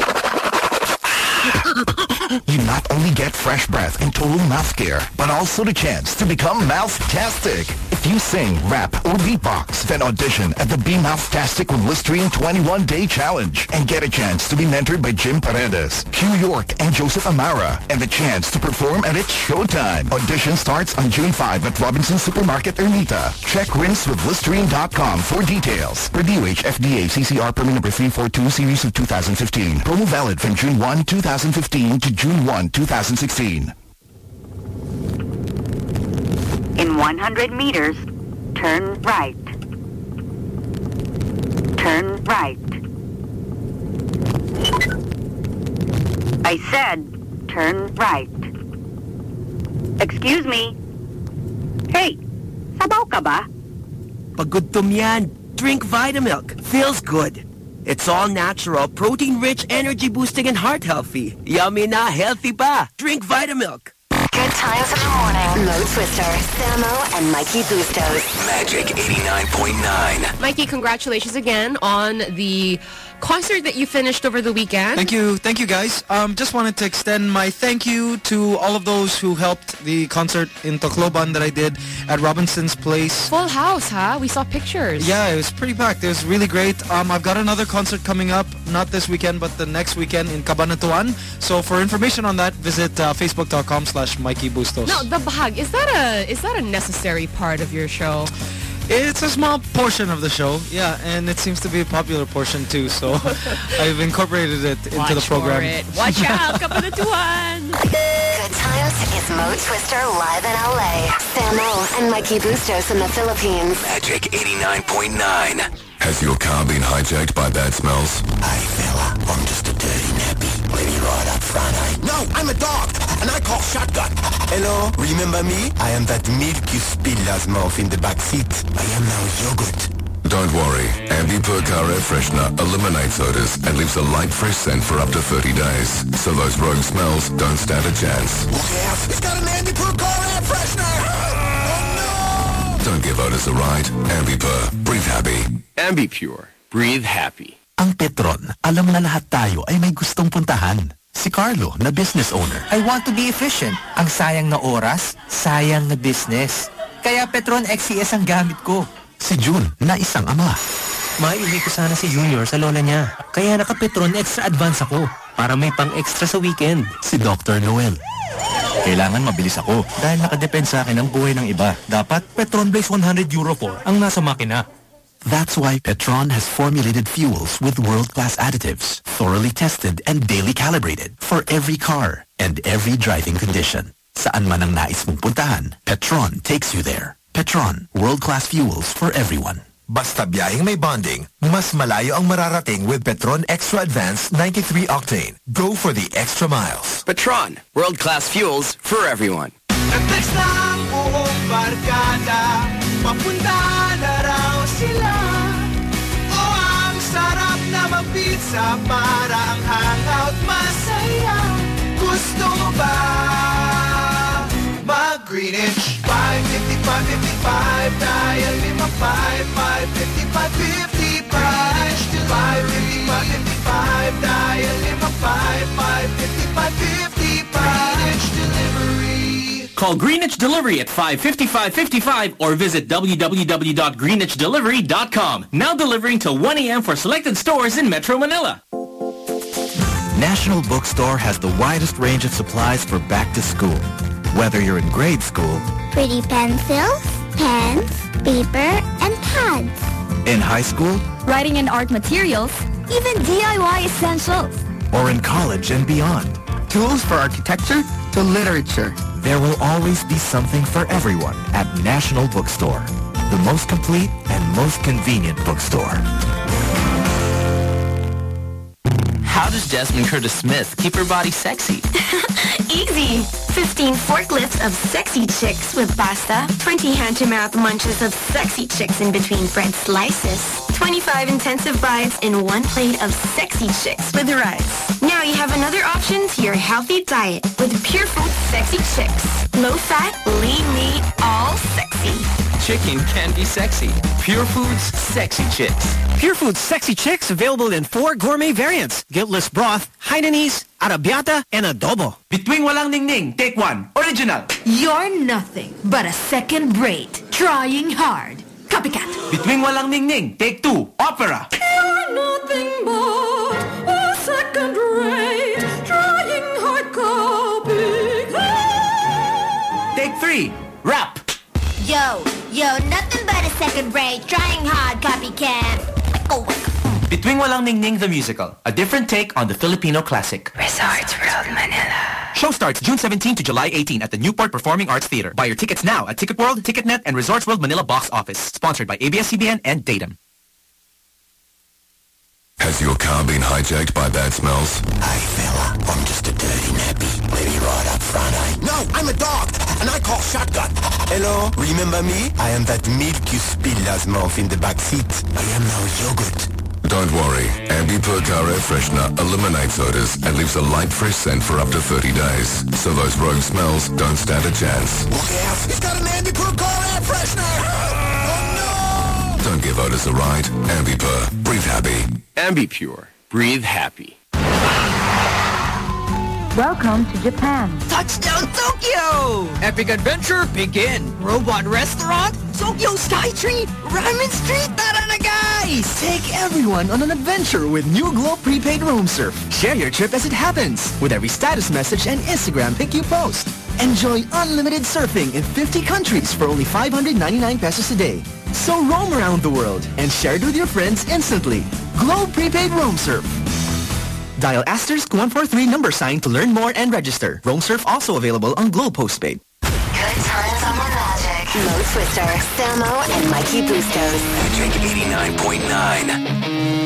you not only get fresh breath and total mouth care, but also the chance to become mouth-tastic. If you sing, rap, or beatbox, then audition at the Be Mouth-tastic with Listerine 21-Day Challenge and get a chance to be mentored by Jim Paredes, Hugh York, and Joseph Amara, and the chance to perform at It's Showtime. Audition starts on June 5 at Robinson Supermarket, Ermita. Check rinse with Listerine.com for details. Per DOH FDA CCR permit number 342 series of 2015. Promo valid from June 1, 2015 to June 1, 2016. In 100 meters, turn right. Turn right. I said, turn right. Excuse me. Hey, sabaw ka ba? Pagudtom yan. Drink Vitamilk. Feels good. It's all natural, protein-rich, energy-boosting, and heart-healthy. Yummy na, healthy pa. Drink Vitamilk. Good times in the morning. Mo Twister, Samo, and Mikey Bustos. Magic 89.9. Mikey, congratulations again on the concert that you finished over the weekend. Thank you. Thank you, guys. Um, just wanted to extend my thank you to all of those who helped the concert in Tacloban that I did at Robinson's Place. Full house, huh? We saw pictures. Yeah, it was pretty packed. It was really great. Um, I've got another concert coming up, not this weekend, but the next weekend in Cabanatuan. So for information on that, visit uh, facebook.com slash Mikey Bustos. No, the bahag, is that a is that a necessary part of your show? It's a small portion of the show, yeah, and it seems to be a popular portion too, so <laughs> I've incorporated it into Watch the program. For it. Watch out, Cabanatuan! <laughs> Good times is Mo Twister live in LA. Samo and Mikey Bustos in the Philippines. Magic 89.9. Has your car been hijacked by bad smells? Hey fella, I'm just a dirty nappy. Let me ride up front, eh? No, I'm a dog, and I call shotgun. Hello, remember me? I am that milk you spill last month in the back seat. I am now yogurt. Don't worry. Ambipur Car Air Freshener eliminates odors and leaves a light fresh scent for up to 30 days. So those rogue smells don't stand a chance. Look out! It's got an Ambipur car air freshener! Oh no! Don't give odors a ride. Ambipur. Breathe happy. Ambipur. Breathe happy. Ang Petron, alam na lahat tayo ay may gustong puntahan. Si Carlo, na business owner. I want to be efficient. Ang sayang na oras, sayang na business. Kaya Petron XCS ang gamit ko. Si June, na isang ama. Maiuwi ko sana si Junior sa lola niya. Kaya naka-Petron extra advance ako para may pang-extra sa weekend. Si Dr. Noel. Kailangan mabilis ako dahil nakadepend sa akin ang buhay ng iba. Dapat Petron Blaze 100 Euro 4 ang nasa makina. That's why Petron has formulated fuels with world-class additives, thoroughly tested and daily calibrated for every car and every driving condition. Saan man ang nais mong puntahan, Petron takes you there. Petron, world-class fuels for everyone. Basta biyaheng may bonding, mas malayo ang mararating with Petron Extra Advanced 93 Octane. Go for the extra miles. Petron. World-class fuels for everyone. Nag-text na buong barkada Papunta na raw sila. O ang sarap na mag-pizza Para ang hangout. Masaya. Gusto ba mag-Greenwich? 555, 55 Dial 55, 555, 55 Greenwich to 555, 55 Dial 55, 555, 55 Greenwich Delivery Call Greenwich Delivery at 555-55 or visit www.greenwichdelivery.com. Now delivering till 1 a.m. for selected stores in Metro Manila. National Bookstore has the widest range of supplies for back to school. Whether you're in grade school, Pretty pencils, pens, paper, and pads. in high school, Writing and art materials, even DIY essentials. or in college and beyond. Tools for architecture to literature. There will always be something for everyone at National Bookstore, the most complete and most convenient bookstore. How does Jasmine Curtis Smith keep her body sexy? <laughs> Easy. 15 forklifts of sexy chicks with pasta, 20 hand-to-mouth munches of sexy chicks in between bread slices, 25 intensive bites in one plate of sexy chicks with rice. Now you have another option to your healthy diet with Pure Food Sexy Chicks. Low fat, lean meat, all sexy. Chicken can be sexy. Pure Foods Sexy Chicks. Pure Foods Sexy Chicks available in four gourmet variants. Guiltless broth, Hainanese, arabiata, and adobo. Bituing Walang Ningning, take one. Original. You're nothing but a second rate. Trying hard. Copycat. Bituing Walang Ningning, take two. Opera. You're nothing but a second rate. Trying hard copycat. Take three. Rap. Yo, yo, nothing but a second rate. Trying hard, copycat. Bituing Walang Ningning the musical, a different take on the Filipino classic. Resorts World Manila. Show starts June 17 to July 18 at the Newport Performing Arts Theater. Buy your tickets now at Ticket World, TicketNet, and Resorts World Manila box office. Sponsored by ABS-CBN and Datum. Has your car been hijacked by bad smells? Hey fella, I'm just a dirty nappy. Let me ride up front, eh? No, I'm a dog, and I call shotgun. Hello, remember me? I am that milk you spill last month in the back seat. I am now yogurt. Don't worry. Ambipur Car Air Freshener eliminates odors and leaves a light fresh scent for up to 30 days. So those rogue smells don't stand a chance. Look out! It's got an Ambipur car air freshener! <laughs> Oh, no! Don't give odors a ride. Ambipur. Breathe happy. Ambipur. Breathe happy. Welcome to Japan. Touchdown Tokyo! Epic adventure begin. Robot restaurant, Tokyo Skytree, Ramen Street, tara na guys! Take everyone on an adventure with New Globe Prepaid Roam Surf. Share your trip as it happens with every status message and Instagram pic you post. Enjoy unlimited surfing in 50 countries for only 599 pesos a day. So roam around the world and share it with your friends instantly. Globe Prepaid Roam Surf. Dial Aster's 143 number sign to learn more and register. Roam Surf also available on Globe Postpaid. Good times on the Magic. Mo Twister, Samo, and Mikey Bustos. Magic 89.9.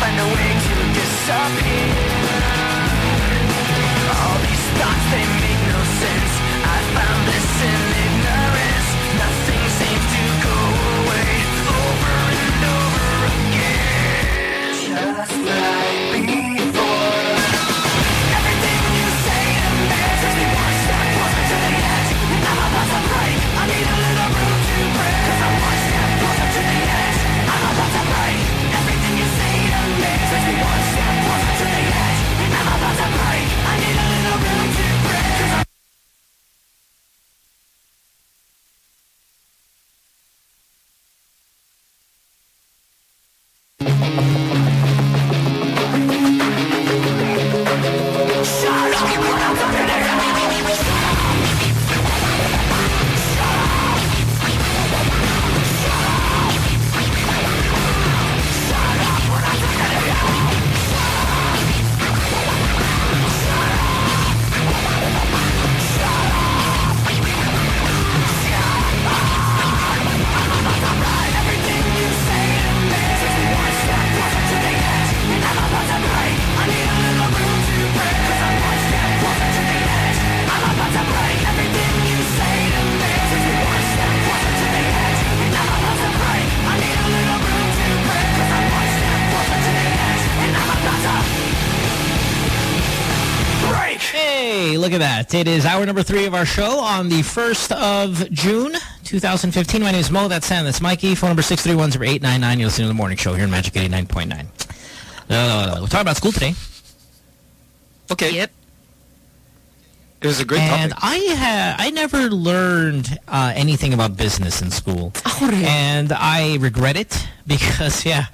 find a way to disappear. All these thoughts they that. It is hour number three of our show on the 1st of June, 2015. My name is Mo. That's Sam. That's Mikey. Phone number 631-0899. You're listening to The Morning Show here in Magic 89.9. Uh, we're talking about school today. Okay. Yep. It was a great and topic. I ha- I never learned uh, anything about business in school. oh, really? And I regret it <laughs> because, yeah.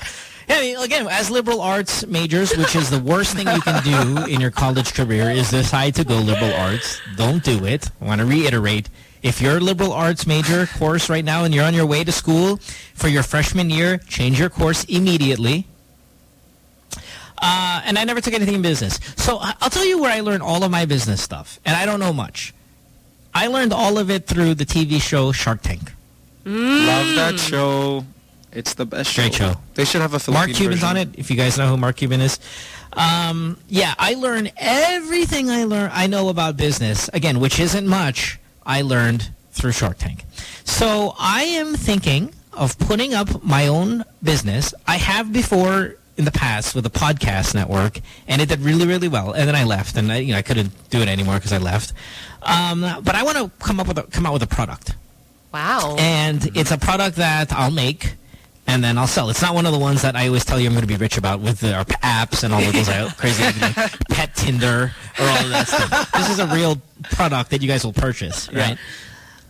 Yeah, I mean, again, as liberal arts majors, which is the worst thing you can do in your college career is decide to go liberal arts. Don't do it. I want to reiterate. If you're a liberal arts major course right now and you're on your way to school for your freshman year, change your course immediately. Uh, and I never took anything in business. So I- I'll tell you where I learned all of my business stuff. And I don't know much. I learned all of it through the TV show Shark Tank. Love that show. It's the best Great show. They should have a Philippine Mark Cuban's version. on it, if you guys know who Mark Cuban is. Um, yeah, I learned everything I learn I know about business, again, which isn't much, I learned through Shark Tank. So I am thinking of putting up my own business. I have before in the past with a podcast network, and it did really, really well. And then I left, and I, you know, I couldn't do it anymore because I left. Um, but I want to come up with a, come out with a product Wow. and it's a product that I'll make and then I'll sell. It's not one of the ones that I always tell you I'm going to be rich about with our apps and all of those uh, crazy <laughs> like, pet Tinder or all of that stuff. This is a real product that you guys will purchase, right?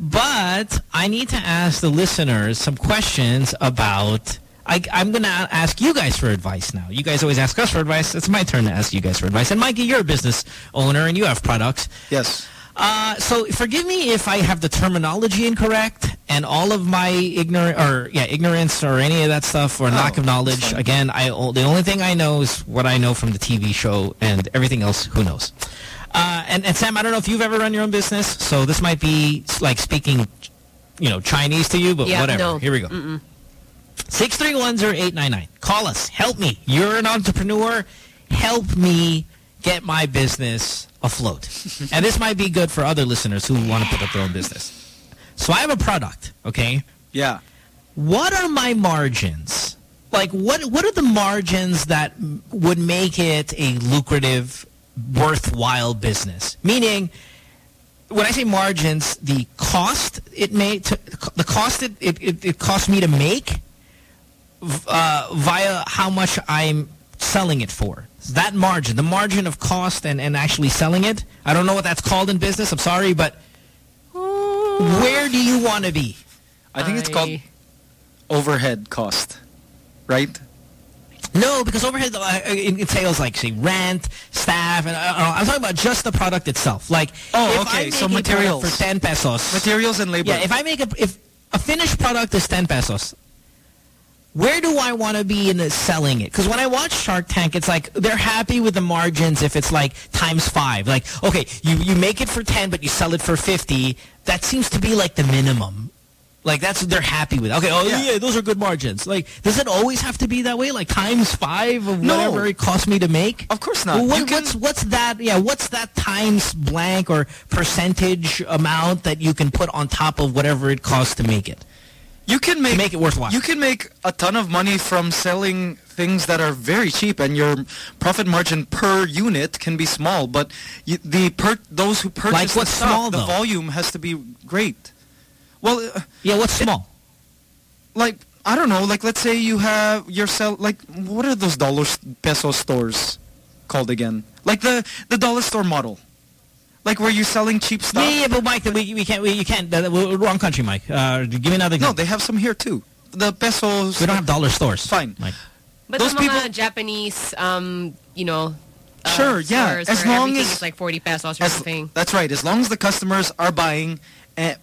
But I need to ask the listeners some questions about. I, I'm going to ask you guys for advice now. You guys always ask us for advice. It's my turn to ask you guys for advice. And Mikey, you're a business owner and you have products. Yes. Uh, so forgive me if I have the terminology incorrect and all of my ignorant or yeah ignorance or any of that stuff or lack of knowledge. Again, I the only thing I know is what I know from the TV show, and everything else, who knows? Uh, and, and Sam, I don't know if you've ever run your own business, so this might be like speaking, you know, Chinese to you, but yeah, whatever. no. Here we go. Six three one zero eight nine nine. Call us. Help me. You're an entrepreneur. Help me get my business afloat. <laughs> and this might be good for other listeners who want to put up their own business. So I have a product, okay? Yeah. What are my margins? Like, what what are the margins that would make it a lucrative, worthwhile business? Meaning, when I say margins, the cost it may to, the cost it, it, it, it costs me to make uh, via how much I'm selling it for. That margin, the margin of cost and, and actually selling it. I don't know what that's called in business. I'm sorry, but where do you want to be? I think it's called overhead cost, right? No, because overhead uh, it entails like say rent, staff, and uh, I'm talking about just the product itself. Like, Oh, if I okay, so materials. for ten pesos, Materials and labor. Yeah, if I make a if a finished product is ten pesos, where do I want to be in the selling it? Because when I watch Shark Tank, it's like they're happy with the margins if it's like times five. Like, okay, you you make it for ten, but you sell it for fifty. That seems to be like the minimum. Like that's what they're happy with. Okay, oh yeah. those are good margins. Like, does it always have to be that way? Like times five of No. whatever it cost me to make? Of course not. Well, what- can- what's what's that? Yeah, what's that times blank or percentage amount that you can put on top of whatever it costs to make it? You can make make it worthwhile. You can make a ton of money from selling things that are very cheap, and your profit margin per unit can be small. But you, the per those who purchase Like the what's stuff, small, the volume has to be great. Well, uh, yeah, what's small? Like I don't know. Like let's say you have your sell. Like what are those dollar peso stores called again? Like the the dollar store model. Like were you're selling cheap stuff. Yeah, yeah, but Mike, we, we can't, we, you can't, uh, we're wrong country, Mike. Uh, give me another. No, they have some here too. The pesos. We don't have dollar stores. Fine. Mike. But Those the mga people- Japanese, um, you know, uh, Sure, yeah, as long as- is like 40 pesos or As- something. That's right. As long as the customers are buying, and,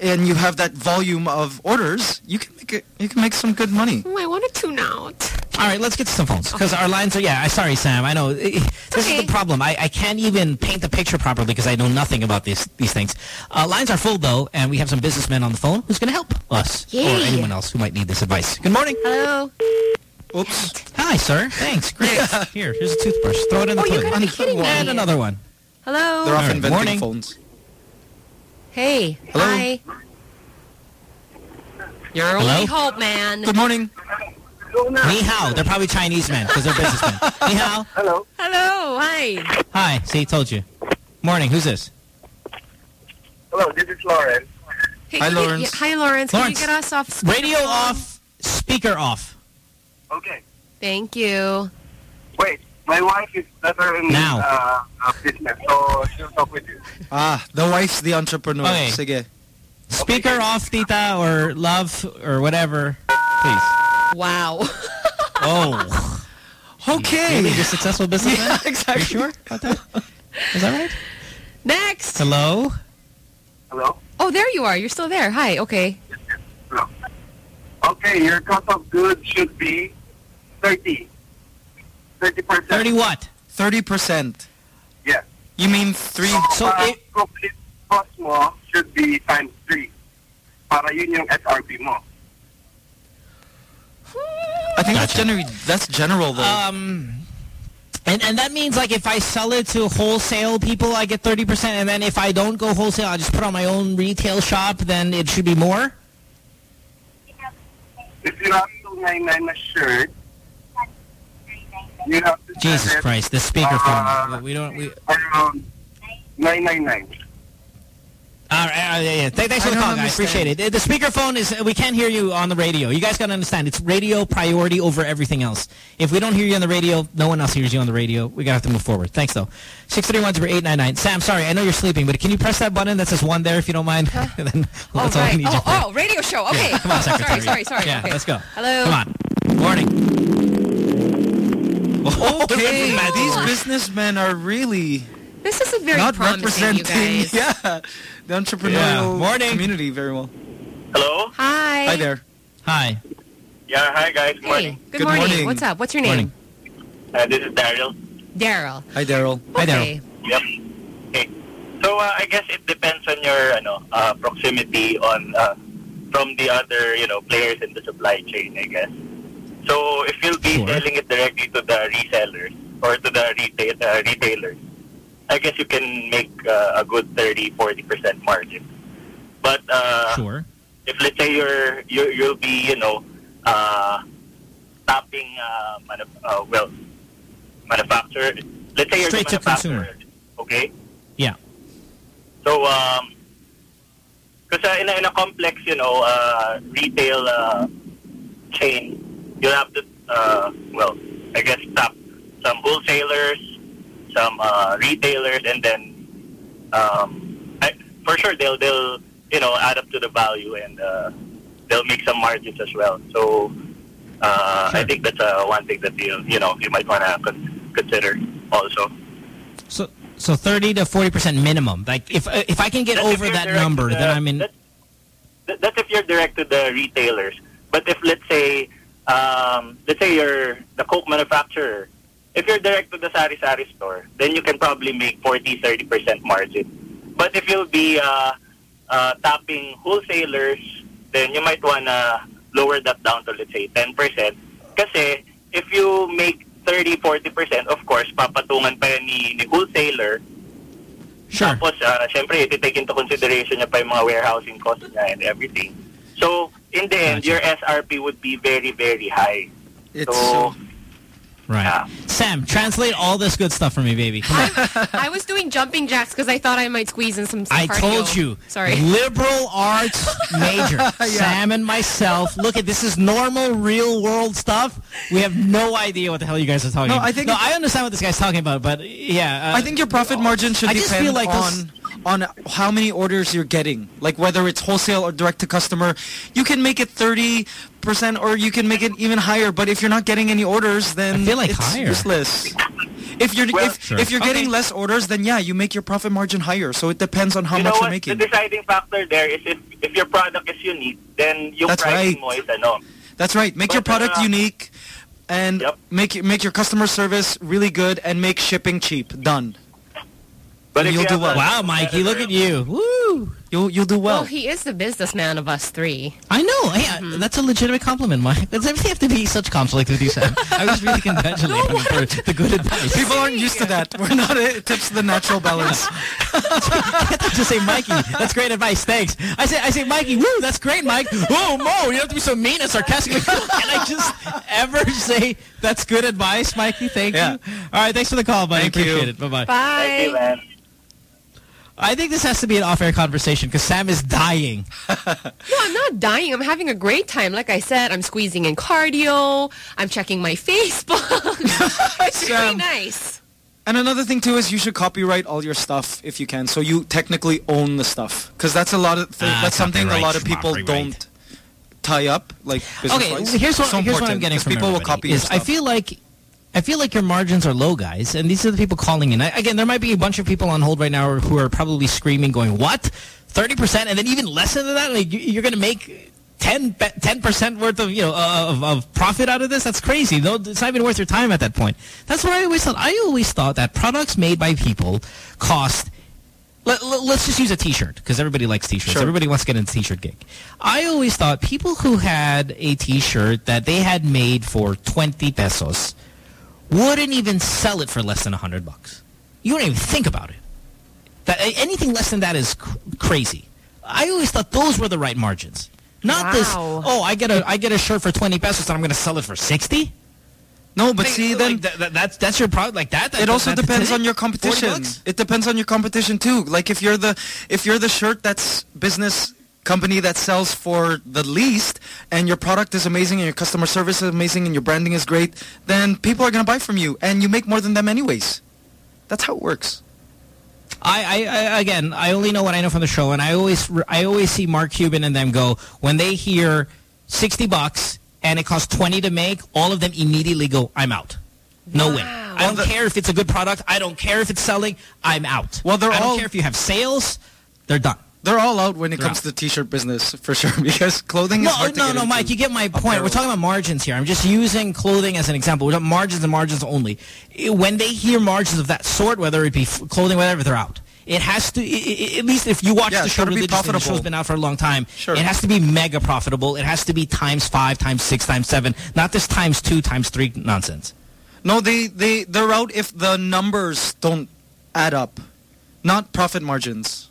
and you have that volume of orders, you can make it. You can make some good money. Oh, I want to tune out. All right, let's get to some phones because our lines are. Yeah, I sorry, Sam. I know this is the problem. I, I can't even paint the picture properly because I know nothing about these these things. Uh, lines are full though, and we have some businessmen on the phone who's going to help us or anyone else who might need this advice. Good morning. Hello. Oops. Hi, sir. Thanks. Great. Here, here's a toothbrush. Throw it in the Oh, you toilet. gotta be kidding me. And another one. Hello. They're off All right, inventing morning. phones. Hey. Hello? Hi. Your Hello? only hope, man. Good morning. Ni hao. They're probably Chinese men because they're businessmen. Ni hao. Hello. Hello. Hi. Hi. See, told you. Morning. Who's this? Hello, this is Lauren. Hey, Hi, can you- Lawrence. yeah, hi, Lawrence. Lawrence. Can you get us off? Radio off. Speaker off. Okay. Thank you. Wait, my wife is better in Now. Uh, uh, business, so she'll talk with you. Ah, the wife's the entrepreneur. Okay. Sige. Speaker off, tita, or love, or whatever. Please. Wow. Oh. <laughs> Okay. Really? You're a successful <laughs> businessman? Yeah, exactly. You sure about that? Is that right? Next. Hello? Hello? Oh, there you are. You're still there. Hi. Okay. Hello. Okay, your cost of goods should be 30. 30%. 30 what? 30%. Yeah. You mean three? So, uh, complete cost mo should be times 3. Para yun yung SRP mo. I think that's generally that's general though. Um, and, and that means like if I sell it to wholesale people, I get 30%. And then if I don't go wholesale, I just put on my own retail shop, then it should be more? If you have to 299 na shirt, you have to Jesus it Christ, the speakerphone. we don't... We, around 999. All right, uh, yeah, yeah. Thanks for I the call, guys. Appreciate it. The speakerphone is, we can't hear you on the radio. You guys got to understand, it's radio priority over everything else. If we don't hear you on the radio, no one else hears you on the radio. we got to have to move forward. Thanks, though. 631-0899. Sam, sorry, I know you're sleeping, but can you press that button that says one there if you don't mind? and <laughs> then Oh, that's all I need oh, oh, radio show. Okay. Yeah, come on, <laughs> sorry, secretary. sorry, sorry. Yeah, okay. let's go. Hello. Come on. Morning. Okay, Wow. these businessmen are really This is a very not promising, you representing guys. <laughs> yeah the entrepreneurial Yeah. Morning. community very well. Hello? Hi. Hi there. Hi. Yeah, hi guys. Hey, Morning. good, Good morning. morning. What's up? What's your name? Uh, this is Daryl. Daryl. Hi Daryl. Hi, Daryl. Okay. Yep. Okay. So uh, I guess it depends on your ano, uh, proximity on uh, from the other you know players in the supply chain. I guess. So if you'll be Sure. selling it directly to the resellers or to the retail uh, retailers, I guess you can make uh, a good 30, 40% margin. But uh, Sure. if let's say you're, you you'll be, you know, uh, topping, uh, manuf- uh, well, manufacturer. Let's say you're Straight to consumer. okay? Yeah. So, um, because uh, in, a, in a complex, you know, uh, retail uh, chain, you have to, uh, well, I guess, tap some wholesalers, some uh, retailers, and then, um, I, for sure, they'll, they'll, you know, add up to the value and uh, they'll make some margins as well. So, uh, I think that's uh, one thing that you, you know, you might want to con- consider also. So so 30 to 40 percent minimum. Like if uh, if I can get That's over that number, to then I'm in. That, that's if you're direct to the retailers. But if let's say, um, let's say you're the Coke manufacturer, if you're direct to the sari sari store, then you can probably make 40, 30 percent margin. But if you'll be uh, uh, tapping wholesalers, then you might wanna lower that down to let's say 10 percent. Kasi if you make 30, 40 percent, of course, papatungan pa yan ni, ni wholesaler. Sure. Tapos, uh, syempre, take into consideration niya pa yung mga warehousing costs niya and everything. So, in the end, your SRP would be very, very high. so, Right. Sam, translate all this good stuff for me, baby. Come on. I was doing jumping jacks because I thought I might squeeze in some, some I cardio. told you. Sorry. Liberal arts <laughs> major. yeah. Sam and myself. Look at this is normal real world stuff. We have no idea what the hell you guys are talking No, about. I think no, I understand what this guy's talking about, but yeah. Uh, I think your profit margin should I just depend feel like on those- on how many orders you're getting. Like whether it's wholesale or direct to customer, you can make it 30% or you can make it even higher, but if you're not getting any orders, then I feel like it's higher. useless. If you're if, Sure. if you're getting Okay. less orders, then yeah, you make your profit margin higher. So it depends on how you much you're what? making. The deciding factor there is if, if your product is unique, then yung That's pricing right. mo is ano. That's right. Make your But, uh, product unique and make make your customer service really good and make shipping cheap. Done. But you'll you do well. Wow, Mikey, look at you. Woo! You'll you'll do Well, well. he is the businessman of us three. I know. Hey, I- mm-hmm. that's a legitimate compliment, Mike. Does everything have to be such conflict with you, Sam? I was really congratulating you for the good advice. <laughs> People aren't used to that. We're not it tips the natural balance. <laughs> <laughs> just say, Mikey, that's great advice. Thanks. I say, I say, Mikey, woo, that's great, Mike. Whoa, Mo, you have to be so mean and sarcastic. Can I just ever say that's good advice, Mikey? Thank you. All right, thanks for the call, buddy. Thank you. Appreciate it. Bye-bye. Bye. Thank you, man. I think this has to be an off-air conversation because Sam is dying. <laughs> No, I'm not dying. I'm having a great time. Like I said, I'm squeezing in cardio. I'm checking my <laughs> Facebook. it's really nice. And another thing too is you should copyright all your stuff if you can, so you technically own the stuff. Because that's a lot of th- Ah, that's something a lot of people don't tie up, like business Okay, here's what, here's what I'm getting from people will copy your is I feel like I feel like your margins are low, guys, and these are the people calling in. I, again, there might be a bunch of people on hold right now who are probably screaming, going, "What? Thirty percent, and then even less than that? Like you- you're going to make 10 percent worth of you know uh, of, of profit out of this? That's crazy. No, it's not even worth your time at that point. That's what I always thought. I always thought that products made by people cost let, us just use a T-shirt because everybody likes T-shirts. Sure. Everybody wants to get in a T-shirt gig. I always thought people who had a T-shirt that they had made for 20 pesos wouldn't even sell it for less than 100 bucks. You don't even think about it. That anything less than that is cr crazy. I always thought those were the right margins. Not this. Oh, I get a I get a shirt for 20 pesos and I'm going to sell it for 60. No, but see, then Like, that, that- that's that's your product like that. that it also that- depends on your competition. It depends on your competition too. Like if you're the if you're the shirt that's business company that sells for the least and your product is amazing and your customer service is amazing and your branding is great, then people are going to buy from you and you make more than them anyways. That's how it works. I, I, I again, I only know what I know from the show, and I always, I always see Mark Cuban and them go when they hear sixty bucks and it costs twenty to make. All of them immediately go, "I'm out. No way. I don't care if it's a good product. I don't care if it's selling. I'm out. Well, they're I don't all- care if you have sales. They're done. They're all out when it comes to t-shirt business for sure <laughs> because clothing is No, hard to no, no, into. Mike. You get my point. We're talking about margins here. I'm just using clothing as an example. We're talking margins and margins only. When they hear margins of that sort, whether it be clothing, whatever, they're out. It has to, i- i- at least if you watch Yeah, the show religiously, the show's been out for a long time. Sure. It has to be mega profitable. It has to be times five, times six, times seven. Not this times two, times three nonsense. No, they they they're out if the numbers don't add up, not profit margins.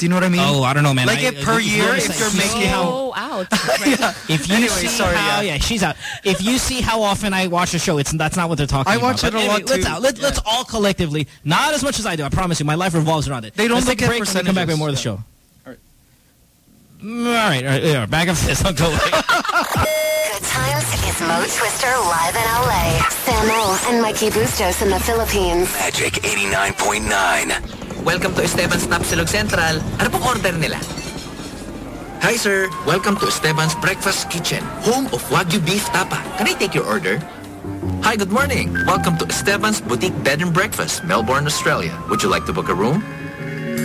Do you know what I mean? Oh, I don't know, man. Like I- if per if year, if like, you're making see how- Oh, <laughs> ouch. If you Anyway, see sorry, how, yeah. yeah. she's out. If you see how often I watch the show, it's that's not what they're talking I about. I watch But it a anyway, lot, Let's too. out. Let, Let's all collectively, not as much as I do. I promise you, my life revolves around it. They don't let's look take a at break and come back with more of the show. All right. All right, all right, yeah, back up <laughs> this. Don't go away. Good times is Mo Twister live in LA. Samo and Mikey Bustos in the Philippines. Magic 89.9. Welcome to Esteban's Napsilog Central. Ano pong order nila? Hi sir, welcome to Esteban's Breakfast Kitchen, home of Wagyu Beef Tapa. Can I take your order? Hi, good morning. Welcome to Esteban's Boutique Bed and Breakfast, Melbourne, Australia. Would you like to book a room?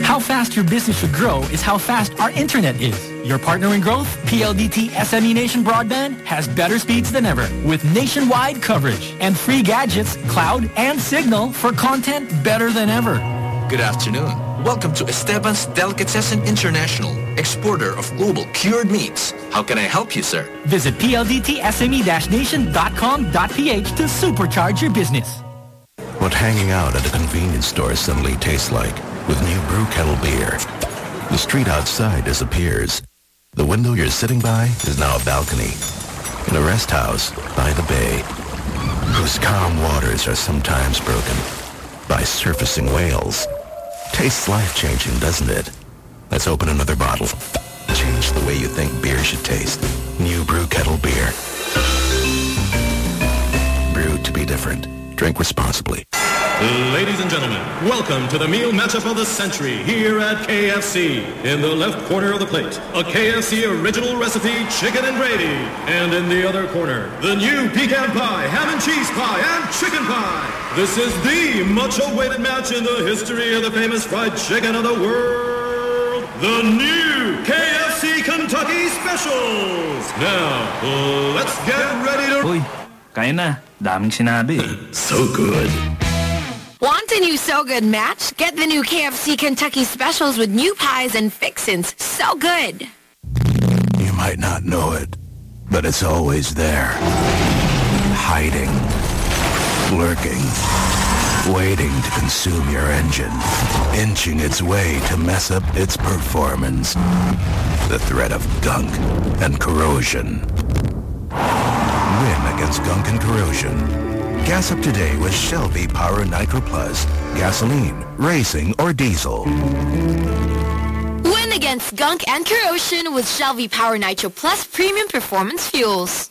How fast your business should grow is how fast our internet is. Your partner in growth, PLDT SME Nation Broadband, has better speeds than ever with nationwide coverage and free gadgets, cloud, and signal for content better than ever. Good afternoon. Welcome to Esteban's Delicatessen International, exporter of global cured meats. How can I help you, sir? Visit pldtsme-nation.com.ph to supercharge your business. What hanging out at a convenience store suddenly tastes like with new brew kettle beer. The street outside disappears. The window you're sitting by is now a balcony. In a rest house by the bay, whose calm waters are sometimes broken by surfacing whales. Tastes life-changing, doesn't it? Let's open another bottle. Change the way you think beer should taste. New brew kettle beer. Brewed to be different. Drink responsibly. Ladies and gentlemen, welcome to the meal matchup of the century here at KFC. In the left corner of the plate, a KFC original recipe chicken and gravy. And in the other corner, the new pecan pie, ham and cheese pie, and chicken pie. This is the much awaited match in the history of the famous fried chicken of the world. The new KFC Kentucky Specials. Now, let's get ready to... Uy, kaya na. Daming sinabi. so good. Want a new So Good match? Get the new KFC Kentucky specials with new pies and fixins. So good. You might not know it, but it's always there. Hiding. Lurking. Waiting to consume your engine. Inching its way to mess up its performance. The threat of gunk and corrosion. Win against gunk and corrosion. Gas up today with Shell V Power Nitro Plus. Gasoline, racing, or diesel. Win against gunk and corrosion with Shell V Power Nitro Plus Premium Performance Fuels.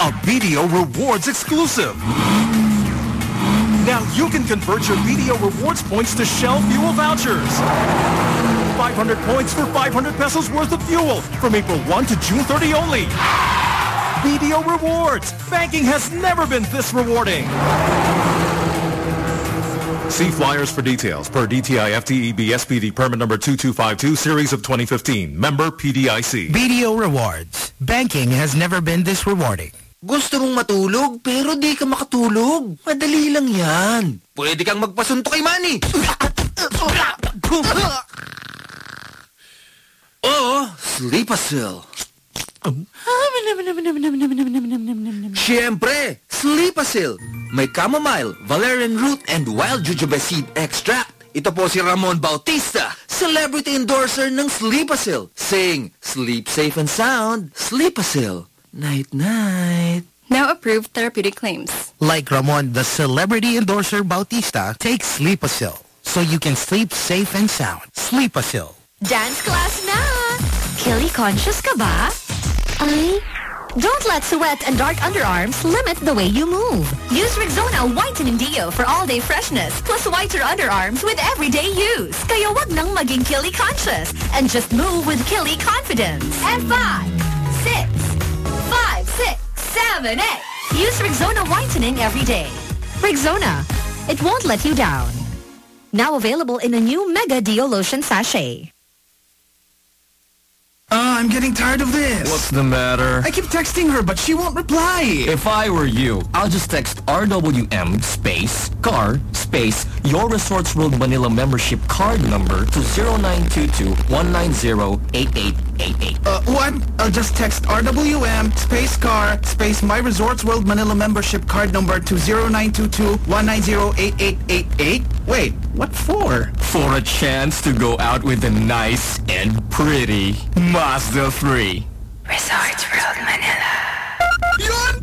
A BDO Rewards exclusive. Now you can convert your BDO Rewards points to Shell fuel vouchers. 500 points for 500 pesos worth of fuel from April 1 to June 30 only. BDO Rewards. Banking has never been this rewarding. See flyers for details per DTI FTEB SPD permit number 2252 series of 2015. Member PDIC. BDO Rewards. Banking has never been this rewarding. Gusto mong matulog pero di ka makatulog. Madali lang yan. Pwede kang magpasunto kay Manny. <laughs> o Sleepasil. Siyempre, Sleepasil. May chamomile, valerian root, and wild jujube seed extract. Ito po si Ramon Bautista, celebrity endorser ng Sleepasil. Saying, sleep safe and sound, Sleepasil. Night-night. Now approved therapeutic claims. Like Ramon, the celebrity endorser Bautista, take Sleepasil so you can sleep safe and sound. Sleepasil. Dance class na! Killy conscious ka ba? Ay, don't let sweat and dark underarms limit the way you move. Use Rexona Whitening Deo for all-day freshness plus whiter underarms with everyday use. Kaya wag nang maging Killy conscious and just move with Killy confidence. And five, six, five, six, seven, eight. Use Rexona Whitening every day. Rexona, it won't let you down. Now available in a new Mega Deo Lotion Sachet. Uh, I'm getting tired of this. What's the matter? I keep texting her, but she won't reply. If I were you, I'll just text RWM space car space your Resorts World Manila membership card number to 0922-190-8888. Uh, what? I'll just text RWM space car space my Resorts World Manila membership card number to 0922-190-8888. Wait, what for? For a chance to go out with the nice and pretty Mazda 3. Resorts World Manila. Yun!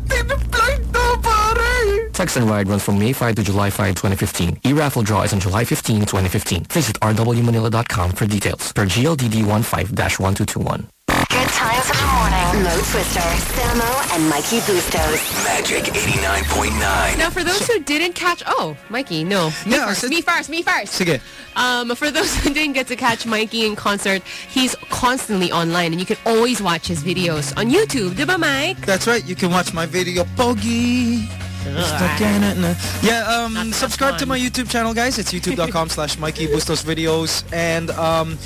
Tinaploid! Text and ride runs from May 5 to July 5, 2015. E-raffle draw is on July 15, 2015. Visit rwmanila.com for details. Per GLDD 15-1221. Good times in the morning. Mo Twister, Samo, and Mikey Bustos. Magic 89.9. Now, for those who didn't catch, oh, Mikey, no, me Yeah, first, me first, me first. Sige. Um, for those <laughs> who didn't get to catch Mikey in concert, he's constantly online, and you can always watch his videos on YouTube, diba, Mike? That's right. You can watch my video, Pogi. Stuck in it na- Yeah, um, subscribe to my YouTube channel, guys. It's youtube.com <laughs> slash Mikey Bustos videos. And um,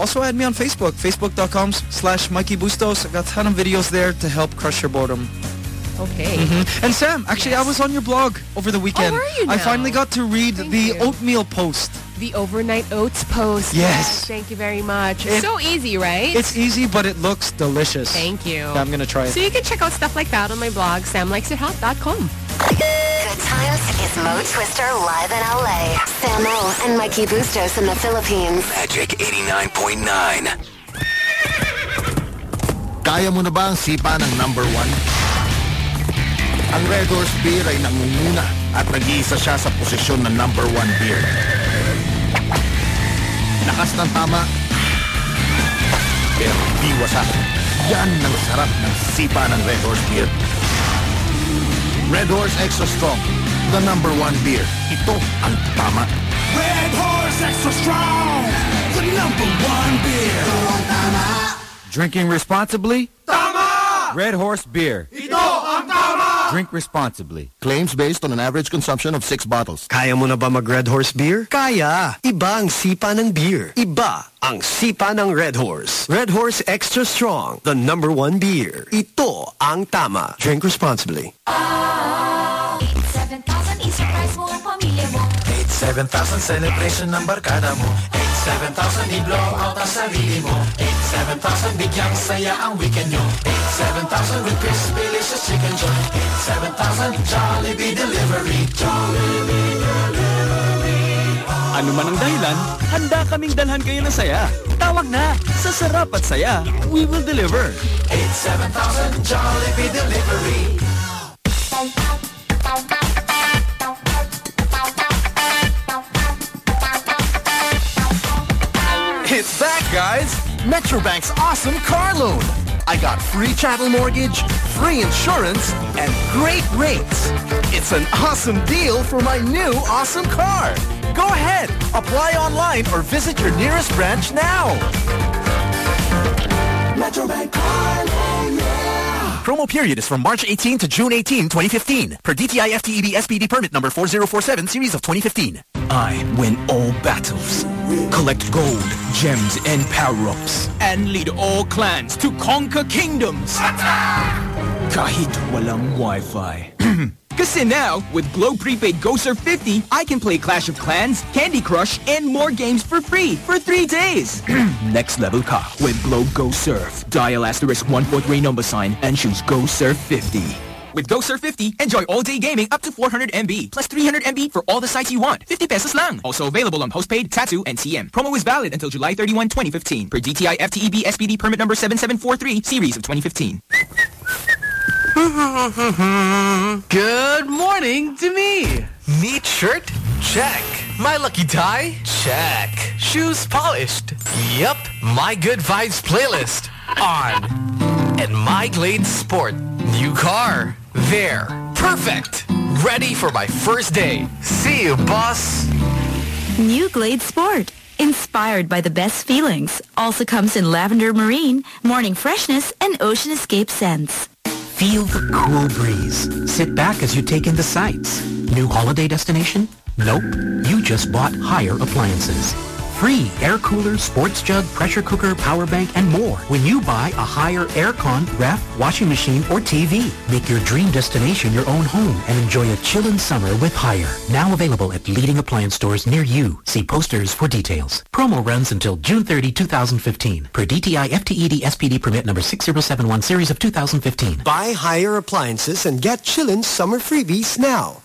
also add me on Facebook, facebook.com slash Mikey Bustos. I've got a ton of videos there to help crush your boredom. Okay. Mhm. And Sam, actually, I was on your blog over the weekend. Oh, I finally got to read the you. oatmeal post. The overnight oats post. Yes. Thank you very much. It- so easy, right? It's easy, but it looks delicious. Thank you. Yeah, I'm going to try it. So you can check out stuff like that on my blog, samlikesithot.com. Is Mo Twister live in LA. Samo and Mikey Bustos in the Philippines. Magic 89.9. Kaya mo na ba ang sipa ng number one? Ang Red Horse Beer ay nangunguna at nag-iisa siya sa posisyon ng number one beer. Lakas ng tama, pero di wasak. Yan ang sarap ng sipa ng Red Horse Beer. Red Horse Extra Strong, the number one beer. Ito ang tama. Red Horse Extra Strong, the number one beer. Drinking responsibly? Tama! Red Horse Beer. Ito ang tama! Drink responsibly. Claims based on an average consumption of six bottles. Kaya mo na ba mag Red Horse Beer? Kaya! Iba ang sipa ng beer. Iba ang sipa ng Red Horse. Red Horse Extra Strong, the number one beer. Ito ang tama. Drink responsibly. 7,000 87,000 celebration ng barkada mo 87,000 i-blow out ang sarili mo 87,000 bigyang saya ang weekend nyo 87,000 with crispy delicious chicken joy 87,000 Jollibee Delivery Jollibee Delivery Ano man ang dahilan, handa kaming dalhan kayo ng saya. Tawag na! Sa sarap at saya, we will deliver. 87,000 Jollibee Delivery It's back, guys! Metrobank's awesome car loan. I got free chattel mortgage, free insurance, and great rates. It's an awesome deal for my new awesome car. Go ahead, apply online or visit your nearest branch now. Metrobank car loan! Promo period is from March 18 to June 18, 2015. Per DTI FTEB SPD permit number 4047 series of 2015. I win all battles, collect gold, gems, and power-ups, and lead all clans to conquer kingdoms. Kahit walang Wi-Fi. <clears throat> Kasi now, with Globe Prepaid GoSurf 50, I can play Clash of Clans, Candy Crush, and more games for free for three days. <clears throat> Next level ka with Globe Go Surf. Dial asterisk 143 number sign and choose Go Surf 50. With GoSurf 50, enjoy all-day gaming up to 400 MB, plus 300 MB for all the sites you want. 50 pesos lang. Also available on postpaid, Tattoo, and TM. Promo is valid until July 31, 2015. Per DTI FTEB SPD permit number 7743, series of 2015. Good morning to me. Neat shirt? Check. My lucky tie? Check. Shoes polished? Yup. My good vibes playlist? On. And my Glade Sport? New car? There. Perfect. Ready for my first day. See you, boss. New Glade Sport. Inspired by the best feelings. Also comes in lavender marine, morning freshness, and ocean escape scents. Feel the cool breeze. Sit back as you take in the sights. New holiday destination? Nope. You just bought Haier appliances. Free air cooler, sports jug, pressure cooker, power bank, and more when you buy a Haier aircon, ref, washing machine, or TV. Make your dream destination your own home and enjoy a chillin' summer with Haier. Now available at leading appliance stores near you. See posters for details. Promo runs until June 30, 2015 per DTI FTEB SPD permit number 6071 series of 2015. Buy Haier appliances and get Chillin' summer freebies now.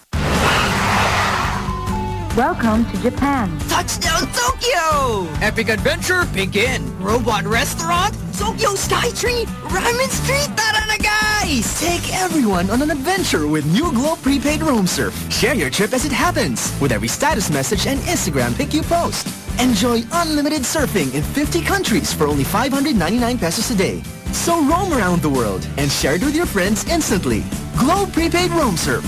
Welcome to Japan. Touchdown Tokyo! Epic adventure begin! Robot restaurant, Tokyo Skytree, Ramen Street, tara na guys! Take everyone on an adventure with new Globe Prepaid Roam Surf. Share your trip as it happens with every status message and Instagram pic you post. Enjoy unlimited surfing in 50 countries for only 599 pesos a day. So roam around the world and share it with your friends instantly. Globe Prepaid Roam Surf.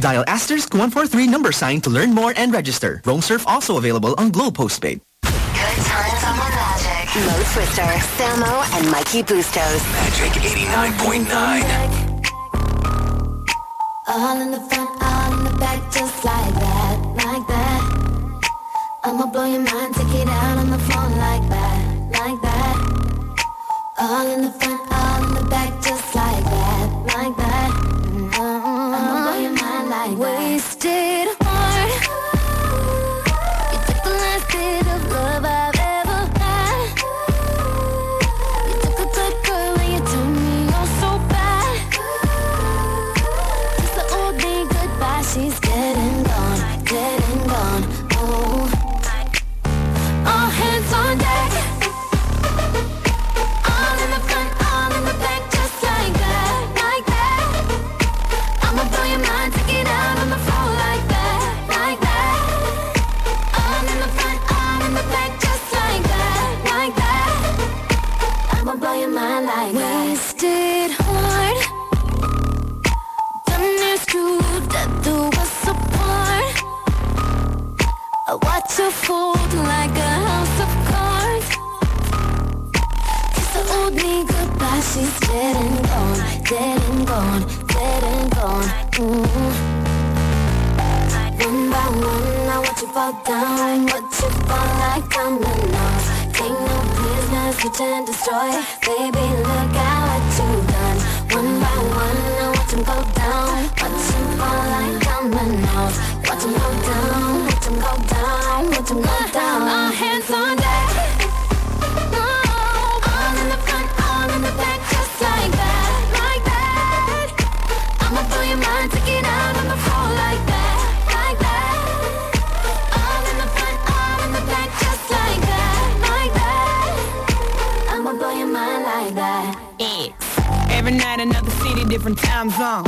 Dial asterisk 143 number sign to learn more and register. Roam Surf also available on Globe Postpaid. Good times on the Magic. Mo Twister, Samo, and Mikey Bustos. Magic 89.9. All in the front, all in the back, just like that, like that. I'ma blow your mind, take it out on the floor like that, like that. All in the front, all in the back, just she's dead and gone, dead and gone, dead and gone. Ooh. One by one, I watch you fall down, watch you fall like dominoes. Take no prisoners, switch and destroy. Baby, look at what you've done. One by one, I watch them go down, watch them fall like dominoes. Watch them go down, watch them go down, watch them go down. All hands on deck. Another city, different time zone.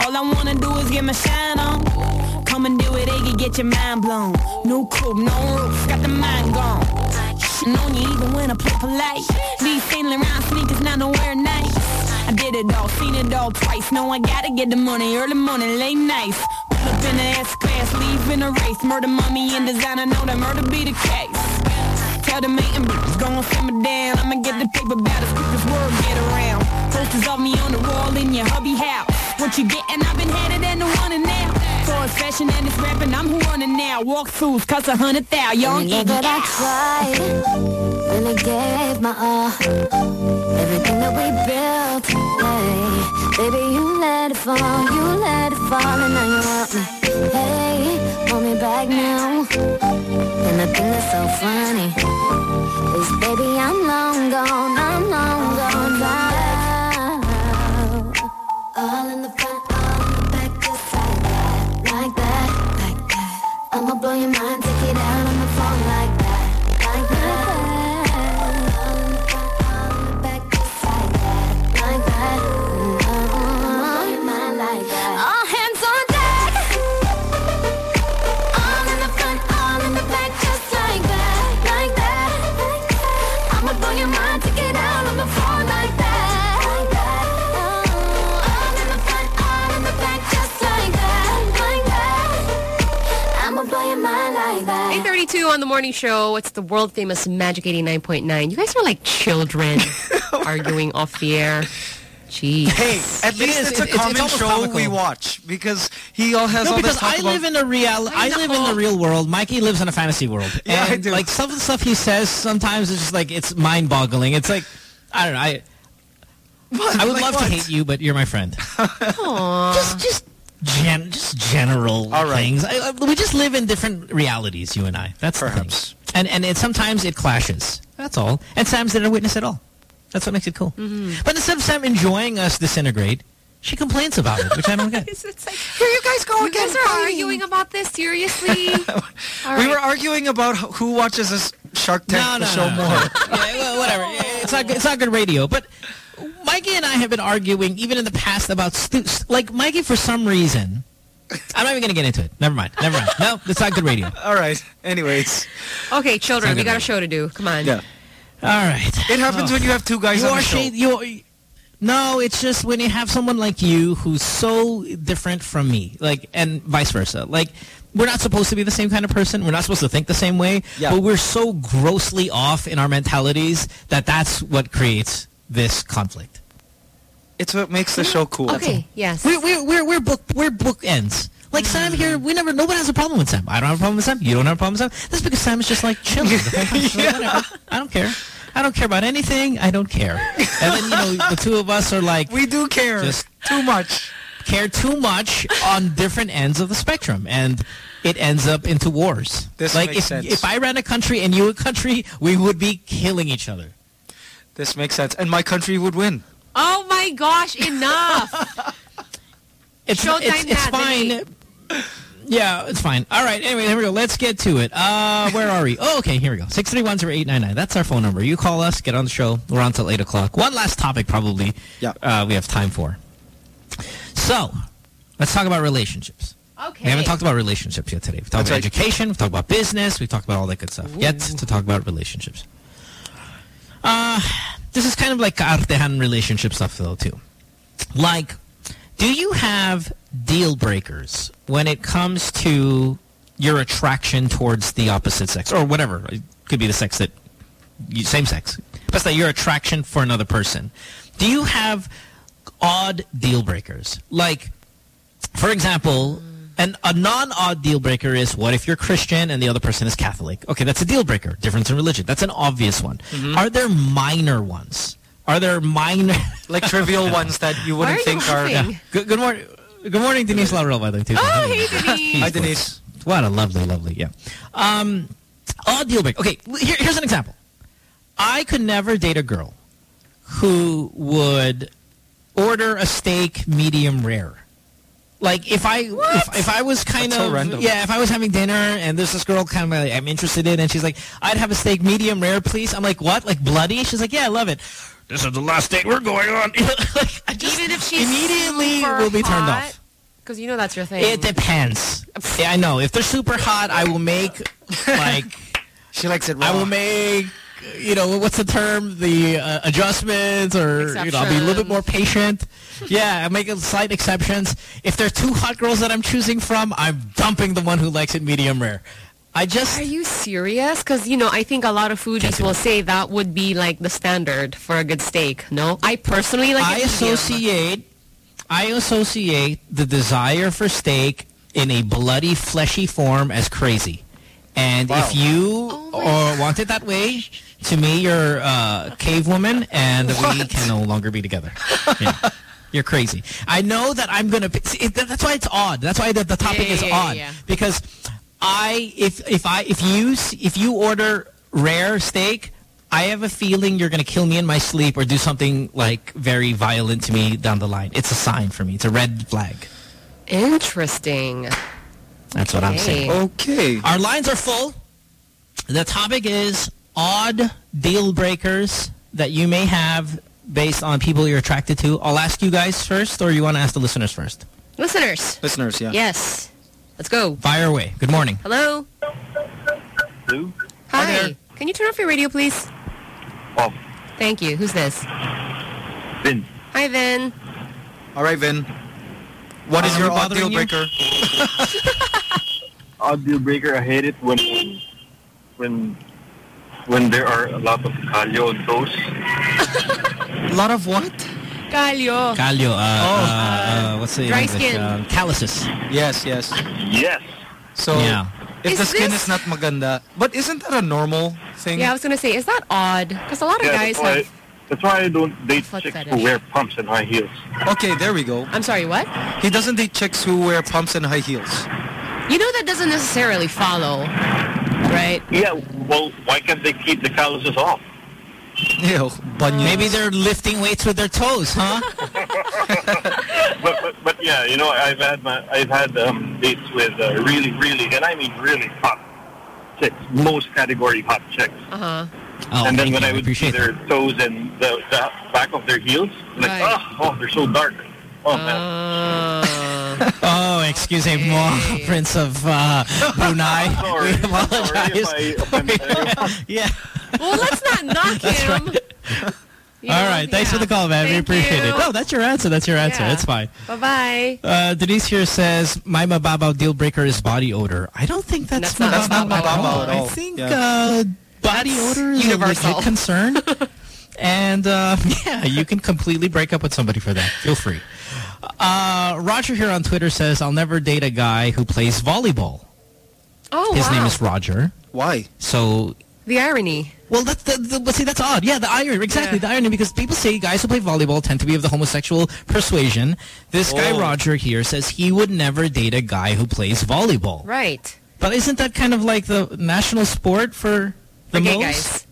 All I wanna do is get my shine on. Come and do it, Iggy, get your mind blown. No coupe, no roof, got the mind gone. Shitting on you even when I play polite. These sailing around sneakers, not nowhere nice. I did it all, seen it all twice. No, I gotta get the money, early morning, late nights. Pull up in the S-Class, leave in a race. Murder mommy and designer, know that murder be the case. Tell the mating bitches, gon' simmer down. I'ma get the paper about as quick as word get around. Posters of me on the wall in your hubby house. What you gettin'? I've been headed and the one and now. So it's fashion and it's rapping, I'm who running now. Walk throughs, cost a hundred thou, young Iggy. but I tried and I gave my all. Everything that we built, hey, baby, you let it fall, you let it fall, and now you want me. Hey, want me back now? And the thing that's so funny is, baby, I'm long gone, I'm long gone All in the front, all in the back, just like that, like that, like that. I'ma blow your mind, 832 on the morning show. It's the world famous Magic 89.9. You guys are like children <laughs> arguing off the air. Jeez. Hey, at least is. it's a It- it's- it's common show comical. we watch because he all has no, all because this talk I about. live in a real. I live in the real world. Mikey lives in a fantasy world. <laughs> Yeah, I do. Like some of the stuff he says, sometimes it's just like it's mind-boggling. It's like I don't know. I I would Like love what? to hate you, but you're my friend. <laughs> Just just gen just general things. I, I- we just live in different realities, you and I. That's perhaps. The thing. And and it sometimes it clashes. That's all. And Sam's there to witness at all. That's what makes it cool. Mm-hmm. But instead of Sam enjoying us disintegrate, she complains about it, which I don't get. <laughs> It's like, here you guys go again. You guys are arguing about this seriously. <laughs> All we right. were arguing about who watches this Shark Tank No, the no, show no. more. yeah, well, whatever. It's not good- it's not good radio. But Mikey and I have been arguing even in the past about stu- like Mikey for some reason. I'm not even going to get into it. Never mind. Never mind. No, it's not good radio. All right. Anyways. Okay, children, we got good a show to do. Come on. Yeah. All right. It happens when you have two guys you on are the show. you are- no, it's just when you have someone like you who's so different from me, like, and vice versa. Like, we're not supposed to be the same kind of person. We're not supposed to think the same way. Yeah. But we're so grossly off in our mentalities that that's what creates this conflict. It's what makes the show cool. Okay, yes. We're we're we're we're book we're bookends. Like Sam mm-hmm. here, we never nobody has a problem with Sam. I don't have a problem with Sam. You don't have a problem with Sam. That's because Sam is just like chilling. the whole time. She's like, whatever. I don't care. I don't care about anything. I don't care. And then you know the two of us are like we do care just too much. Care too much on different ends of the spectrum, and it ends up into wars. This like makes if sense. if I ran a country and you a country, we would be killing each other. This makes sense. And my country would win. Oh my gosh, enough. <laughs> It's Showtime it's, it's fine. Yeah, it's fine. All right. Anyway, here we go. Let's get to it. Uh, where are we? <laughs> Oh, okay. Here we go. Six three one zero eight nine nine. That's our phone number. You call us. Get on the show. We're on till eight o'clock. One last topic, probably. Yeah. Uh, we have time for. So, let's talk about relationships. Okay. We haven't talked about relationships yet today. We've talked That's about right. education. We've talked about business. We've talked about all that good stuff. Yet to talk about relationships. Uh, this is kind of like kaartehan relationship stuff, though, too. Like, do you have deal breakers when it comes to your attraction towards the opposite sex or whatever? It could be the sex that you, same sex, but that your attraction for another person. Do you have odd deal breakers? Like, for example, and a non-odd deal breaker is what if you're Christian and the other person is Catholic? Okay, that's a deal breaker. Difference in religion. That's an obvious one. Mm-hmm. Are there minor ones? Are there minor <laughs> Like trivial ones that you wouldn't Why are you think are. Yeah. Good, good morning. Good morning, Denise Laurel, by the way. too. Oh, hey, <laughs> Denise. Hi, Denise. What a lovely, lovely, yeah. Um, odd deal breaker. Okay, here, here's an example. I could never date a girl who would order a steak medium rare. Like if I if, if I was kind That's so of random. yeah if I was having dinner and there's this girl kind of like, I'm interested in and she's like I'd have a steak medium rare please I'm like what like bloody she's like yeah I love it this is the last date we're going on <laughs> like, I just Even if she's immediately super will be turned hot, off Because you know that's your thing. it depends. Yeah, I know. If they're super hot, I will make like <laughs> She likes it raw. I will make you know what's the term the uh, adjustments or you know I'll be a little bit more patient. Yeah, I make slight exceptions. If there are two hot girls that I'm choosing from, I'm dumping the one who likes it medium rare. I just Are you serious? Because, you know, I think a lot of foodies will say that would be like the standard for a good steak. No? I personally like I associate I associate the desire for steak in a bloody fleshy form as crazy. And if you or want it that way, to me you're a cave woman and we can no longer be together. <laughs> Yeah. You're crazy. I know that I'm gonna. See, it, that's why it's odd. That's why the, the topic yeah, is yeah, yeah, odd yeah. because I if if I if you if you order rare steak, I have a feeling you're gonna kill me in my sleep or do something like very violent to me down the line. It's a sign for me. It's a red flag. Interesting. That's what I'm saying. Okay. Our lines are full. The topic is odd deal breakers that you may have based on people you're attracted to. I'll ask you guys first, or you want to ask the listeners first? Listeners. Listeners, yeah. Yes. Let's go. Fire away. Good morning. Hello? Hello? Hi. Can you turn off your radio, please? Off. Thank you. Who's this? Vin. Hi, Vin. All right, Vin. What is Are your odd deal breaker? <laughs> <laughs> Odd deal breaker, I hate it when when when there are a lot of calio on toast. <laughs> A lot of what? Calio. Calio. Uh, uh, uh, what's the Dry English? skin. Um, calluses. Yes, yes. Yes. So Yeah. if Is the skin this- is not maganda, but isn't that a normal thing? Yeah, I was gonna say, is that odd? Because a lot of Yeah, guys that's why, have. that's why I don't date Foot chicks fetish. who wear pumps and high heels. Okay, there we go. I'm sorry, what? He doesn't date chicks who wear pumps and high heels. You know that doesn't necessarily follow, right? Yeah, well, why can't they keep the calluses off? Ew, bunions. Maybe they're lifting weights with their toes, huh? <laughs> But, but, but yeah, you know, I've had my, I've had um, dates with uh, really, really, and I mean really hot chicks, most category hot chicks. Uh huh. Oh, and then when you. I I would see appreciate their toes and the, the back of their heels, like, Right. oh, oh, they're so dark. Oh. Uh, <laughs> Oh, excuse me, Prince of uh, <laughs> Brunei. Sorry. We apologize. I <laughs> yeah. well, let's not knock him. You All know, right. Thanks for the call, man. we appreciate you. it. No, that's your answer. That's your answer. Yeah. It's fine. Bye-bye. Uh, Denise here says, my mababaw deal breaker is body odor. I don't think that's, That's not That's not mababaw at at all. I think Yeah. uh, body That's odor is universal. a legit concern. and uh, yeah, you can completely break up with somebody for that. Feel free. Uh, Roger here on Twitter says, I'll never date a guy who plays volleyball. Oh, His wow. name is Roger. Why? So The irony. well, that's the, the, but see, that's odd. Yeah, the irony, exactly, Yeah. the irony, because people say guys who play volleyball tend to be of the homosexual persuasion. This guy, Oh. Roger, here says he would never date a guy who plays volleyball. Right. But isn't that kind of like the national sport for the The gay most? guys.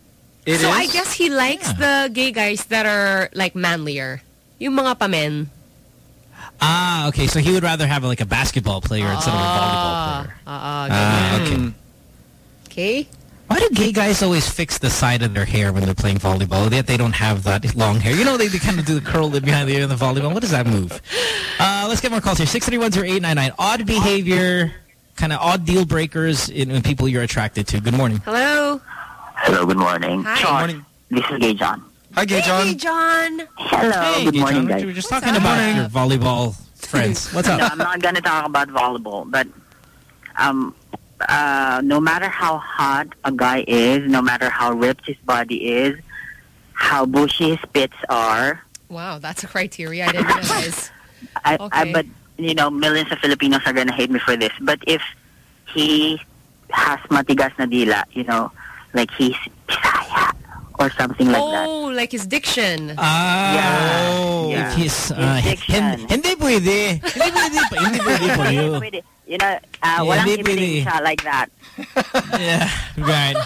It so is? I guess he likes the gay guys that are like manlier. Yung mga pamen. Ah, okay, so he would rather have like a basketball player instead of a volleyball Ah, player. ah, ah, Ah, okay. Okay. Why do gay guys always fix the side of their hair when they're playing volleyball? Yet they don't have that long hair. You know, they, they kind of do the curl it behind the ear in the volleyball. What is that move? Uh, let's get more calls here. 6310899. Odd behavior, kind of odd deal breakers in, in people you're attracted to. Good morning. Hello. Hello, good morning. Hi. Good morning. This is Gay John. Hi, Gay John. Hey, John. Hello, Hey, good Gay morning, John. guys. We were just What's talking up? about your volleyball friends. What's <laughs> No, up? I'm not going to talk about volleyball, but um, uh, no matter how hot a guy is, no matter how ripped his body is, how bushy his pits are, Wow, that's a criteria. I didn't <laughs> realize. I, Okay. I but you know, millions of Filipinos are going to hate me for this. But if he has matigas na dila, you know, like he's Bisaya or something like that. oh, like his diction. Ah, Yeah, oh, yeah. if he's, uh, His diction. hin- hindi pwede. Hindi pwede. pa- Hindi pwede for you. You know, uh, Yeah, walang hindi imitate siya like that. Yeah, right.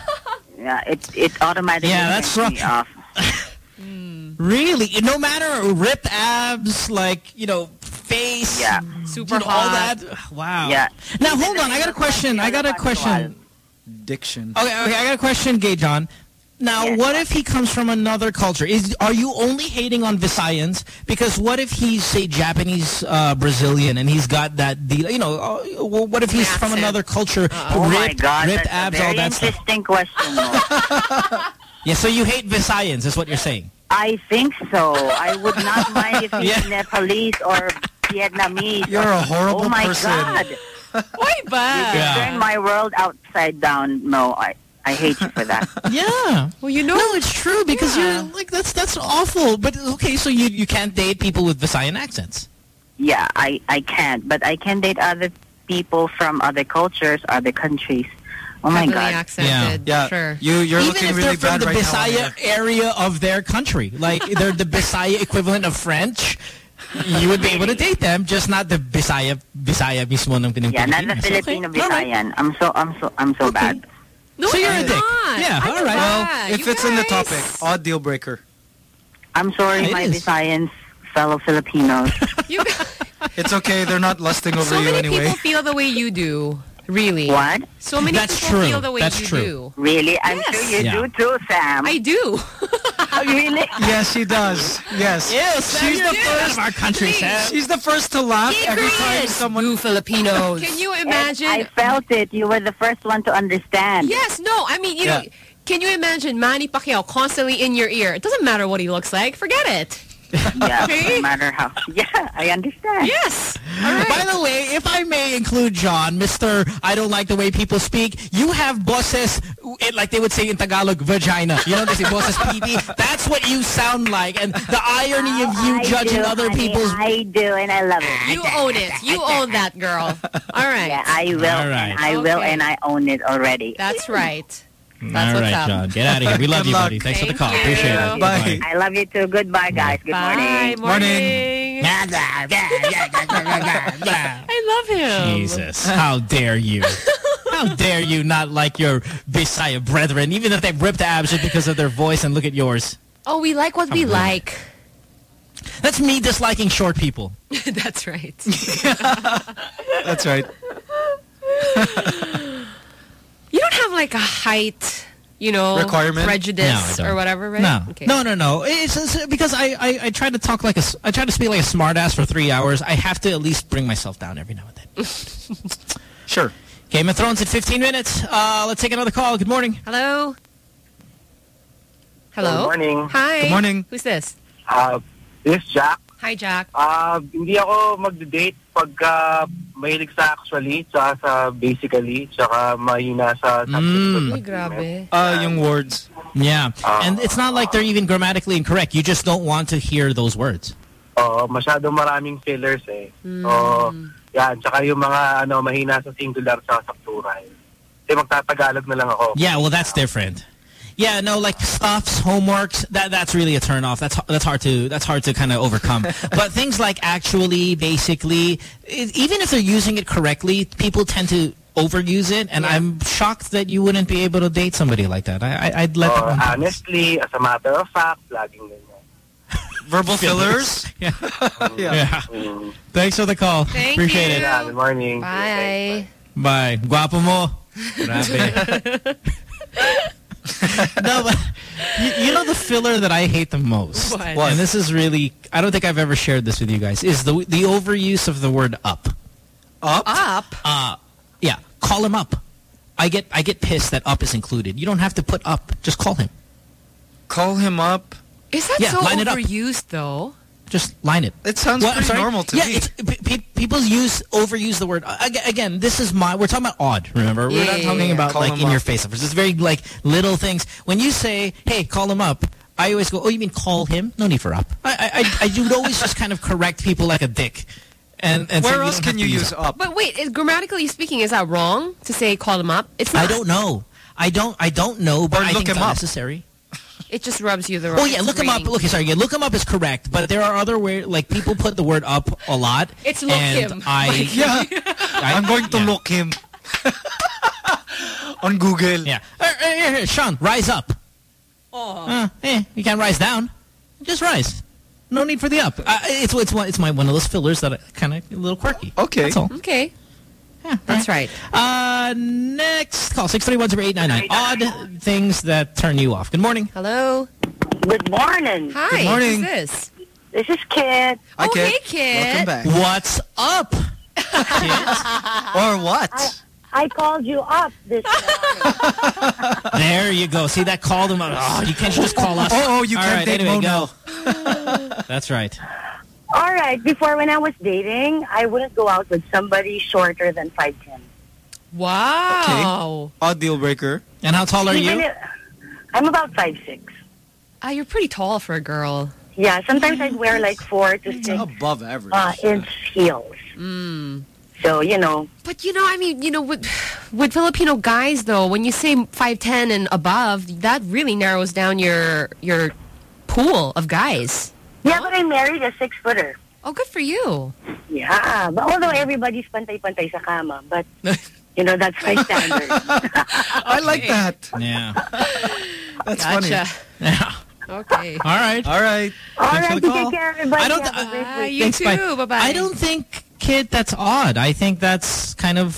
Yeah, it it automatically Yeah, that's turns me off. <laughs> Really? No matter ripped abs, like, you know, face, Yeah. Super you know, all hot. that. Wow. Yeah. Now, hold on. I got a question. I got a question. Diction. Okay, okay. I got a question, Gay John. Now, what if he comes from another culture? Is Are you only hating on Visayans? Because what if he's, say, Japanese, uh, Brazilian, and he's got that deal? You know, uh, what if he's from another culture? Oh my God, ripped that's abs, a all that stuff. interesting question. <laughs> Yeah, so you hate Visayans, is what you're saying. I think so. I would not mind if he's <laughs> Yeah. Nepalese or Vietnamese. You're a horrible person. oh my person. God. <laughs> Why ba? Yeah. Turn my world upside down. No, I, I hate you for that. <laughs> Yeah. Well, you know. No, it's true because Yeah. you're like that's that's awful. But okay, so you you can't date people with Visayan accents. yeah, I, I can't. But I can date other people from other cultures, other countries. Oh my heavily God. accented. Yeah. Sure. You, you're Even looking if really they're from the right Bisaya now. area of their country, like they're the <laughs> Bisaya equivalent of French, you would be able to date them, just not the Bisaya Bisaya mismo ng Pinang Yeah, not the Filipino Okay. All right. Visayan. I'm so I'm so I'm so bad. No, So you're a I'm dick. not. Yeah, I'm all right. not. Well, if You it's in the topic, odd deal breaker. I'm sorry, It my is. Visayans, fellow Filipinos. <laughs> You <laughs> It's okay. They're not lusting over so you many anyway. people feel the way you do. Really. what? So many That's people true. feel the way That's you true. do. Really? I'm Yes. sure you Yeah. do too, Sam. I do. Oh, really? <laughs> Yes, she does. Yes. Yes, She's the out first. of our country, Sam. She's the first to laugh Hey, every time someone. You Filipinos. Can you imagine? I felt it. You were the first one to understand. Yes, no. I mean, you know, can you imagine Manny Pacquiao constantly in your ear? It doesn't matter what he looks like. Forget it. Yeah, <laughs> no matter how. <laughs> Yeah, I understand. Yes. By the way, if I may include John, Mr. I don't like the way people speak, you have bosses, like they would say in Tagalog, vagina. You know, they say bosses pee That's what you sound like. And the irony of you I judging do, other honey, people's... I do, and I love it. You own it. You own that, girl. All right. Yeah, I will. All right. and I will, Okay. and I own it already. That's right. All That's what's right, up. John. Get out of here. We love you, buddy. Thanks for the call. you. Appreciate it. Bye. I love you too. Goodbye, guys. Good Bye. morning. Morning. <laughs> I love him. Jesus. How dare you? How dare you not like your Bisaya brethren, even if they've ripped abs just because of their voice and look at yours. Oh, we like what we Come on. like. That's me disliking short people. <laughs> That's right. <laughs> That's right. You don't have like a height, you know, Requirement? prejudice No, or whatever, right? No, Okay. no, no, no. It's, it's because I, I, I try to talk like a I try to speak like a smartass for three hours. I have to at least bring myself down every now and then. <laughs> Sure. Game of Thrones in 15 minutes. Uh, let's take another call. Good morning. Hello. Hello. Good morning. Hi. Good morning. Who's this? Uh, this is Jack. Hi, Jack. Ah, hindi ako mag-date pagka mahilig sa actually, tsaka sa basically, tsaka mahina sa Mm. Ay, grabe. Uh, yung words. Yeah, and it's not like they're even grammatically incorrect. You just don't want to hear those words. Oo, masyado maraming fillers eh. So, yan, tsaka yung mga ano, mahina sa singular sa sakturan. Kasi magtatagalog na lang ako. Yeah, well, that's different. Yeah, no, like stuffs, homeworks, that that's really a turn off. That's that's hard to that's hard to kind of overcome. <laughs> but things like actually, basically, i even if they're using it correctly, people tend to overuse it, and I'm shocked that you wouldn't be able to date somebody like that. I, I I'd let Or them. honestly, as a matter of fact, laging ganyan. <laughs> Verbal fillers? <laughs> yeah. yeah. Mm. Thanks for the call. Thank Appreciate you. it. Yeah, good morning. Bye. Bye. Guapo mo. Grabe. <laughs> no, but you, you know the filler that I hate the most? What? What? And this is really, I don't think I've ever shared this with you guys, is the the overuse of the word up. Up? Up. Uh, yeah, call him up. I get I get pissed that up is included. You don't have to put up. Just call him. Call him up. Is that Yeah, so line it up. overused, though? Just line it. It sounds Well, I'm pretty normal to yeah, me. It's, pe- pe- people use overuse the word uh, again. This is my. We're talking about odd. Remember, Yeah, we're not talking yeah. about Call like him in your up. face offers. It's very like little things. When you say, "Hey, call him up," I always go, "Oh, you mean call him? No need for up." I I, I, I would always just kind of correct people like a dick. And, and Where you else can you to use up? But wait, is, grammatically speaking, is that wrong to say call him up? It's not. I don't know. I don't. I don't know. But Or I look think him it's up. necessary. It just rubs you the wrong Oh yeah, look him up. reading. Look, sorry, yeah, look him up is correct, but there are other where like people put the word up a lot. It's look and him. I <laughs> Yeah. I, <laughs> I'm going to yeah. look him. <laughs> On Google. Yeah, uh, uh, here, here, Sean, rise up. Oh. Uh, eh, you can't rise down. Just rise. No need for the up. Uh, it's it's one it's my one of those fillers that kind of a little quirky. Okay. That's all. Okay. That's right. Uh, next call six three one zero eight nine nine. Odd things that turn you off. Good morning. Hello. Good morning. Hi. Good morning. Who's this? This is Kit. Hi, oh, Kit. hey, kid. Welcome back. What's up? <laughs> Or what? I called you up this morning. <laughs> There you go. See that called him. out. Oh, you can't just call us. Oh, oh, you All can't right, date anyway, Mo go. <laughs> That's right. All right. Before, when I was dating, I wouldn't go out with somebody shorter than 5'10". Wow. Odd deal breaker. And how tall are Even you? if- I'm about 5'6". Ah, you're pretty tall for a girl. Yeah, sometimes I'd wear like 4 to 6 Above average. uh, inch heels. Mm. So, you know, But you know, I mean, you know, with with Filipino guys though, when you say 5'10 and above, that really narrows down your your pool of guys. Yeah, but I married a six-footer. Oh, good for you. Yeah, but although everybody's pantay-pantay sa kama, but, you know, that's my standard. <laughs> I like that. Yeah. <laughs> That's Gotcha. funny. Yeah. Okay. All right. All right. All Thanks right, the you call. take care, everybody. I don't. Have a great Bye. You Thanks, bye. too. Bye-bye. I don't think, kid, that's odd. I think that's kind of,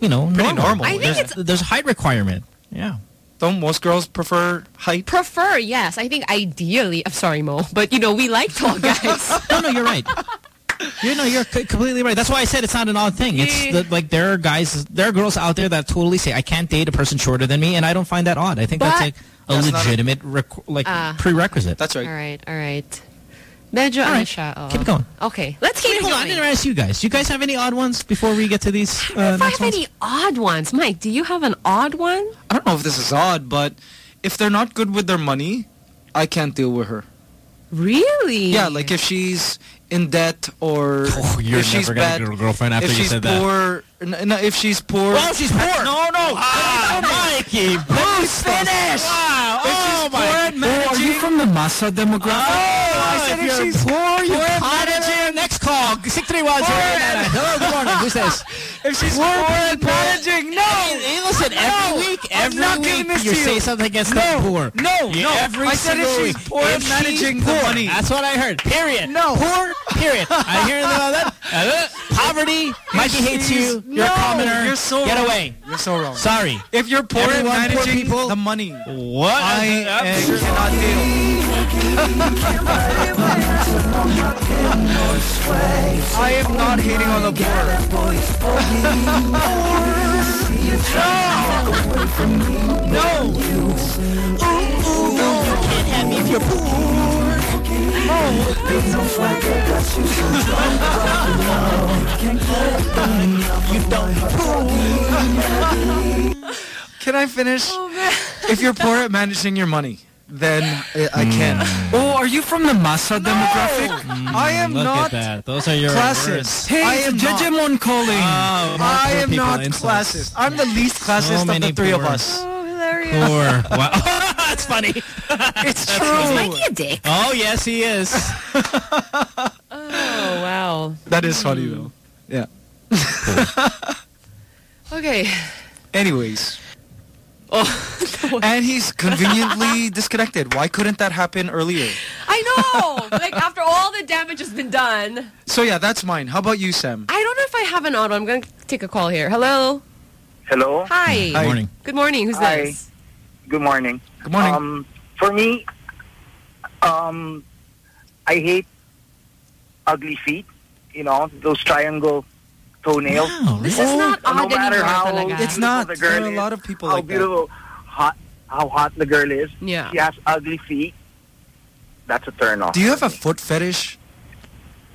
you know, Pretty normal. normal, I think there's, it's- there's a height requirement. Yeah. Don't most girls prefer height? prefer, yes. I think ideally, I'm sorry, Mo, but you know, we like tall guys. <laughs> No, no, you're right. You know, you're completely right. That's why I said it's not an odd thing. It's the, like there are guys, there are girls out there that totally say I can't date a person shorter than me, and I don't find that odd. I think that's But- like a That's not a- legitimate requ- like Ah. prerequisite. That's right. all right. right, all right. Medyo All ano right. siya. oo. Keep going. Okay. Let's keep Wait, hold on. I didn't ask you guys. Do you guys have any odd ones before we get to these? Uh, if I have ones? any odd ones. Mike, do you have an odd one? I don't know if this is odd, but if they're not good with their money, I can't deal with her. Really? Yeah, like if she's in debt or <laughs> Oh, you're if she's never gonna bad, get a girlfriend after if you she's said poor, n- no, if she's poor. Oh, she's poor. No, no. Ah, Mikey. Who's finished? Wow. If she's Oh, poor my. at managing, are you from the massa demographic? Oh, I said if she's poor, you poor at managing. Next call. 631 Hello, good morning. Who's this? <laughs> if she's poor at managing, no. Hey, hey, listen, every No, week, I'm not week, this you to you. say something against No, the poor. no, Yeah, no. Every I said if she's poor at If managing she's the poor. money. That's what I heard. Period. No. Poor, period. <laughs> I hear about that. Uh, Poverty. Mikey hates you. You're no, a commoner. You're so Get wrong. away. You're so wrong. Sorry. If you're poor Everyone, at poor managing people. the money, What? I Uh, uh, cannot deal. <laughs> I am not hating on the poor. no! No! can't have me if you're poor. You don't Can I finish? Oh. If you're poor at managing your money, then I, I mm. can. Oh, are you from the massa demographic? Mm, I am Look not at that. Those are your classes. Hey, I it's am not. Jejemon calling. Oh, I am not insults. classist. I'm the least classist of the three of us. Oh, hilarious. Poor. <laughs> Wow. <laughs> That's funny. It's Is true. Mikey a dick? Oh, yes, he is. <laughs> Oh, wow. That is funny hmm. though. Yeah. Okay. Anyways. Oh, And he's conveniently disconnected. Why couldn't that happen earlier? I know. like after all the damage has been done. So yeah, that's mine. How about you, Sam? I don't know if I have an auto. I'm going to take a call here. Hello. Hello. Hi. Hi. Morning. Good morning. Who's Hi. this? Good morning. Good morning. Um, for me, um, I hate ugly feet. You know, those triangle toenails. Wow, This really? is not no odd matter anymore how talaga. It's not. The There are a lot of people how like that. beautiful, hot, how hot the girl is. Yeah. She has ugly feet. That's a turn off. Do you have a foot fetish?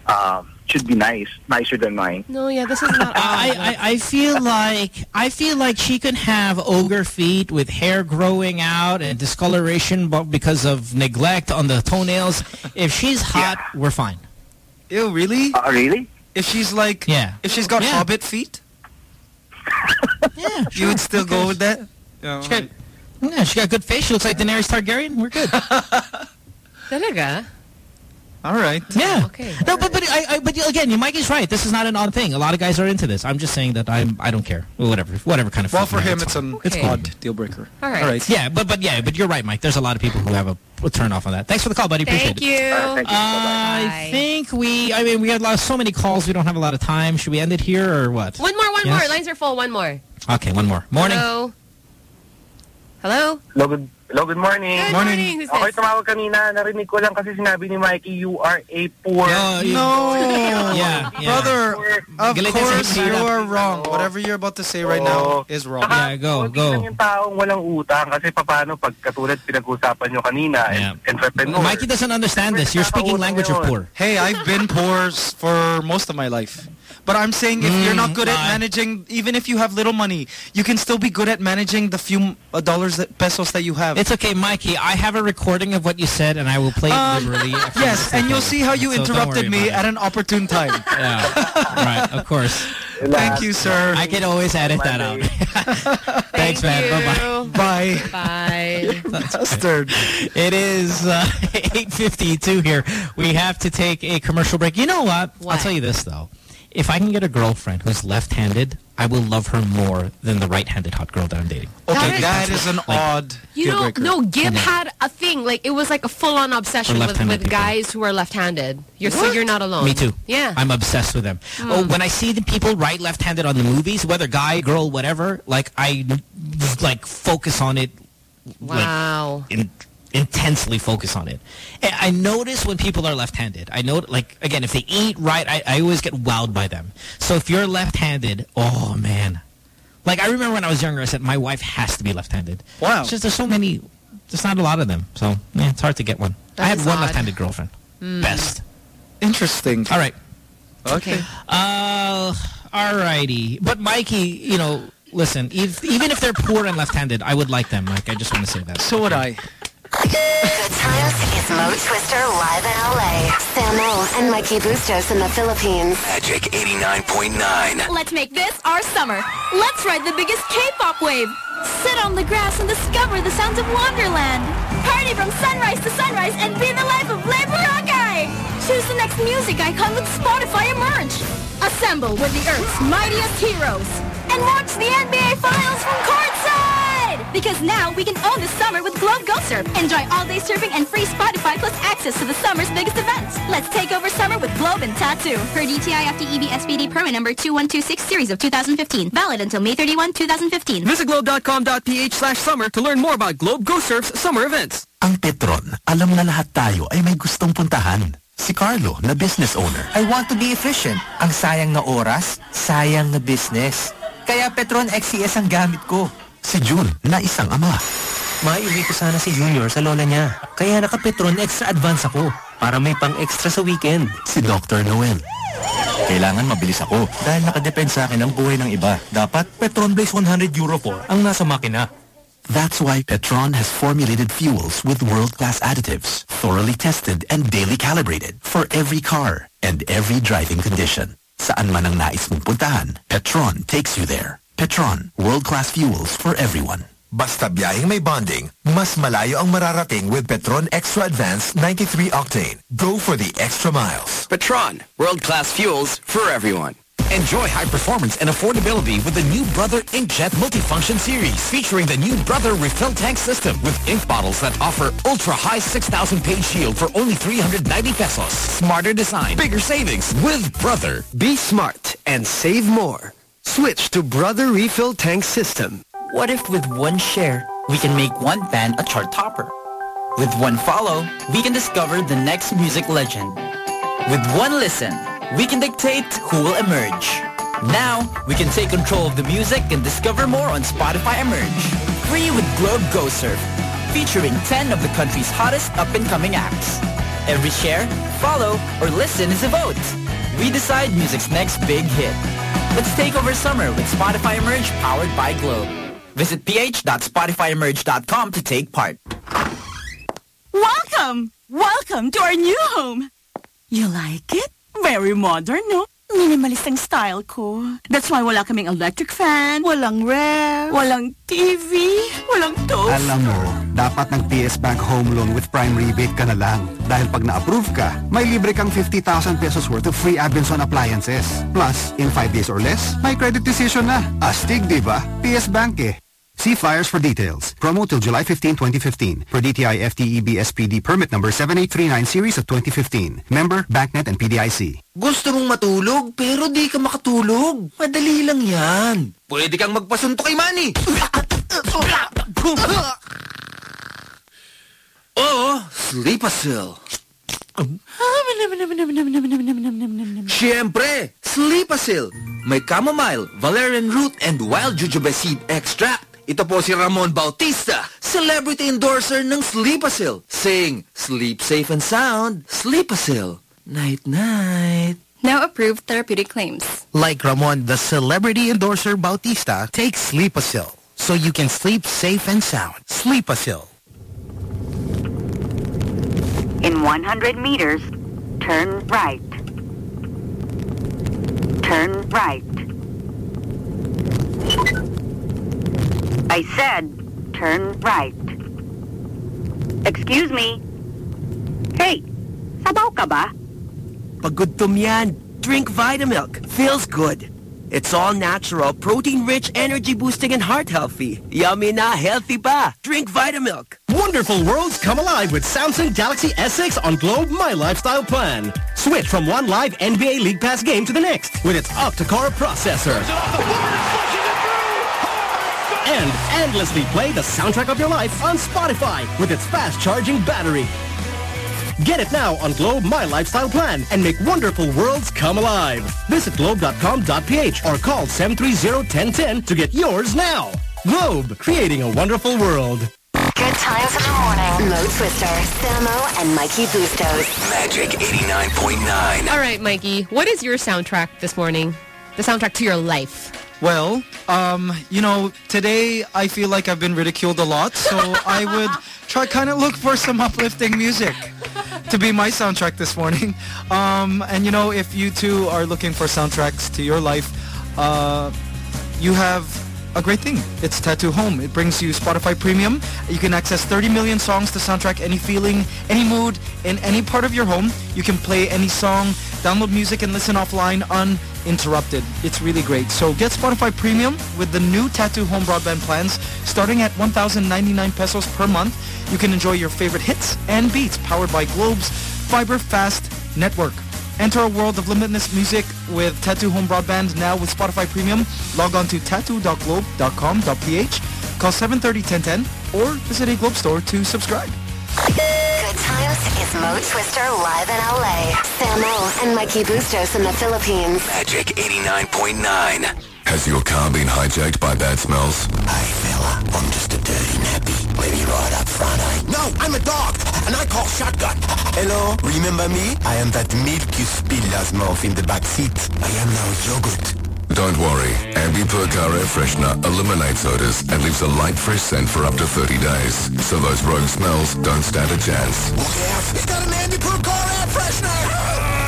Um, should be nice, nicer than mine. No, yeah, this is not. <laughs> I, I, I feel like I feel like she can have ogre feet with hair growing out and discoloration but because of neglect on the toenails. If she's hot, we're fine. Ew, really? Uh, really? If she's like, Yeah. if she's got Yeah. hobbit feet, <laughs> Yeah, you would still go with that? She got, yeah, she got good face. She looks like Daenerys Targaryen. We're good. <laughs> Talaga? All right. Yeah. Okay. No, but but I, I but again, you Mikey's right. This is not an odd thing. A lot of guys are into this. I'm just saying that I'm I don't care. Well, whatever whatever kind of. Well, for him, it's fine. an It's Okay. cool. odd deal breaker. All right. All right. Yeah, but but yeah, but you're right, Mike. There's a lot of people who have a, a turn off on that. Thanks for the call, buddy. Appreciate Thank it. you. Uh, thank you. Bye-bye. I think we. I mean, we had a lot, so many calls. We don't have a lot of time. Should we end it here or what? One more, one Yes? more. Lines are full. One more. Okay, one more. Morning. Hello. Hello. Hello, good, hello, good morning. Good Morning. morning. Who's Okay, this? tumawag kanina. Narinig ko lang kasi sinabi ni Mikey, you are a poor. Uh, No. Yeah, yeah. Brother, of Galit yan sa course you hirap. are wrong. Whatever you're about to say right now is wrong. Yeah, go, Kunti go. lang yung taong walang utang kasi paano pag katulad pinag-usapan nyo kanina, Yeah. entrepreneur. Mikey doesn't understand this. You're speaking language of poor. Hey, I've been poor s- for most of my life. But I'm saying if you're not good at Mm, managing, even if you have little money, you can still be good at managing the few uh, dollars, that, pesos that you have. It's okay, Mikey. I have a recording of what you said, and I will play it Um, liberally. yes, and you'll see how you So interrupted me at an opportune time. <laughs> Yeah, right. Of course. Thank you, sir. I can always edit that out. <laughs> Thanks, man. you. Bye-bye. Bye. Bye. <laughs> Bastard. It is uh, 8.52 here. We have to take a commercial break. You know what? I'll tell you this, though. If I can get a girlfriend who's left-handed, I will love her more than the right-handed hot girl that I'm dating. Okay, That that is an Like- odd You know, breaker. no, Gib had a thing. Like, it was like a full-on obsession with, with guys who are left-handed. You're, so you're not alone. Me too. Yeah. I'm obsessed with them. Hmm. Oh, when I see the people right left-handed on the movies, whether guy, girl, whatever, like I like focus on it. wow. Like, in, intensely focus on it. And I notice when people are left-handed. I know, like again, if they eat right, I, I always get wowed by them. So if you're left-handed, oh man, like I remember when I was younger, I said my wife has to be left-handed. Wow. It's just there's so many. There's not a lot of them, so yeah, it's hard to get one. That I had one left-handed girlfriend. Best. Interesting. All right. Okay. Uh, alrighty. But Mikey, you know, listen, if, even if they're poor and left-handed, I would like them. Like, I just want to say that. So would I. Good times is Mo Twister live in LA. Samo and Mikey Bustos in the Philippines. Magic 89.9. Let's make this our summer. Let's ride the biggest K-pop wave. Sit on the grass and discover the sounds of Wonderland. Party from sunrise to sunrise and be the life of Blay Boracay. Choose the next music icon with Spotify Emerge. Assemble with the Earth's mightiest heroes. And watch the NBA Finals from courtside. Because now we can own the summer with Globe Go Surf. Enjoy all-day surfing and free Spotify plus access to the summer's biggest events. Let's take over summer with Globe and Tattoo. Per DTI FTEB SPD permit number 2126 series of 2015. Valid until May 31, 2015. Visit globe.com.ph slash summer to learn more about Globe Go Surf's summer events. Ang Petron, alam na lahat tayo ay may gustong puntahan. Si Carlo, na business owner. I want to be efficient. Ang sayang na oras, sayang na business. Kaya Petron XCS ang gamit ko. Si June, na isang ama. Maiuwi ko sana si Junior sa lola niya. Kaya naka-Petron Extra Advance ako para may pang-extra sa weekend. Si Dr. Noel. Kailangan mabilis ako dahil nakadepend sa akin ang buhay ng iba. Dapat Petron Blaze 100 Euro 4 ang nasa makina. That's why Petron has formulated fuels with world-class additives, thoroughly tested and daily calibrated for every car and every driving condition. Saan man ang nais mong puntahan, Petron takes you there. Petron, world-class fuels for everyone. Basta biyaheng may bonding, mas malayo ang mararating with Petron Extra Advanced 93 Octane. Go for the extra miles. Petron, world-class fuels for everyone. Enjoy high performance and affordability with the new Brother Inkjet Multifunction Series, featuring the new Brother Refill Tank System with ink bottles that offer ultra-high 6,000 page yield for only 390 pesos. Smarter design, bigger savings with Brother. Be smart and save more. Switch to Brother Refill Tank System. What if with one share, we can make one band a chart topper? With one follow, we can discover the next music legend. With one listen, we can dictate who will emerge. Now, we can take control of the music and discover more on Spotify Emerge. Free with Globe Go Surf, featuring 10 of the country's hottest up-and-coming acts. Every share, follow, or listen is a vote. We decide music's next big hit. Let's take over summer with Spotify Emerge powered by Globe. Visit ph.spotifyemerge.com to take part. Welcome! Welcome to our new home! You like it? Very modern, no? Minimalist ang style ko. That's why wala kaming electric fan, walang ref, walang TV, walang toast. Alam mo, dapat ng PS Bank Home Loan with Prime Rebate ka na lang. Dahil pag na-approve ka, may libre kang 50,000 pesos worth of free Abenson appliances. Plus, in 5 days or less, may credit decision na. Astig, di ba? PS Bank eh. See flyers for details. Promo till July 15, 2015. Per DTI FTEB SPD permit number 7839 series of 2015. Member, BancNet and PDIC. Gusto mong matulog pero di ka makatulog. Madali lang yan. Pwede kang magpasunto kay Manny. <laughs> Oo, Sleepasil. Siyempre, Sleepasil. May chamomile, valerian root, and wild jujube seed extract. Ito po si Ramon Bautista, celebrity endorser ng Sleepasil. Sing, sleep safe and sound, Sleepasil. Night-night. No approved therapeutic claims. Like Ramon, the celebrity endorser Bautista, take Sleepasil so you can sleep safe and sound. Sleepasil. In 100 meters, turn right. Turn right. I said, turn right. Excuse me. Hey, sabaw ka ba? Pagudtom yan. Drink Vitamilk. Feels good. It's all natural, protein-rich, energy-boosting, and heart-healthy. Yummy na, healthy pa. Drink Vitamilk. Wonderful worlds come alive with Samsung Galaxy S6 on Globe My Lifestyle Plan. Switch from one live NBA League Pass game to the next with its octa-core processor. And endlessly play the soundtrack of your life on Spotify with its fast-charging battery. Get it now on Globe My Lifestyle Plan and make wonderful worlds come alive. Visit globe.com.ph or call 730-1010 to get yours now. Globe, creating a wonderful world. Good times in the morning. Mo Twister, Samo, and Mikey Bustos. Magic 89.9. All right, Mikey, what is your soundtrack this morning? The soundtrack to your life. Well, um, you know, today I feel like I've been ridiculed a lot, so I would try kind of look for some uplifting music to be my soundtrack this morning. Um, and you know, if you too are looking for soundtracks to your life, uh, you have a great thing. It's Tattoo Home. It brings you Spotify Premium. You can access 30 million songs to soundtrack any feeling, any mood, in any part of your home. You can play any song, download music, and listen offline uninterrupted. It's really great. So get Spotify Premium with the new Tattoo Home broadband plans starting at 1,099 pesos per month. You can enjoy your favorite hits and beats powered by Globe's Fiber Fast network. Enter a world of limitless music with Tattoo Home Broadband now with Spotify Premium. Log on to tattoo.globe.com.ph, call 730-1010, or visit a Globe store to subscribe. Good times is Mo Twister live in LA. Samo and Mikey Bustos in the Philippines. Magic 89.9. Has your car been hijacked by bad smells? Hey, fella, I'm just a dirty nappy. Maybe me ride up front, eh? No, I'm a dog, and I call shotgun. Hello, remember me? I am that milk you spill last month in the back seat. I am now yogurt. Don't worry. Ambipur Car Air Freshener eliminates odors and leaves a light fresh scent for up to 30 days. So those rogue smells don't stand a chance. Oh, yes, we got an Ambipur car air freshener!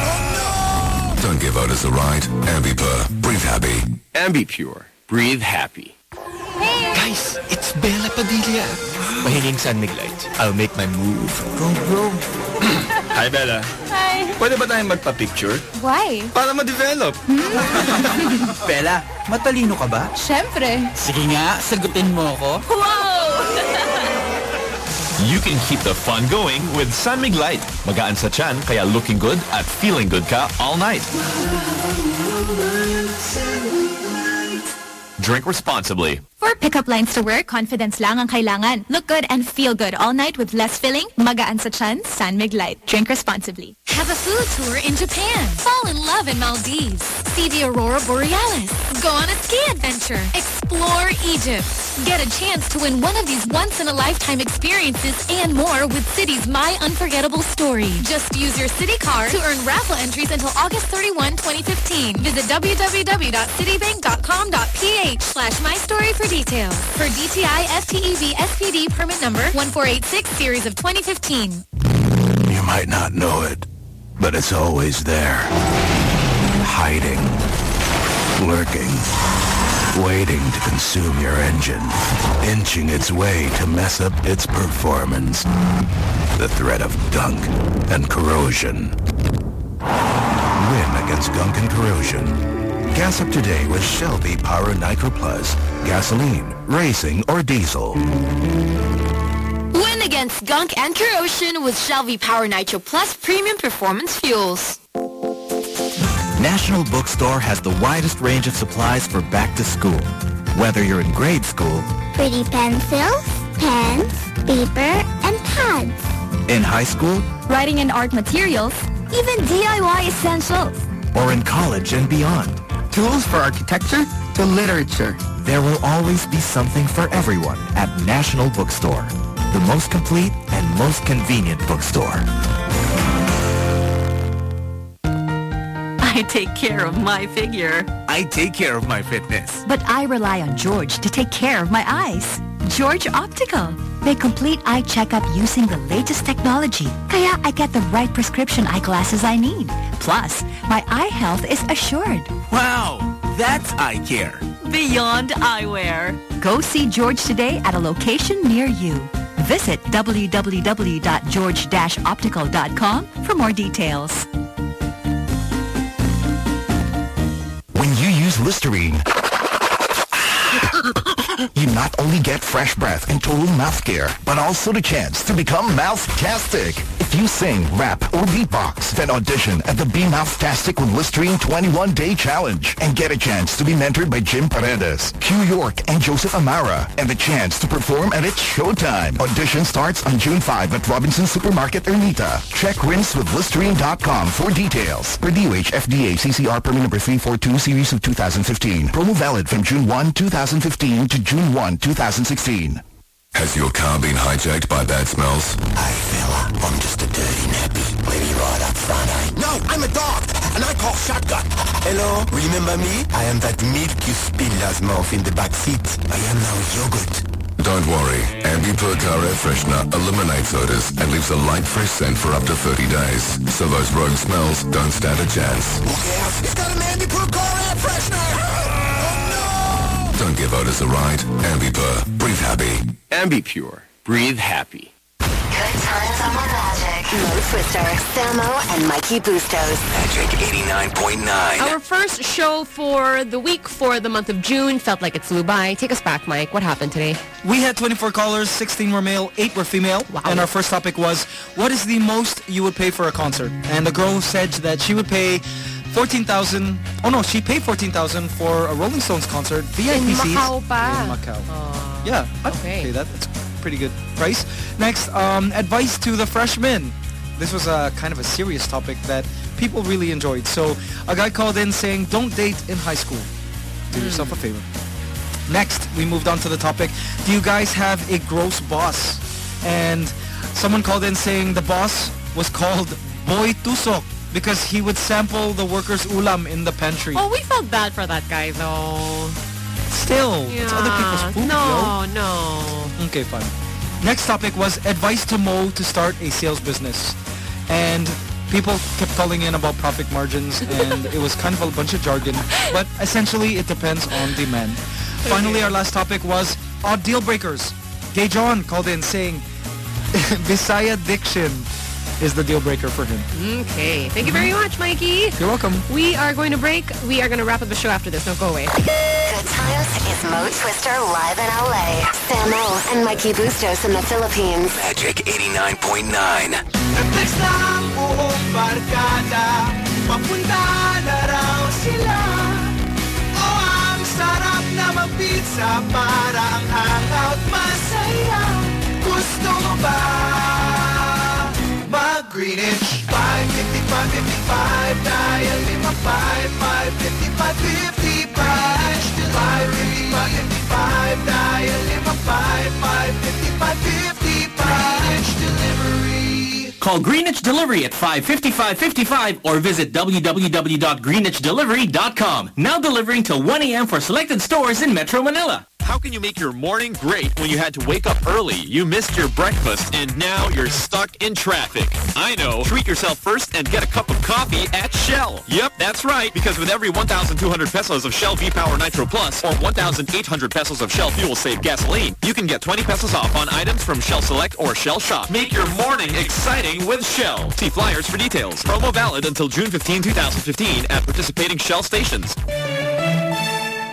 Oh no! Don't give odors a ride. Ambipur. Breathe happy. Ambipur. Breathe happy. Guys, it's Bela Padilla. Mahinging San Mig Light. I'll make my move. Go, bro. Hi, Bela. Hi. Pwede ba tayong magpa-picture? Why? Para ma-develop. Hmm. <laughs> Bela, matalino ka ba? Siyempre. Sige nga, sagutin mo ako. Wow! <laughs> You can keep the fun going with San Mig Light. Magaan sa tiyan, kaya looking good at feeling good ka all night. Drink responsibly. For pickup lines to work, confidence lang ang kailangan. Look good and feel good all night with less filling, magaan sa tiyan, San Mig Light. Drink responsibly. Have a food tour in Japan. Fall in love in Maldives. See the Aurora Borealis. Go on a ski adventure. Explore Egypt. Get a chance to win one of these once-in-a-lifetime experiences and more with Citi's My Unforgettable Story. Just use your Citi card to earn raffle entries until August 31, 2015. Visit www.citibank.com.ph slash my story for details. For DTI FTEB SPD permit number 1486 series of 2015. You might not know it, but it's always there. Hiding. Lurking. Waiting to consume your engine. Inching its way to mess up its performance. The threat of gunk and corrosion. Win against gunk and corrosion. Gas up today with Shell V-Power Nitro Plus. Gasoline, racing, or diesel. Win against gunk and corrosion with Shell V-Power Nitro Plus Premium Performance Fuels. National Bookstore has the widest range of supplies for back to school. Whether you're in grade school, Pretty pencils, pens, paper, and pads. in high school, Writing and art materials, even DIY essentials. Or in college and beyond. Tools for architecture to literature. There will always be something for everyone at National Bookstore, the most complete and most convenient bookstore. I take care of my figure. I take care of my fitness. But I rely on George to take care of my eyes. George Optical. They complete eye checkup using the latest technology. Kaya I get the right prescription eyeglasses I need. Plus, my eye health is assured. Wow, that's eye care. Beyond eyewear. Go see George today at a location near you. Visit www.george-optical.com for more details. When you use Listerine, you not only get fresh breath and total mouth care, but also the chance to become mouth-tastic. If you sing, rap, or beatbox, then audition at the Be Mouth-tastic with Listerine 21-Day Challenge and get a chance to be mentored by Jim Paredes, Q York, and Joseph Amara, and the chance to perform at It's Showtime. Audition starts on June 5 at Robinson Supermarket, Ermita. Check rinsewithlisterine.com for details. Per DOH FDA CCR permit number 342 series of 2015. Promo valid from June 1, 2015 to June 1, 2016. Has your car been hijacked by bad smells? Hey fella, I'm just a dirty nappy. Me ride up front, eh? No, I'm a dog, and I call shotgun. Hello, remember me? I am that milk you spill last month in the back seat. I am now yogurt. Don't worry. Ambipur Car Air Freshener eliminates odors and leaves a light fresh scent for up to 30 days. So those rogue smells don't stand a chance. It's got an Ambipur car air freshener! Don't give odors a ride. Ambipur. Breathe happy. Ambipur. Breathe happy. Good times on the Magic. Mo Twister, Samo, and Mikey Bustos. Magic 89.9. Our first show for the week for the month of June felt like it flew by. Take us back, Mike. What happened today? We had 24 callers, 16 were male, 8 were female. Wow. And our first topic was, what is the most you would pay for a concert? And the girl said that she would pay 14,000. Oh no, she paid 14,000 for a Rolling Stones concert. VIP In seats. Macau pa. In Macau. yeah, I'd pay that. That's a pretty good price. Next, um, advice to the freshmen. This was a kind of a serious topic that people really enjoyed. So a guy called in saying, don't date in high school. Do yourself a favor. Next, we moved on to the topic. Do you guys have a gross boss? And someone called in saying the boss was called Boy Tusok because he would sample the workers' ulam in the pantry. Oh, we felt bad for that guy, though. Still, it's other people's Yeah. food, No, yo. no. Okay, fine. Next topic was advice to Mo to start a sales business. And people kept calling in about profit margins and <laughs> it was kind of a bunch of jargon. But essentially, it depends on demand. Finally, our last topic was odd deal breakers. Gay John called in saying <laughs> Visaya diction is the deal breaker for him. Okay. Thank you very mm-hmm. much, Mikey. You're welcome. We are going to break. We are going to wrap up the show after this. Don't go away. Good times is Mo Twister live in LA. Samo and Mikey Bustos in the Philippines. Magic 89.9. Next ng buong barkada Papunta na raw sila Oh, ang sarap na mag-pizza Para ang hangout masaya Gusto mo ba mag-Greenwich? 555, 55 Dial 55, 555, 55 555, dial 55, 555, 55 Delivery Call Greenwich Delivery at 555-55 or visit www.greenwichdelivery.com. Now delivering till 1 a.m. for selected stores in Metro Manila. How can you make your morning great when you had to wake up early, you missed your breakfast, and now you're stuck in traffic? I know. Treat yourself first and get a cup of coffee at Shell. Yep, that's right, because with every 1,200 pesos of Shell V-Power Nitro Plus or 1,800 pesos of Shell Fuel Save Gasoline, you can get 20 pesos off on items from Shell Select or Shell Shop. Make your morning exciting with Shell. See flyers for details. Promo valid until June 15, 2015 at participating Shell stations.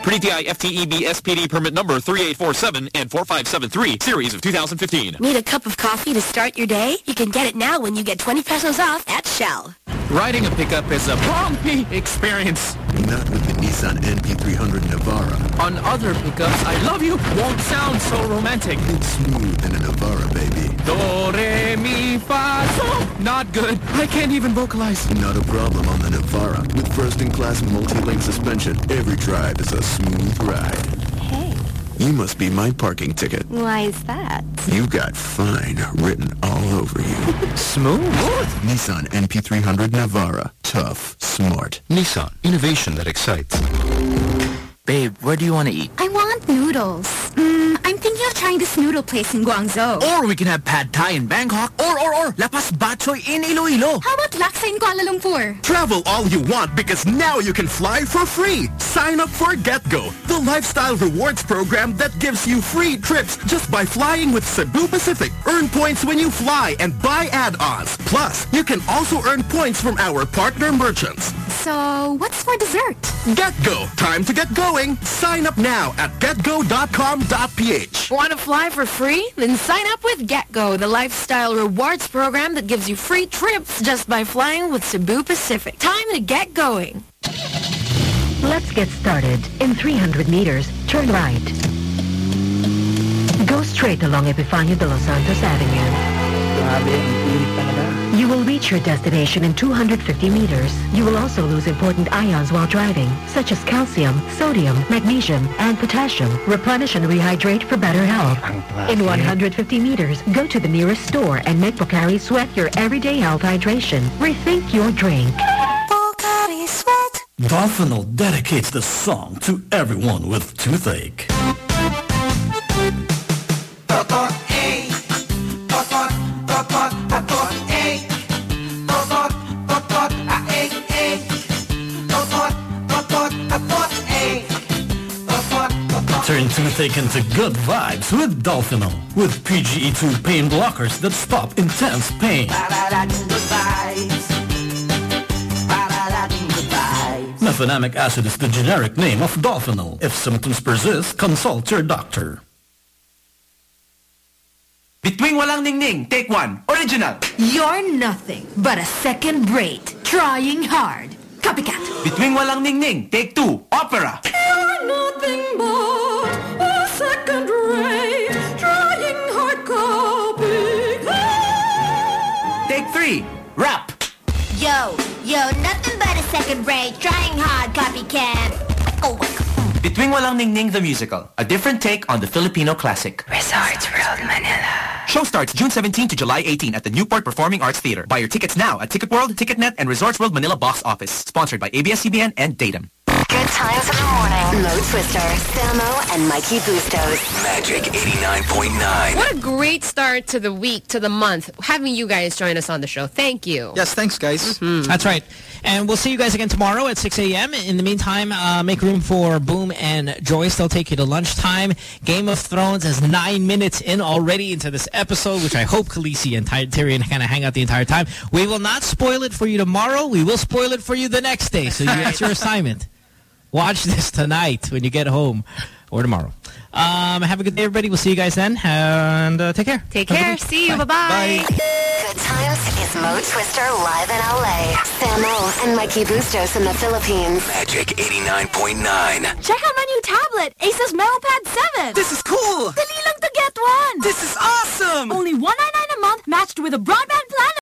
Pre-DI FTEB SPD permit number 3847 and 4573, series of 2015. Need a cup of coffee to start your day? You can get it now when you get 20 pesos off at Shell. Riding a pickup is a bumpy experience. Not with the Nissan NP300 Navara. On other pickups, I love you won't sound so romantic. It's smooth in a Navara, baby. Do, re, mi, fa, sol. Not good. I can't even vocalize. Not a problem on the Navara. With first-in-class multi-link suspension, every drive is a smooth ride. Hey. You must be my parking ticket. Why is that? You've got fine written all over you. <laughs> Smooth? Nissan NP300 Navara. Tough. Smart. Nissan. Innovation that excites. Babe, where do you want to eat? I want noodles. Mm, I'm thinking of trying this noodle place in Guangzhou. Or we can have pad thai in Bangkok. Or, or, or, lapas bachoy in Iloilo. How about laksa in Kuala Lumpur? Travel all you want because now you can fly for free. Sign up for GetGo, the lifestyle rewards program that gives you free trips just by flying with Cebu Pacific. Earn points when you fly and buy add-ons. Plus, you can also earn points from our partner merchants. So, what's for dessert? GetGo, time to get going. Sign up now at getgo.com.ph. Want to fly for free? Then sign up with GetGo, the lifestyle rewards program that gives you free trips just by flying with Cebu Pacific. Time to get going. Let's get started. In 300 meters, turn right. Go straight along Epifanio de los Santos Avenue. You will reach your destination in 250 meters. You will also lose important ions while driving, such as calcium, sodium, magnesium, and potassium. Replenish and rehydrate for better health. In 150 meters, go to the nearest store and make Pocari Sweat your everyday health hydration. Rethink your drink. Dolfenal dedicates the song to everyone with toothache. Turn toothache into good vibes with Dolfenal. With PGE2 pain blockers that stop intense pain. Mefenamic acid is the generic name of Dolfenal. If symptoms persist, consult your doctor. Bituing Walang Ningning, take one. Original. You're nothing but a second rate. Trying hard. Copycat. Bituing Walang Ningning, take two. Opera. You're nothing but a second rate, trying hard copycat. Take three. Rap. Yo, yo, nothing but a second rate, trying hard copycat. Oh, Bituing Walang Ningning the musical, a different take on the Filipino classic. Resorts World Manila. Show starts June 17 to July 18 at the Newport Performing Arts Theater. Buy your tickets now at Ticket World, TicketNet, and Resorts World Manila box office. Sponsored by ABS-CBN and Datum. Good times in the morning. Mo Twister, Samo, and Mikey Bustos. Magic 89.9. What a great start to the week, to the month, having you guys join us on the show. Thank you. Yes, thanks, guys. That's right. And we'll see you guys again tomorrow at 6 a.m. In the meantime, uh, make room for Boom and Joyce. They'll take you to lunchtime. Game of Thrones is nine minutes in already into this episode, which I hope Khaleesi and Ty Tyrion kind of hang out the entire time. We will not spoil it for you tomorrow. We will spoil it for you the next day. So you, that's your <laughs> assignment. Watch this tonight when you get home or tomorrow. Um, have a good day, everybody. We'll see you guys then. And uh, take care. Take Have care. See you. Bye-bye. Good times is Mo Twister live in LA. Samo and Mikey Bustos in the Philippines. Magic 89.9. Check out my new tablet, Asus MemoPad 7. This is cool. Dali lang to get one. This is awesome. Only 199 a month matched with a broadband plan